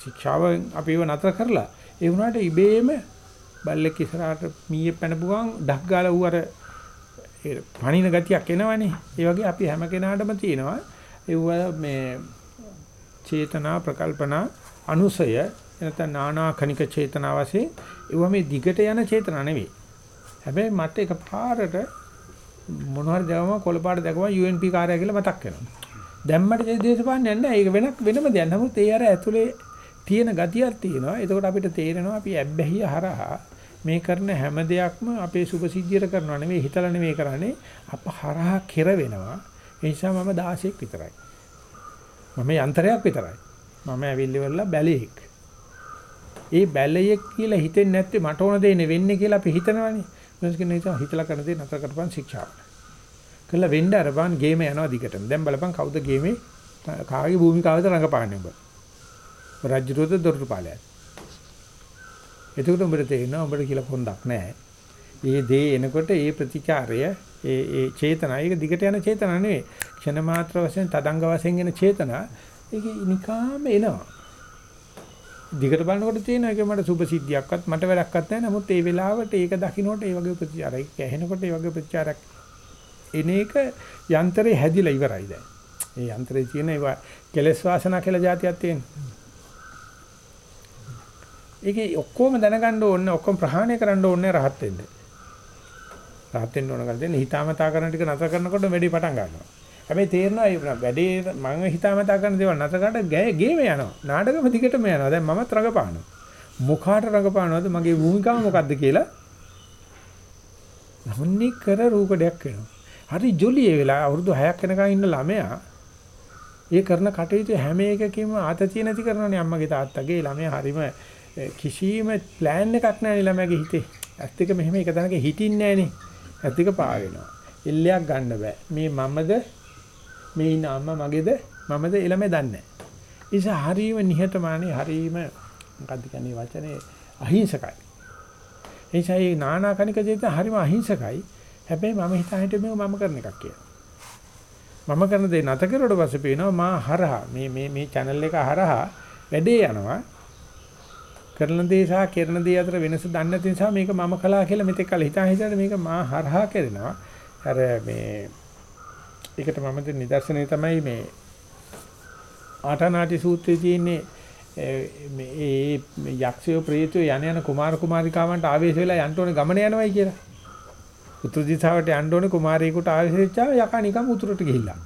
ශික්ෂාව අපිව නතර කරලා. ඒ වුණාට ඉබේම බල්ලෙක් ඉස්සරහට මීයේ පැනපු ගමන් ඩක් ගාලා ඌ අර ඒ පණින ගතියක් එනවනේ ඒ වගේ අපි හැම කෙනාටම තියෙනවා ඒව මේ චේතනා ප්‍රකල්පනා අනුසය නැත්නම් නානා කනික චේතනා වශයෙන් ඒව මේ දිගට යන චේතනා නෙවෙයි හැබැයි මට එකපාරට මොන හරි දවම කොළපාට දැකම UNP කාර්යය කියලා මතක් වෙනවා. දැම්මට දේශපාලනයක් නැහැ. ඒක වෙනක් වෙනම දෙයක්. නමුත් ඒ අර ඇතුලේ තියෙන ගතියක් තියෙනවා. එතකොට අපිට තේරෙනවා අපි ඇබ්බැහිය හරහා මේ කරන හැම දෙයක්ම අපේ සුභසිද්ධියට කරනවා නෙවෙයි හිතලා නෙවෙයි කරන්නේ. අප හරහා කෙර වෙනවා. ඒ නිසා මම 16ක් විතරයි. මම යන්ත්‍රයක් විතරයි. මම ඇවිල්ලිවලා බැලේක්. ඒ බැලේක් කියලා හිතෙන්නේ නැත්තේ මට ඕන දේ වෙන්නේ කියලා අපි හිතනවනේ. මොනස් කියන නිසා හිතලා කරන දේ නතර කරපන් ශික්ෂාව. කළා වෙන්න අරපන් ගේම යනවා දිගටම. දැන් බලපන් කවුද ගේමේ කාගේ භූමිකාවද රඟපාන්නේ ඔබ. රජ්‍යරෝද දොරටුපාලයයි. එතකොට උඹට තේරෙනවා උඹට කියලා පොන්දක් නැහැ. ඒ දේ එනකොට ඒ ප්‍රතිචාරය ඒ ඒ චේතනා ඒක දිගට යන චේතනා නෙවෙයි. ක්ෂණ මාත්‍ර වශයෙන් තදංග වශයෙන් එන චේතනා ඒක නිකාම එනවා. දිගට බලනකොට තියෙනවා ඒක මට සුභ සිද්ධියක්වත් මට වැඩක්වත් නැහැ. නමුත් ඒ වෙලාවට ඒක දකින්නකොට ඒ වගේ ප්‍රතිචාරයක් ඇහෙනකොට ඒ වගේ ප්‍රතිචාරයක් එන එක යන්ත්‍රේ හැදිලා ඉවරයි දැන්. ඒ යන්ත්‍රේ තියෙන ඒවා කෙලස් වාසනා කියලා જાතියක් තියෙනවා. ඒකේ ඔක්කොම දැනගන්න ඕනේ ඔක්කොම ප්‍රහාණය කරන්න ඕනේ රහත් වෙන්න. රහත් වෙන්න ඕන කරලා දෙන්න හිතාමතා කරන ටික නතර කරනකොට වැඩි පටන් ගන්නවා. හැබැයි තේරෙනවා ඒ වැඩේ මම හිතාමතා කරන දේවල් නැත කාට ගේම යනවා. නාටකම දිගටම යනවා. දැන් මමත් රඟපානවා. මොකාට රඟපානවද මගේ භූමිකාව මොකද්ද කියලා නමුන්නේ කර රූපඩයක් වෙනවා. හරි ජොලිය වෙලා අවුරුදු 6ක් වෙනකන් ඉන්න ළමයා ඒ කරන කටයුතු හැම එකකම ආතතිය නැති කරනනේ අම්මගේ තාත්තගේ ළමයා හරිම කිසිම plan එකක් නැහැ ළමයාගේ හිතේ. ඇත්ත එක මෙහෙම එක තැනක හිටින්නේ නැහනේ. ඇත්ත එක පාවෙනවා. එල්ලයක් ගන්න බෑ. මේ මමද මේ ඉන්න අම්මා මගේද මමද ළමයි දන්නේ නැහැ. නිසා හරීම නිහතමානී හරීම මොකද්ද කියන්නේ වචනේ අහිංසකයි. එනිසා මේ නානා කනික දෙත හරීම අහිංසකයි. හැබැයි මම හිතා හිටියේ මේක මම කරන එකක් කියලා. මම කරන දේ නැත කරුවට පස්සේ පේනවා මා හරහා මේ මේ මේ channel එක හරහා වැඩේ යනවා. කරන දේ සහ කරන දේ අතර වෙනස දන්නේ නැති නිසා මේක මම කළා කියලා මෙතෙක් කල හිතා හිතාට මේක මා හරහා කරනවා. අර මේ ඒකට මම දෙන නිදර්ශනය තමයි මේ ආටනාටි සූත්‍රයේ තියෙන්නේ මේ යක්ෂයෝ ප්‍රේතයෝ යන යන කුමාර කුමාරිකාවන්ට ආවේශ වෙලා යන්න ඕනේ ගමන යනවයි කියලා. උතුරු දිශාවට යන්න ඕනේ කුමාරයෙකුට ආවේශ වෙච්චා යකා නිකම් උතුරට ගිහිල්ලා.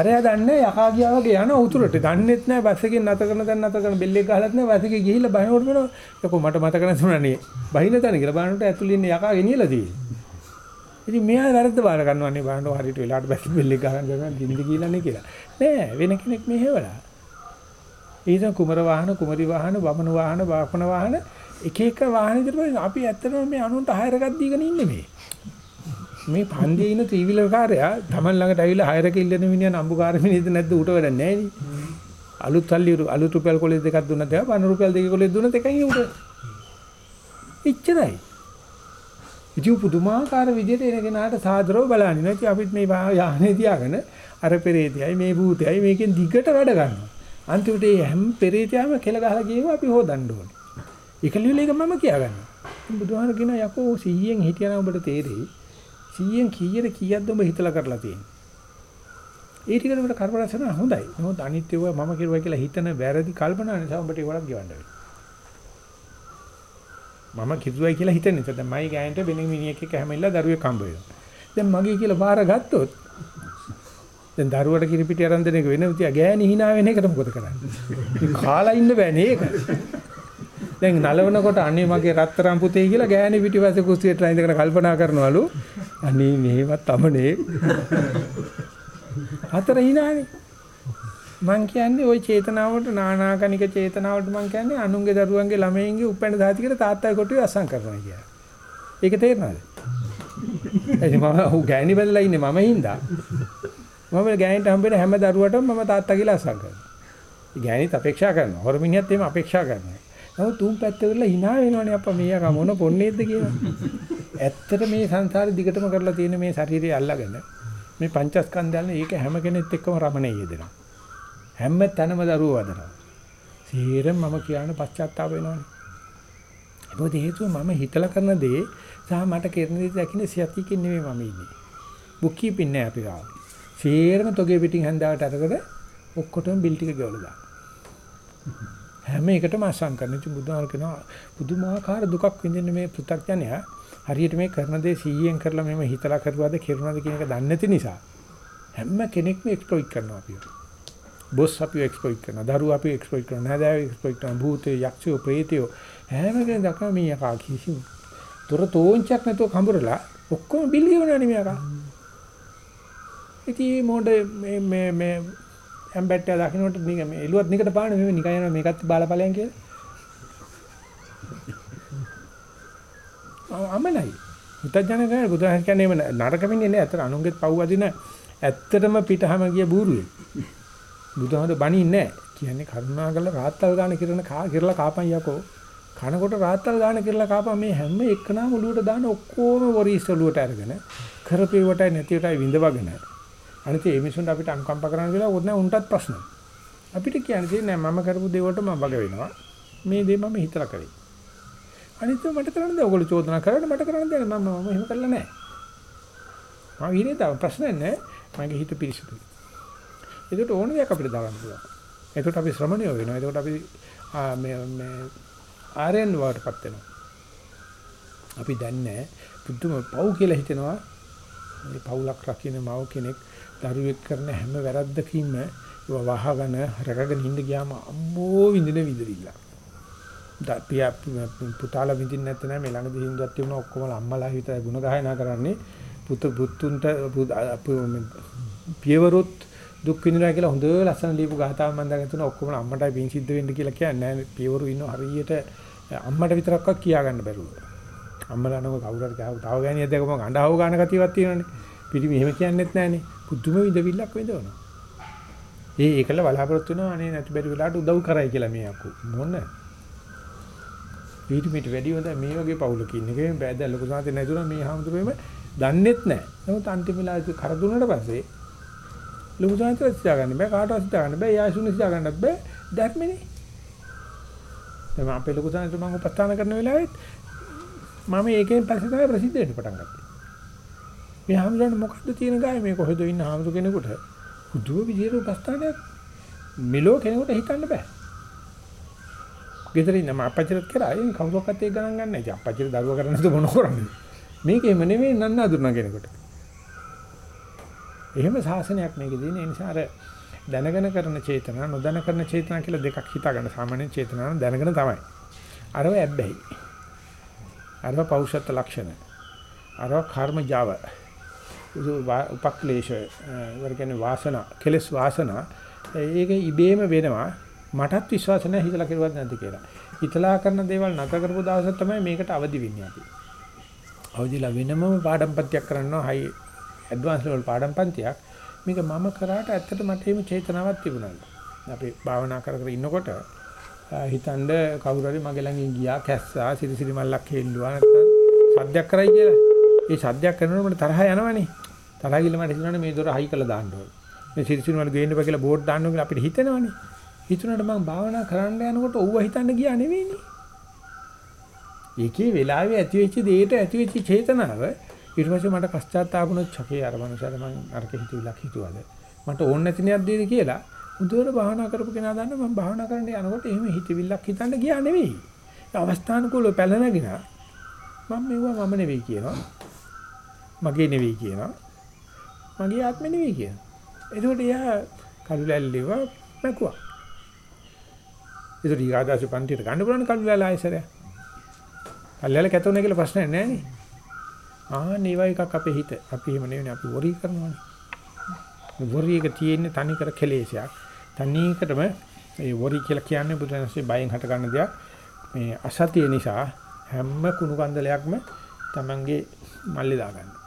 අරයා දන්නේ යකා ගියා වගේ යන උතුරට. දන්නේත් නැහැ බස් එකෙන් නැත කරන තැන නැත කරන බෙල්ලෙක් ගහලත් නැහැ බස් එකේ ගිහිල්ලා බහිනකොට වෙනවා. යකෝ මට මතක නැතුණානේ. බහින තැන කියලා බලනකොට ඇතුළේ ඉන්නේ යකා ගෙනියලා තියෙන්නේ. ඉතින් මෙයා වැරද්ද බාර ගන්නවන්නේ බලන්න හරියට වෙලාවට බස් බෙල්ලෙක් ගහන ගමන් ගින්ද කියලානේ කියලා. නෑ වෙන කෙනෙක් මෙහෙවලා. ඊට කුමර වාහන කුමරි වාහන වමන වාහන වාහන වාහන එක එක වාහන ඉදිරියට අපි ඇත්තටම මේ අනුන්ට හයර එකක් දීගෙන ඉන්නේ මේ. මේ පන්දියේ ඉන්න ත්‍රිවිල කාර්යයා Taman ළඟට ඇවිල්ලා හයර කිල්ලන මිනිහා නම්බුකාර මිනිහද නැද්ද ඌට වැඩක් නැහැ නේ. අලුත් සල්ලි අලුත් රුපියල් කොලේ දෙකක් දුන්නත් ඒවා පන රුපියල් දෙකක කොලේ දුන්නත් එකයි ඌට. ඉච්චරයි. ඉතින් පුදුමාකාර විදිහට එන කෙනාට සාදරව බලන්නේ නැති අපිත් මේ යාහනේ තියාගෙන අර පෙරේතයයි මේ භූතයයි මේකෙන් දිගට වැඩ ගන්නවා. අන්තිමට මේ හැම පෙරේතයම කෙල ගහලා ගියව අපි හොදන්න ඕනේ. ඒකලියල එක මම කියාගන්නවා. බුදුහාම කියන යකෝ 100න් හිටියනම් ඔබට තේරෙයි. 100න් කීයට කීයක්ද ඔබ හිතලා කරලා තියෙන්නේ. ඒ ටිකට ඔබට කර්මරසන හොඳයි. මොකද අනිත්‍යව මම කිරුවා කියලා හිතන වැරදි කල්පනා නිසා ඔබට ඒවලක් ගෙවන්න වෙනවා. මම කිව්වයි කියලා හිතන නිසා දැන් මයි ගෑනට වෙන මිනිහෙක් එක්ක හැමෙල්ලා දරුවෙක් හම්බ වෙනවා. දැන් මගේ කියලා බාර ගත්තොත් දැන් දරුවට කිරිපිටි අරන් දෙන එක වෙන විදිය ගෑණි hina වෙන එකට මොකද කරන්නේ? කාලා ඉන්න බෑනේ ඒක. දැන් නලවනකොට අනේ මගේ රත්තරන් පුතේ කියලා ගෑණි පිටිපස්සේ කුස්සියට ඉඳගෙන කල්පනා කරනවලු. අනේ මේවත් තමනේ. හතර hinaනේ. මං කියන්නේ ওই චේතනාවට නානාකනික චේතනාවට මං කියන්නේ අනුන්ගේ දරුවන්ගේ ළමයින්ගේ උපැන්න සාතිකයට තාත්තයි කොටුවේ අසං කරනවා කියලා. ඒක තේරෙනවද? එනි මම ඌ ගෑණි බැලලා ඉන්නේ මම හින්දා. මම ගෑණිට හම්බෙන හැම දරුවටම මම තාත්තා කියලා අසං කරනවා. ගෑණිත් අපේක්ෂා කරනවා. හොරමිනියත් එහෙම අපේක්ෂා කරනවා. නමුත් තුන් පැත්ත කරලා hina වෙනවනේ අප්පා මේක මොන පොන්නේද්ද කියලා. ඇත්තට මේ සංසාරේ දිගටම කරලා තියෙන මේ ශරීරය අල්ලගෙන මේ පංචස්කන්ධයන් ඒක හැම කෙනෙක් එක්කම රමණේ යෙදෙනවා. හැම තැනම දරුවෝ වදනවා. සීරම මම කියන පශ්චාත්තාප වෙනවනේ. ඒකෝද හේතුව මම හිතලා කරන දේ සහ මට කරන දේ දකින්න සියතිකින් නෙමෙයි මම ඉන්නේ. බුක් කීපින් නෑ අපි ගාව. සීරම තොගේ පිටින් හැන්දාවට අරගෙන ඔක්කොටම බිල් ටික ගෙවලා දාන්න. හැම එකටම අසං කරන ඉතින් බුදුහාම කියනවා පුදුමාකාර දුකක් විඳින්න මේ පෘථග්ජනයා හරියට මේ කරන දේ 100ෙන් කරලා මෙහෙම හිතලා කරුවාද කෙරුණාද කියන එක දන්නේ නැති නිසා හැම කෙනෙක්ම එක්ස්ප්ලොයිට් කරනවා අපිව. බොස් අපිව එක්ස්ප්ලොයිට් කරනවා. දරුවෝ අපිව එක්ස්ප්ලොයිට් කරනවා. නෑදෑයෝ එක්ස්ප්ලොයිට් කරනවා. භූතයෝ, යක්ෂයෝ, ප්‍රේතයෝ හැම කෙනෙක් දක්වා මේ යකා කිසි තොර තෝංචක් නැතුව කඹරලා ඔක්කොම බිලියවනනේ මේ යකා. ඉතින් මොඩ මේ මේ මේ ඇම්බැට්ටා දකින්නට නික මේ එළුවත් නිකට පාන මේ නිකන් යනවා මේකත් බාලපලයන් කියලා. අමනයි. මුතජන ගෑ බුදුහාම කියන්නේ එම නරක වෙන්නේ නෑ. අතර අනුන්ගෙත් පව් අදින ඇත්තටම පිටහම ගිය බූරුවේ. බුදුහාමද බණින්නේ නෑ. කියන්නේ කරුණාකරලා රාත්තල් ගන්න කිරන කා කිරලා කාපන් යකෝ. කනකොට රාත්තල් ගන්න කිරලා කාපන් මේ හැම එකනම ඔලුවට දාන ඔක්කොම වොරිස් ඔලුවට අරගෙන කරපේවටයි නැතිවටයි විඳවගෙන. අනිත් ඒ මිනිසුන්ට අපිට අනුකම්ප කරන්න වෙලා උත් නෑ උන්ටත් ප්‍රශ්න. අපිට කියන්නේ නෑ මම කරපු දේවල්ට මම වග වෙනවා. මේ දේ මම හිතලා කරේ. අනිත් මට කරන්න දෙයි. ඔයගොල්ලෝ චෝදනා කරලා මට කරන්න දෙන්න මම මම එහෙම කරලා නැහැ. මම ඉන්නේ තාම ප්‍රශ්නයක් නැහැ. මගේ හිත පිරිසුදුයි. ඒකට ඕන දෙයක් අපිට දාගන්න පුළුවන්. ඒකට අපි ශ්‍රමණය වෙනවා. ඒකට අපි මේ මේ ආරෙන් වඩපත් වෙනවා. අපි දන්නේ පුදුම පව් කියලා හිතෙනවා. මේ පවුලක් රකින්න මව කෙනෙක් දරුවෙක් කරන හැම වැරද්දකින්ම ඒව වහගෙන රැකගෙන ඉඳ ගියාම අම්මෝ විඳින විදිරිල්ල. පියා පුතාලා විඳින්න නැත්නම් මේ ළඟදී හින්දුවක් තිබුණා ඔක්කොම අම්මලා විතරයි ಗುಣ ගායනා කරන්නේ. පුතු පුතුන්ට පියවරුත් දුක් විඳිනවා කියලා හොඳ ලස්සන ලියපු ගාතාවක් මම දාගෙන තුන ඔක්කොම අම්මටයි පින් සිද්ධ වෙන්න කියලා කියන්නේ නැහැ පියවරු ඉන්න හරියට අම්මට විතරක්වත් කියා ගන්න බැරුව. අම්මලා නෝ කවුරු හරි ගාව තව ගෑණියක් දැකපම අඬව ගන්න කතියක් තියෙනවනේ. පිරිමි එහෙම කියන්නෙත් නැහනේ පුදුම විදවිල්ලක් විදවනවා ඒ ඒකල බලාපොරොත්තු වෙනවා අනේ නැති බැරි වෙලාවට උදව් කරයි කියලා මේ අකු. මොන? ඊට මිට වැඩි හොඳ මේ වගේ පවුලක ඉන්න එකේ බෑද ලොකු සාතේ නැතුණා මේ හැමතුරේම දන්නෙත් නැහැ. නමුත් අන්තිම වෙලාවේ කර දුන්නාට පස්සේ ලොකු සාතේ සිතා ගන්න බෑ. කාටවත් සිතා ගන්න බෑ. යාසුන සිතා ගන්නත් බෑ. ධර්මනේ. දැන් අපේ ලොකු සාතේ මම උපස්ථාන කරන වෙලාවෙත් මම ඒකෙන් පස්සේ තමයි ප්‍රසිද්ධ වෙන්න පටන් ගත්තේ. මේ හැමෝටම මොකද්ද තියෙන ගාය මේ කොහෙද ඉන්න හැමතු කෙනෙකුට හුදුව විදියට උපස්ථානයක් මෙලෝ කෙනෙකුට හිතන්න බෑ. ගෙදර ඉන්න මම අපච්චිට කරා ඒ කවුරක්වත් ඒක ගණන් ගන්න නැහැ. ඉතින් අපච්චිට දරුවා කරන්නද මොන කරන්නේ? මේකෙම නෙමෙයි නන්න අඳුරන කෙනෙකුට. එහෙම සාසනයක් මේකේ තියෙන නිසා අර දැනගෙන කරන චේතනා නොදැන කරන චේතනා කියලා දෙකක් හිතා ගන්න සාමාන්‍ය චේතනා දැනගෙන තමයි. අරව ඇබ්බැහි. අරව පෞෂත්ව ලක්ෂණ. අරව කර්ම ජාව. උපක්ලේශ වර කියන්නේ වාසනා කෙලස් වාසනා ඒක ඉබේම වෙනවා මටත් විශ්වාස නැහැ හිතලා කරුවත් නැද්ද කියලා. හිතලා කරන දේවල් නැත කරපු දවසක් තමයි මේකට අවදි වෙන්නේ අපි. අවදිලා වෙනමම පාඩම් පන්තියක් කරනවා හයි ඇඩ්වාන්ස් ලෙවල් පාඩම් පන්තියක්. මේක මම කරාට ඇත්තට මට එහෙම චේතනාවක් තිබුණා. අපි භාවනා කර කර ඉන්නකොට හිතනද කවුරු හරි මගේ ළඟින් ගියා කැස්සා සිරිසිරි මල්ලක් හෙල්ලුවා නැත්නම් සද්දයක් කරයි කියලා. ඒ සද්දයක් කරනකොට මට තරහ යනවනේ. තරහ ගිහලා මට හිතෙනවා මේ දොර හයි කරලා දාන්න ඕනේ. මේ සිරිසිරි මල් ගේන්න බෑ කියලා බෝඩ් දාන්න ඕනේ කියලා අපිට හිතෙනවනේ. හිතුණාට මම භාවනා කරන්න යනකොට ඌව හිතන්න ගියා නෙවෙයිනේ. ඒකේ වෙලාවේ ඇති වෙච්ච දෙයට ඇති වෙච්ච චේතනාව ඊට පස්සේ මට පශ්චාත්තාපුණොත් චකේ අර මනුස්සයර මං අරක හිතුවිලක් හිතුවද මට ඕන නැති නියක් දෙයිද කියලා මුදුවර භාවනා කරපු කෙනා දන්න මම භාවනා කරන්න යනකොට එහෙම හිතවිල්ලක් හිතන්න ගියා නෙවෙයි. ඒ අවස්ථානුකූලව පැලනගෙන මම මෙවුවා මම නෙවෙයි කියනවා. මගේ නෙවෙයි කියනවා. මගේ ආත්මෙ නෙවෙයි කියනවා. එතකොට එයා කල්ුලැල්ලිව මැකුවා. ඒක ඊගාදාසු පන්තියට ගන්න පුළුවන් කල්ුලැල්ල ආයසරය. කල්ුලැල්ල කැතුනේ කියලා ප්‍රශ්නයක් නැහැ නේ. ආ නේවා එකක් අපේ හිත. අපි එහෙම නෙවෙයි අපි වොරි කරනවානේ. වොරි එක තියෙන්නේ තනි කර කෙලෙසයක්. තනීකටම ඒ වොරි කියලා කියන්නේ බුදුරජාණන්සේ බයෙන් හට ගන්න දෙයක්. මේ අසතිය නිසා හැම කුණු කන්දලයක්ම Tamange මල්ලේ දාගන්න.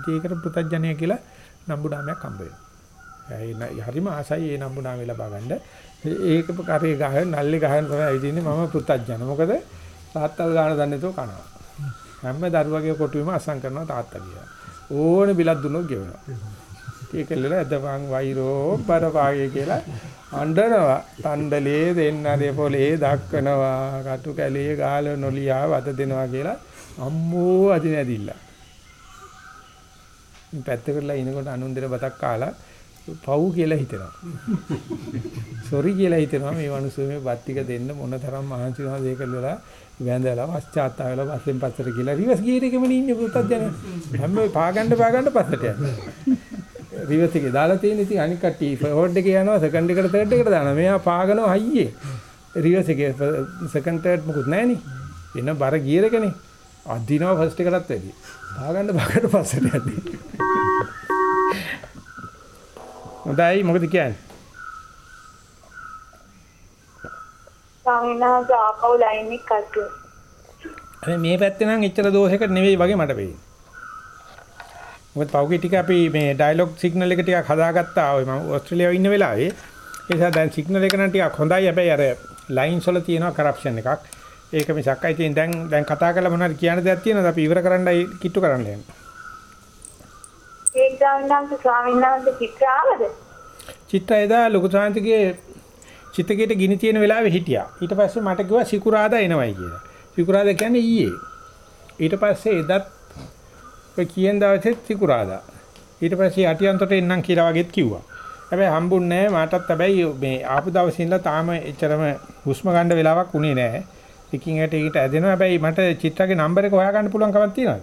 ඉතින් ඒකට පුතඥය කියලා නම්බුනාමයක් හම්බ වෙනවා. ඒ හරිම ආසයි ඒ නම්බුනාමය ලබා ගන්න. ඒක කරේ ගහන නල්ලේ ගහන තමයි ඇවිදින්නේ මම පුතඥන. මොකද තාත්තල් ගාන දන්නේ නැතුව කනවා. හැම දරුවගේ කොටුවෙම අසං කරනවා තාත්තා කියලා. ඕනේ බිලක් දුන්නොත් ගෙවනවා. ඒකෙල්ලල ඇදපන් වෛරෝ පරපාගේ කියලා අඬනවා. තණ්ඩලේ දෙන්නරේ පොලේ දක්කනවා. කටු කැලේ ගාල නොලියා වද දෙනවා කියලා අම්මෝ අදින ඇදිලා. පැත්තකටලා ඉනකොට අනුන්දර බතක් කාලා පව් කියලා හිතනවා. සොරි කියලා හිතනවා මේ මිනිස්සු මේ බත් ටික දෙන්න මොන තරම් මහන්සි වෙනවද ඒක වල වැඳලා පශ්චාත්තාප වෙලා පස්සෙන් පස්සට කියලා රිවර්ස් ගියර එකම ඉන්නේ පුතත් දැන. හැම පාගන්න පාගන්න පස්සට යනවා. රිවර්ස් එකේ දාලා තියෙන ඉතින් අනික කට්ටිය ෆෝර්ඩ් එකේ යනවා සෙකන්ඩ් එකට තර්ඩ් එකට දානවා. මෙයා පාගනවා හයියේ. රිවර්ස් එකේ සෙකන්ඩ් තර්ඩ් මොකුත් නැහැ නේ. එන බර ගියර එකනේ. අදිනවා ෆස්ට් එකටත් වැඩි. පාගන්න පාගන්න පස්සට යන්නේ. හොඳයි මොකද කියන්නේ? වහන්සේ ආපහු ලයින් එක කළා. අනේ මේ පැත්තේ නම් එච්චර දෝෂයකට නෙවෙයි වගේ මට පේන්නේ. මොකද පෞගේ ටික අපි මේ ඩයලොග් සිග්නල් එක ටිකක් හදාගත්තා ඔය මම ඕස්ට්‍රේලියාවේ ඉන්න වෙලාවේ ඒ නිසා දැන් සිග්නල් එක නම් ටිකක් හොඳයි හැබැයි අර ලයින්ස් වල තියෙනවා කරප්ෂන් එකක්. ඒක මිසක් අයි තියෙන දැන් දැන් කතා කරලා මොනවද කියන දෙයක් තියෙනවද අපි ඉවර කරන්නයි කිට්ටු කරන්න යන්නේ. ඒ ගානන්ත ස්වාමීන් වහන්සේ චිත්‍ර ආවද? චිත්ත එදා ලොකු සාන්තිගේ චිත්තකේට ගිනි තියෙන වෙලාවේ හිටියා. ඊට පස්සේ මට කිව්වා සිකුරාදා එනවයි කියලා. සිකුරාදා කියන්නේ ඊයේ. ඊට පස්සේ එදත් ඔය කියන දවසේ සිකුරාදා. ඊට පස්සේ අටියන්තට එන්නම් කියලා වගේත් කිව්වා. හැබැයි හම්බුන්නේ නැහැ මටත් හැබැයි මේ ආපු දවසේ ඉඳලා තාම එච්චරම හුස්ම ගන්න වෙලාවක් උනේ නැහැ. එකින් එකට ඒකට ඇදෙනවා. හැබැයි මට චිත්‍රාගේ නම්බර එක හොයාගන්න පුළුවන් කමක් තියෙනවද?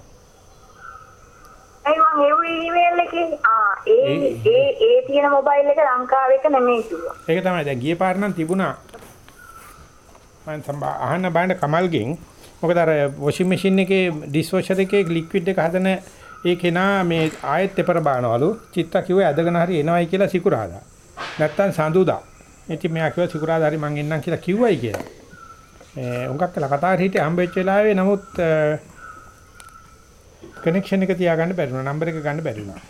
ඒ ඒ ඒ තියෙන මොබයිල් එක ලංකාවේ එක නෙමෙයි කිව්වා. ඒක තමයි දැන් ගිය පාර නම් තිබුණා. මම සම්බා අහන්න බෑන කමල්ගෙන් මොකද අර වොෂින් මැෂින් එකේ ඩිස් වොෂර් එකේ ලික්විඩ් එක හදන ඒ කෙනා මේ ආයෙත් එපර බානවලු චිත්ත කිව්වේ ඇදගෙන හරි එනවයි කියලා සිකුරාදා. නැත්තම් සඳුදා. ඉතින් මෙයා කිව්වා සිකුරාදා හරි මං එන්නම් කියලා කිව්වයි කියලා. උඟක් කළා කතා කරලා හිටියේ හම්බෙච්ච වෙලාවේ නමුත් කනෙක්ෂන් එක තියාගන්න බැරි වුණා. නම්බර් එක ගන්න බැරි වුණා.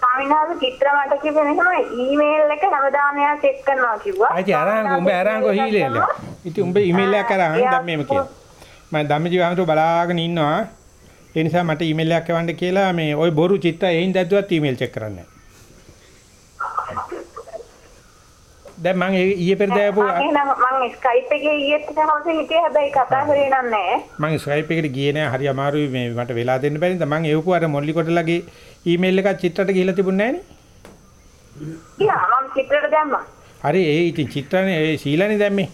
ස්වාමීන් වහන්සේ චිත්‍ර මට කිව්වේ මෙහෙම ඊමේල් එක හැමදාම එයා චෙක් කරනවා කිව්වා. ආයි අරංග උඹ අරංග හීලෙල. ඉතින් උඹ ඊමේල් එකක් අරන් දැන් මේම කියන. මම ධම්මජීව හැමතෝ බලාගෙන ඉන්නවා. ඒ නිසා මට ඊමේල් එකක් එවන්න කියලා මේ ওই බොරු චිත්ත එයින් දැද්දුවත් ඊමේල් චෙක් කරන්නේ දැන් මම ඊයේ පෙරදා ආපු මම ස්කයිප් එකේ ඊයේත් හවසේ හිටියේ හැබැයි කතා කරේ නම් නෑ. මම ස්කයිප් එකට ගියේ නෑ හරි අමාරුයි මේ මට වෙලා දෙන්න බැරි නිසා මම එවපු අර මොල්ලි කොටලගේ ඊමේල් එකක් චිත්‍රට ගිහිල්ලා තිබුණේ නෑනේ. යා මම චිත්‍රයට දැම්මා. හරි ඒ ඉතින් චිත්‍රනේ ඒ සීලානේ දැම්මේ.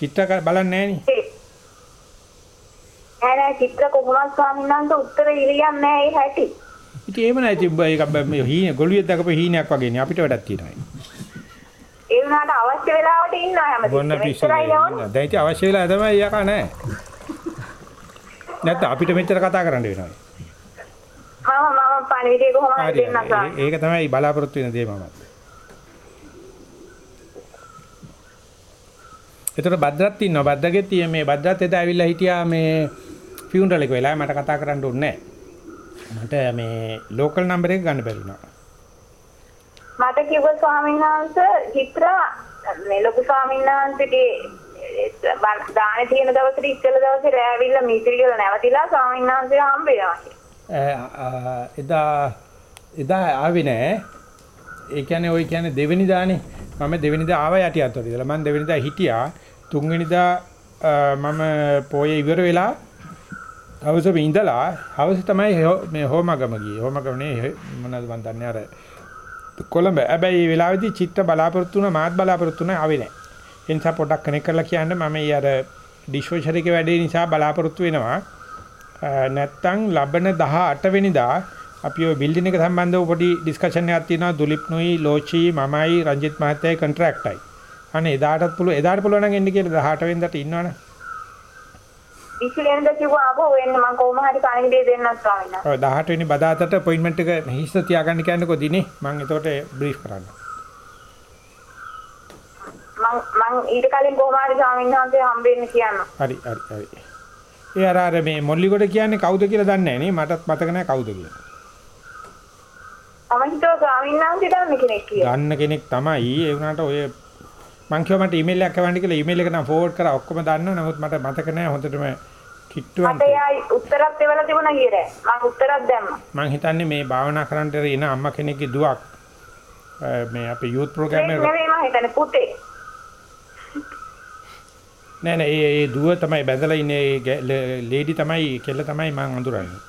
චිත්‍ර බලන්නේ නෑනේ. නෑ නෑ චිත්‍ර කොහොමද ස්වාමීන් වහන්සේ උත්තර ඉරියන්නේ නෑ ඒ හැටි. ඉතින් එහෙම නැති ඒක හීන ගොළුෙක් දකපු හීනයක් වගේනේ අපිට වැඩක් තියෙනවා. ඒ වුණාට අවශ්‍ය වෙලාවට ඉන්නවා හැමතිස්සෙම. බොන්න පිස්සු දැන් ඉතින් අවශ්‍ය වෙලා තමයි යකා නැහැ. නැත්නම් අපිට මෙච්චර කතා කරන්න වෙනවා. මම මම පණිවිඩය කොහොමද හරි දෙන්න ස්වාමීන් ඒක තමයි බලාපොරොත්තු වෙන දේ මම. ඒතර බද්දත් ඉන්නවා. බද්දගෙත් තියෙන මේ බද්දත් එදා ඇවිල්ලා හිටියා මේ ෆියුනරල් එක වෙලාවේ මට කතා කරන්න ඕනේ මට මේ ලෝකල් නම්බර් එක ගන්න බැරි වුණා. මට කිව්ව ස්වාමීන් වහන්සේ චිත්‍ර මේ ලොකු ස්වාමීන් වහන්සේගේ දානේ තියෙන දවසේ ඉස්සෙල්ලා දවසේ රෑ ඇවිල්ලා මිසිරිගල නැවතිලා ස්වාමීන් වහන්සේ හම්බ වෙනවා. එදා එදා ආවේ නෑ. ඒ කියන්නේ ওই කියන්නේ දෙවෙනි දානේ. මම දෙවෙනි දා ආවා යටියත් වල ඉඳලා. මම දෙවෙනි දා හිටියා. තුන්වෙනි දා මම පොයේ ඉවර වෙලා හවස ඉඳලා හවස තමයි මේ හෝමගම ගියේ. හෝමගම නේ මොනවද මන් දන්නේ අර කොළඹ. හැබැයි මේ වෙලාවේදී චිත්ත බලාපොරොත්තු වුණා මාත් බලාපොරොත්තු වුණා ආවේ නැහැ. ඒ නිසා පොඩ්ඩක් කනෙක්ට් කරලා කියන්න මම ඊ අර ඩිෂ්වොෂර් එකේ වැඩේ නිසා බලාපොරොත්තු වෙනවා. නැත්තම් ලබන 18 වෙනිදා අපි ওই බිල්ඩින් එක සම්බන්ධව පොඩි ඩිස්කෂන් එකක් තියෙනවා දුලිප් නුයි ලෝචි මමයි රංජිත් මහත්තයයි කොන්ට්‍රැක්ට්යි. අනේ එදාටත් පුළුවන් එදාට පුළුවන් නම් එන්න කියලා 18 වෙනිදාට ඉන්නවනේ. ඉස්ලෙන්ද කිව්වා ආපහු එන්න මම කොහොම හරි පණිවිඩය දෙන්නම් ස්වාමීන් වහන්සේ. ඔව් 18 වෙනි බදාතට අපොයින්ට්මන්ට් එක හිස්ස තියාගන්න කියන්නකෝ දිනේ මම එතකොට බ්‍රීෆ් කරන්න. මං මං ඊට කලින් කොහොම හරි ස්වාමීන් වහන්සේ හම්බෙන්න කියන්න. හරි හරි හරි. ඒ අර අර මේ මොල්ලිගොඩ කියන්නේ කවුද කියලා දන්නේ නැහැ නේ මටත් මතක නැහැ කවුද කියලා. මම හිතුවා ස්වාමීන් වහන්සේ දන්න කෙනෙක් කියලා. දන්න කෙනෙක් තමයි ඒ වුණාට ඔය මං කිව්වා මට ඊමේල් එකක් කරන්න කියලා ඊමේල් එක නම් ෆෝවර්ඩ් කරා ඔක්කොම දන්නවා නමුත් මට මතක නැහැ හොඳටම කිට්ටුවන් මට එයා උත්තරත් එවලා තිබුණා කියලා. මං උත්තරත් දැම්මා. මං හිතන්නේ මේ භාවනා කරන්නට එන අම්මා කෙනෙක්ගේ දුවක් මේ අපේ යූත් ප්‍රෝග්‍රෑම් ඒක එක නෙවෙයි මම හිතන්නේ පුතේ. නෑ නෑ ඒ ඒ දුව තමයි බැඳලා ඉන්නේ ලේඩි තමයි කෙල්ල තමයි මං අඳුරන්නේ.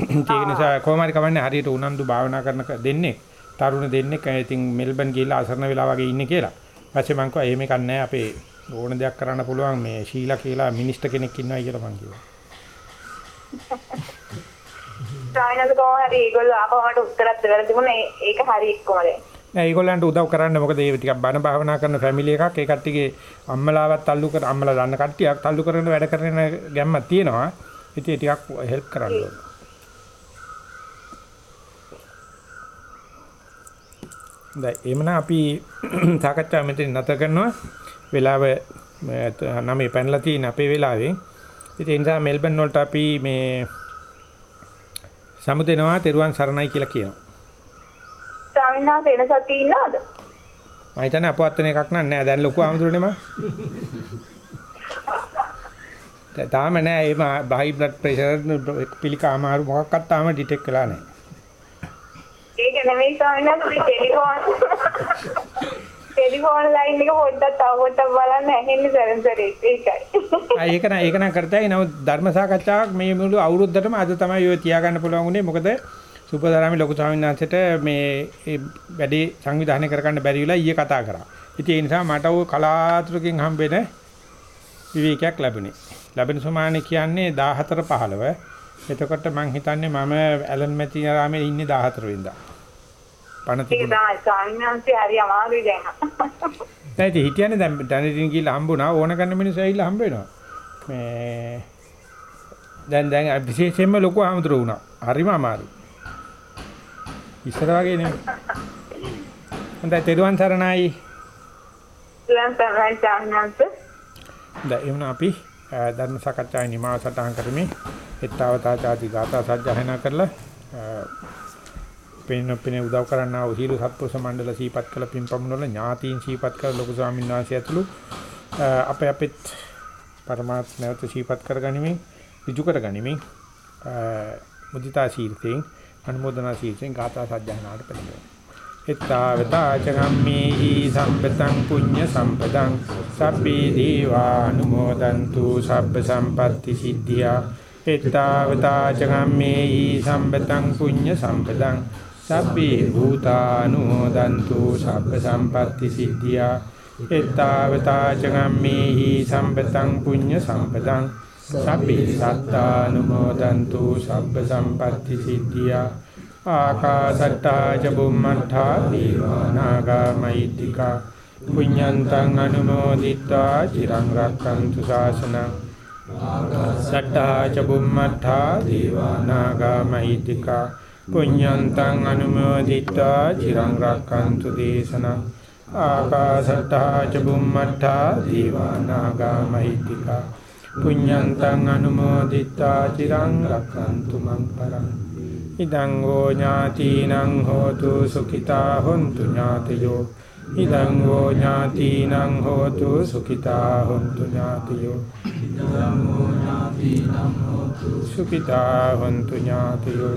ඒක නිසා කොහොම හරි කවන්නේ හරියට උනන්දු භාවනා කරන දෙන්නේ තරුණ දෙන්නේ ඉතින් මෙල්බන් ගිහිල්ලා අසරණ වෙලා වගේ ඉන්නේ කියලා. ඊපස්සේ මං කිව්වා එහෙම එකක් නෑ අපේ ඕන දෙයක් කරන්න පුළුවන් මේ ශීලා කියලා මිනිස්ටර් කෙනෙක් ඉන්නවා කියලා මං කිව්වා. ස්වාමීන් වහන්සේ කොහොම හරි ඒගොල්ලෝ ආපහු මට උත්තරත් එවලා තිබුණා. ඒක හරි එක්කම දැන්. නෑ ඒගොල්ලන්ට උදව් කරන්න මොකද ඒ ටිකක් බණ භාවනා කරන ෆැමිලි එකක් ඒ කට්ටියගේ අම්මලාවත් තල්ලු කර අම්මලා දන්න කට්ටියක් තල්ලු කරන වැඩ කරන ගැම්මක් තියෙනවා. ඉතින් ටිකක් හෙල්ප් කරන්න ඕන. දැන් එමනම් අපි සාකච්ඡාව මෙතන නැත කරනවා. වෙලාව නමේ පැනලා තියෙන අපේ වෙලාවෙන්. ඉතින් ඒ නිසා මෙල්බන් වලට අපි මේ සමුදෙනවා තෙරුවන් සරණයි කියලා කියනවා. ස්වාමීන් වහන්සේ එන සතිය ඉන්නවද? මම හිතන්නේ අපවත් වෙන එකක් නෑ දැන් ලොකු ආමතුරුනේ මම. තාම නෑ ඒ බයි බ්ලඩ් ප්‍රෙෂර් පිළිකා අමාරු මොකක්වත් තාම ඩිටෙක්ට් වෙලා නෑ. ඒක නෙමෙයි ස්වාමීන් වහන්සේ ටෙලිෆෝන් ටෙලිෆෝන් ලයින් එක පොඩ්ඩක් තව පොඩ්ඩක් බලන්න ඇහෙන්නේ සරන්සරේ ඒකයි. ආ ඒක නෑ ඒක නෑ කරතයි නමුත් ධර්ම සාකච්ඡාවක් මේ මුළු අවුරුද්දටම අද තමයි ඔය තියාගන්න පුළුවන් උනේ මොකද සුපදාරාමි ලොකු ස්වාමීන් වහන්සේට මේ ඒ වැඩේ සංවිධානය කරගන්න බැරි වෙලා ඊයේ කතා කරා. ඉතින් ඒ නිසා මට ওই කලාතුරකින් හම්බෙන විවේකයක් ලැබුණේ. ලැබෙන සමානේ කියන්නේ 14 15. එතකොට මං හිතන්නේ මම ඇලන් මැතිරාමේ ඉන්නේ 14 වෙනිදා. පණ තිබුණා. තමයි ස්වාමීන් හරි අමාරුයි දැන්. දැන් ඉතින් හිටියන්නේ දැන් දැනටින් ගිහලා හම්බුණා ඕන කරන මිනිස්සු ඇවිල්ලා හම්බ වෙනවා. මේ දැන් දැන් විශේෂයෙන්ම ලොකු ආමතුරු වුණා. හරිම අමාරුයි. ඉස්සර වගේ නෙමෙයි. හොඳයි තෙරුවන් සරණයි. වහන්සේ ස්වාමීන් වහන්සේ දැන් එමුන අපි ධර්ම සාකච්ඡාවේ නිමාව සටහන් කරමින් එත්තවතා ചാති ගාථා සජ්ජායනා කරලා පේන පේන උදව් කරන්නා වූ හිරු සත්පුරුෂ මණ්ඩල සීපත් කළ පින්පමුණ වල ඥාතීන් සීපත් කළ ලොකු ස්වාමීන් වහන්සේ ඇතුළු අ, අපේ අපිත් පරමාර්ථ නැවත සීපත් කරගනිමින් ඍජු කරගනිමින් අ, මුදිතා ශීර්තෙන් අනුමೋದනා ශීර්තෙන් ගාථා සජ්ජායනාට පෙළඹෙනවා එත්තාවතාචගම්මේහි සම්පතං පුඤ්ඤ සම්පතං සබ්බේ දීවානුමෝදන්තු සබ්බ සම්පatti සිද්ධියා. එත්තාවතාචගම්මේහි සම්පතං පුඤ්ඤ සම්පතං සබ්බේ භූතානුමෝදන්තු සබ්බ සම්පatti සිද්ධියා එත්තාවතාචගම්මේහි සම්පතං පුඤ්ඤ සම්පතං. සබ්බේ සත්තානුමෝදන්තු සබ්බ සම්පatti සිද්ධියා. ආකාසට්ටා ච බුම්මට්ඨා දීවානාගා මෛත්‍තිකා පුඤ්ඤන්තං අනුමෝදිත්වා චිරං රක්ඛන්තු ශාසනං. ආකාසට්ටා ච බුම්මට්ඨා දීවානාගා මෛත්‍තිකා පුඤ්ඤන්තං අනුමෝදිත්වා චිරං රක්ඛන්තු දේශනං ආකාසට්ටා ච බුම්මට්ඨා දීවානාගා මෛත්‍තිකා පුඤ්ඤන්තං අනුමෝදිත්වා චිරං රක්ඛන්තු මං පරං ඉදං හෝ ඥාතිනං හෝතු සුඛිතා හොන්තු ඥාතයෝ ඉදං හෝ ඥාතිනං හෝතු සුඛිතා හොන්තු ඥාතයෝ ඉදං හෝ ඥාතිනං හෝතු සුඛිතා හොන්තු ඥාතයෝ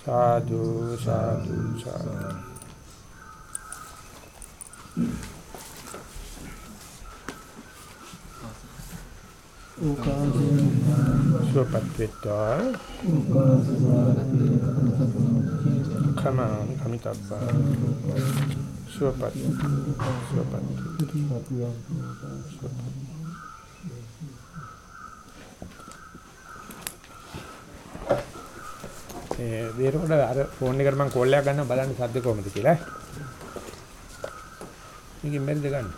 සාදු සාදු සාදු සුවපත් වෙත්වා කමාමි කමිතබ්බා සුවපත් සුවපත් ඒ දේරොඩ අර ෆෝන් එකට මම කෝල් එකක් ගන්නවා බලන්න සද්ද කොහොමද කියලා. මේකෙන් බැරිද ගන්න?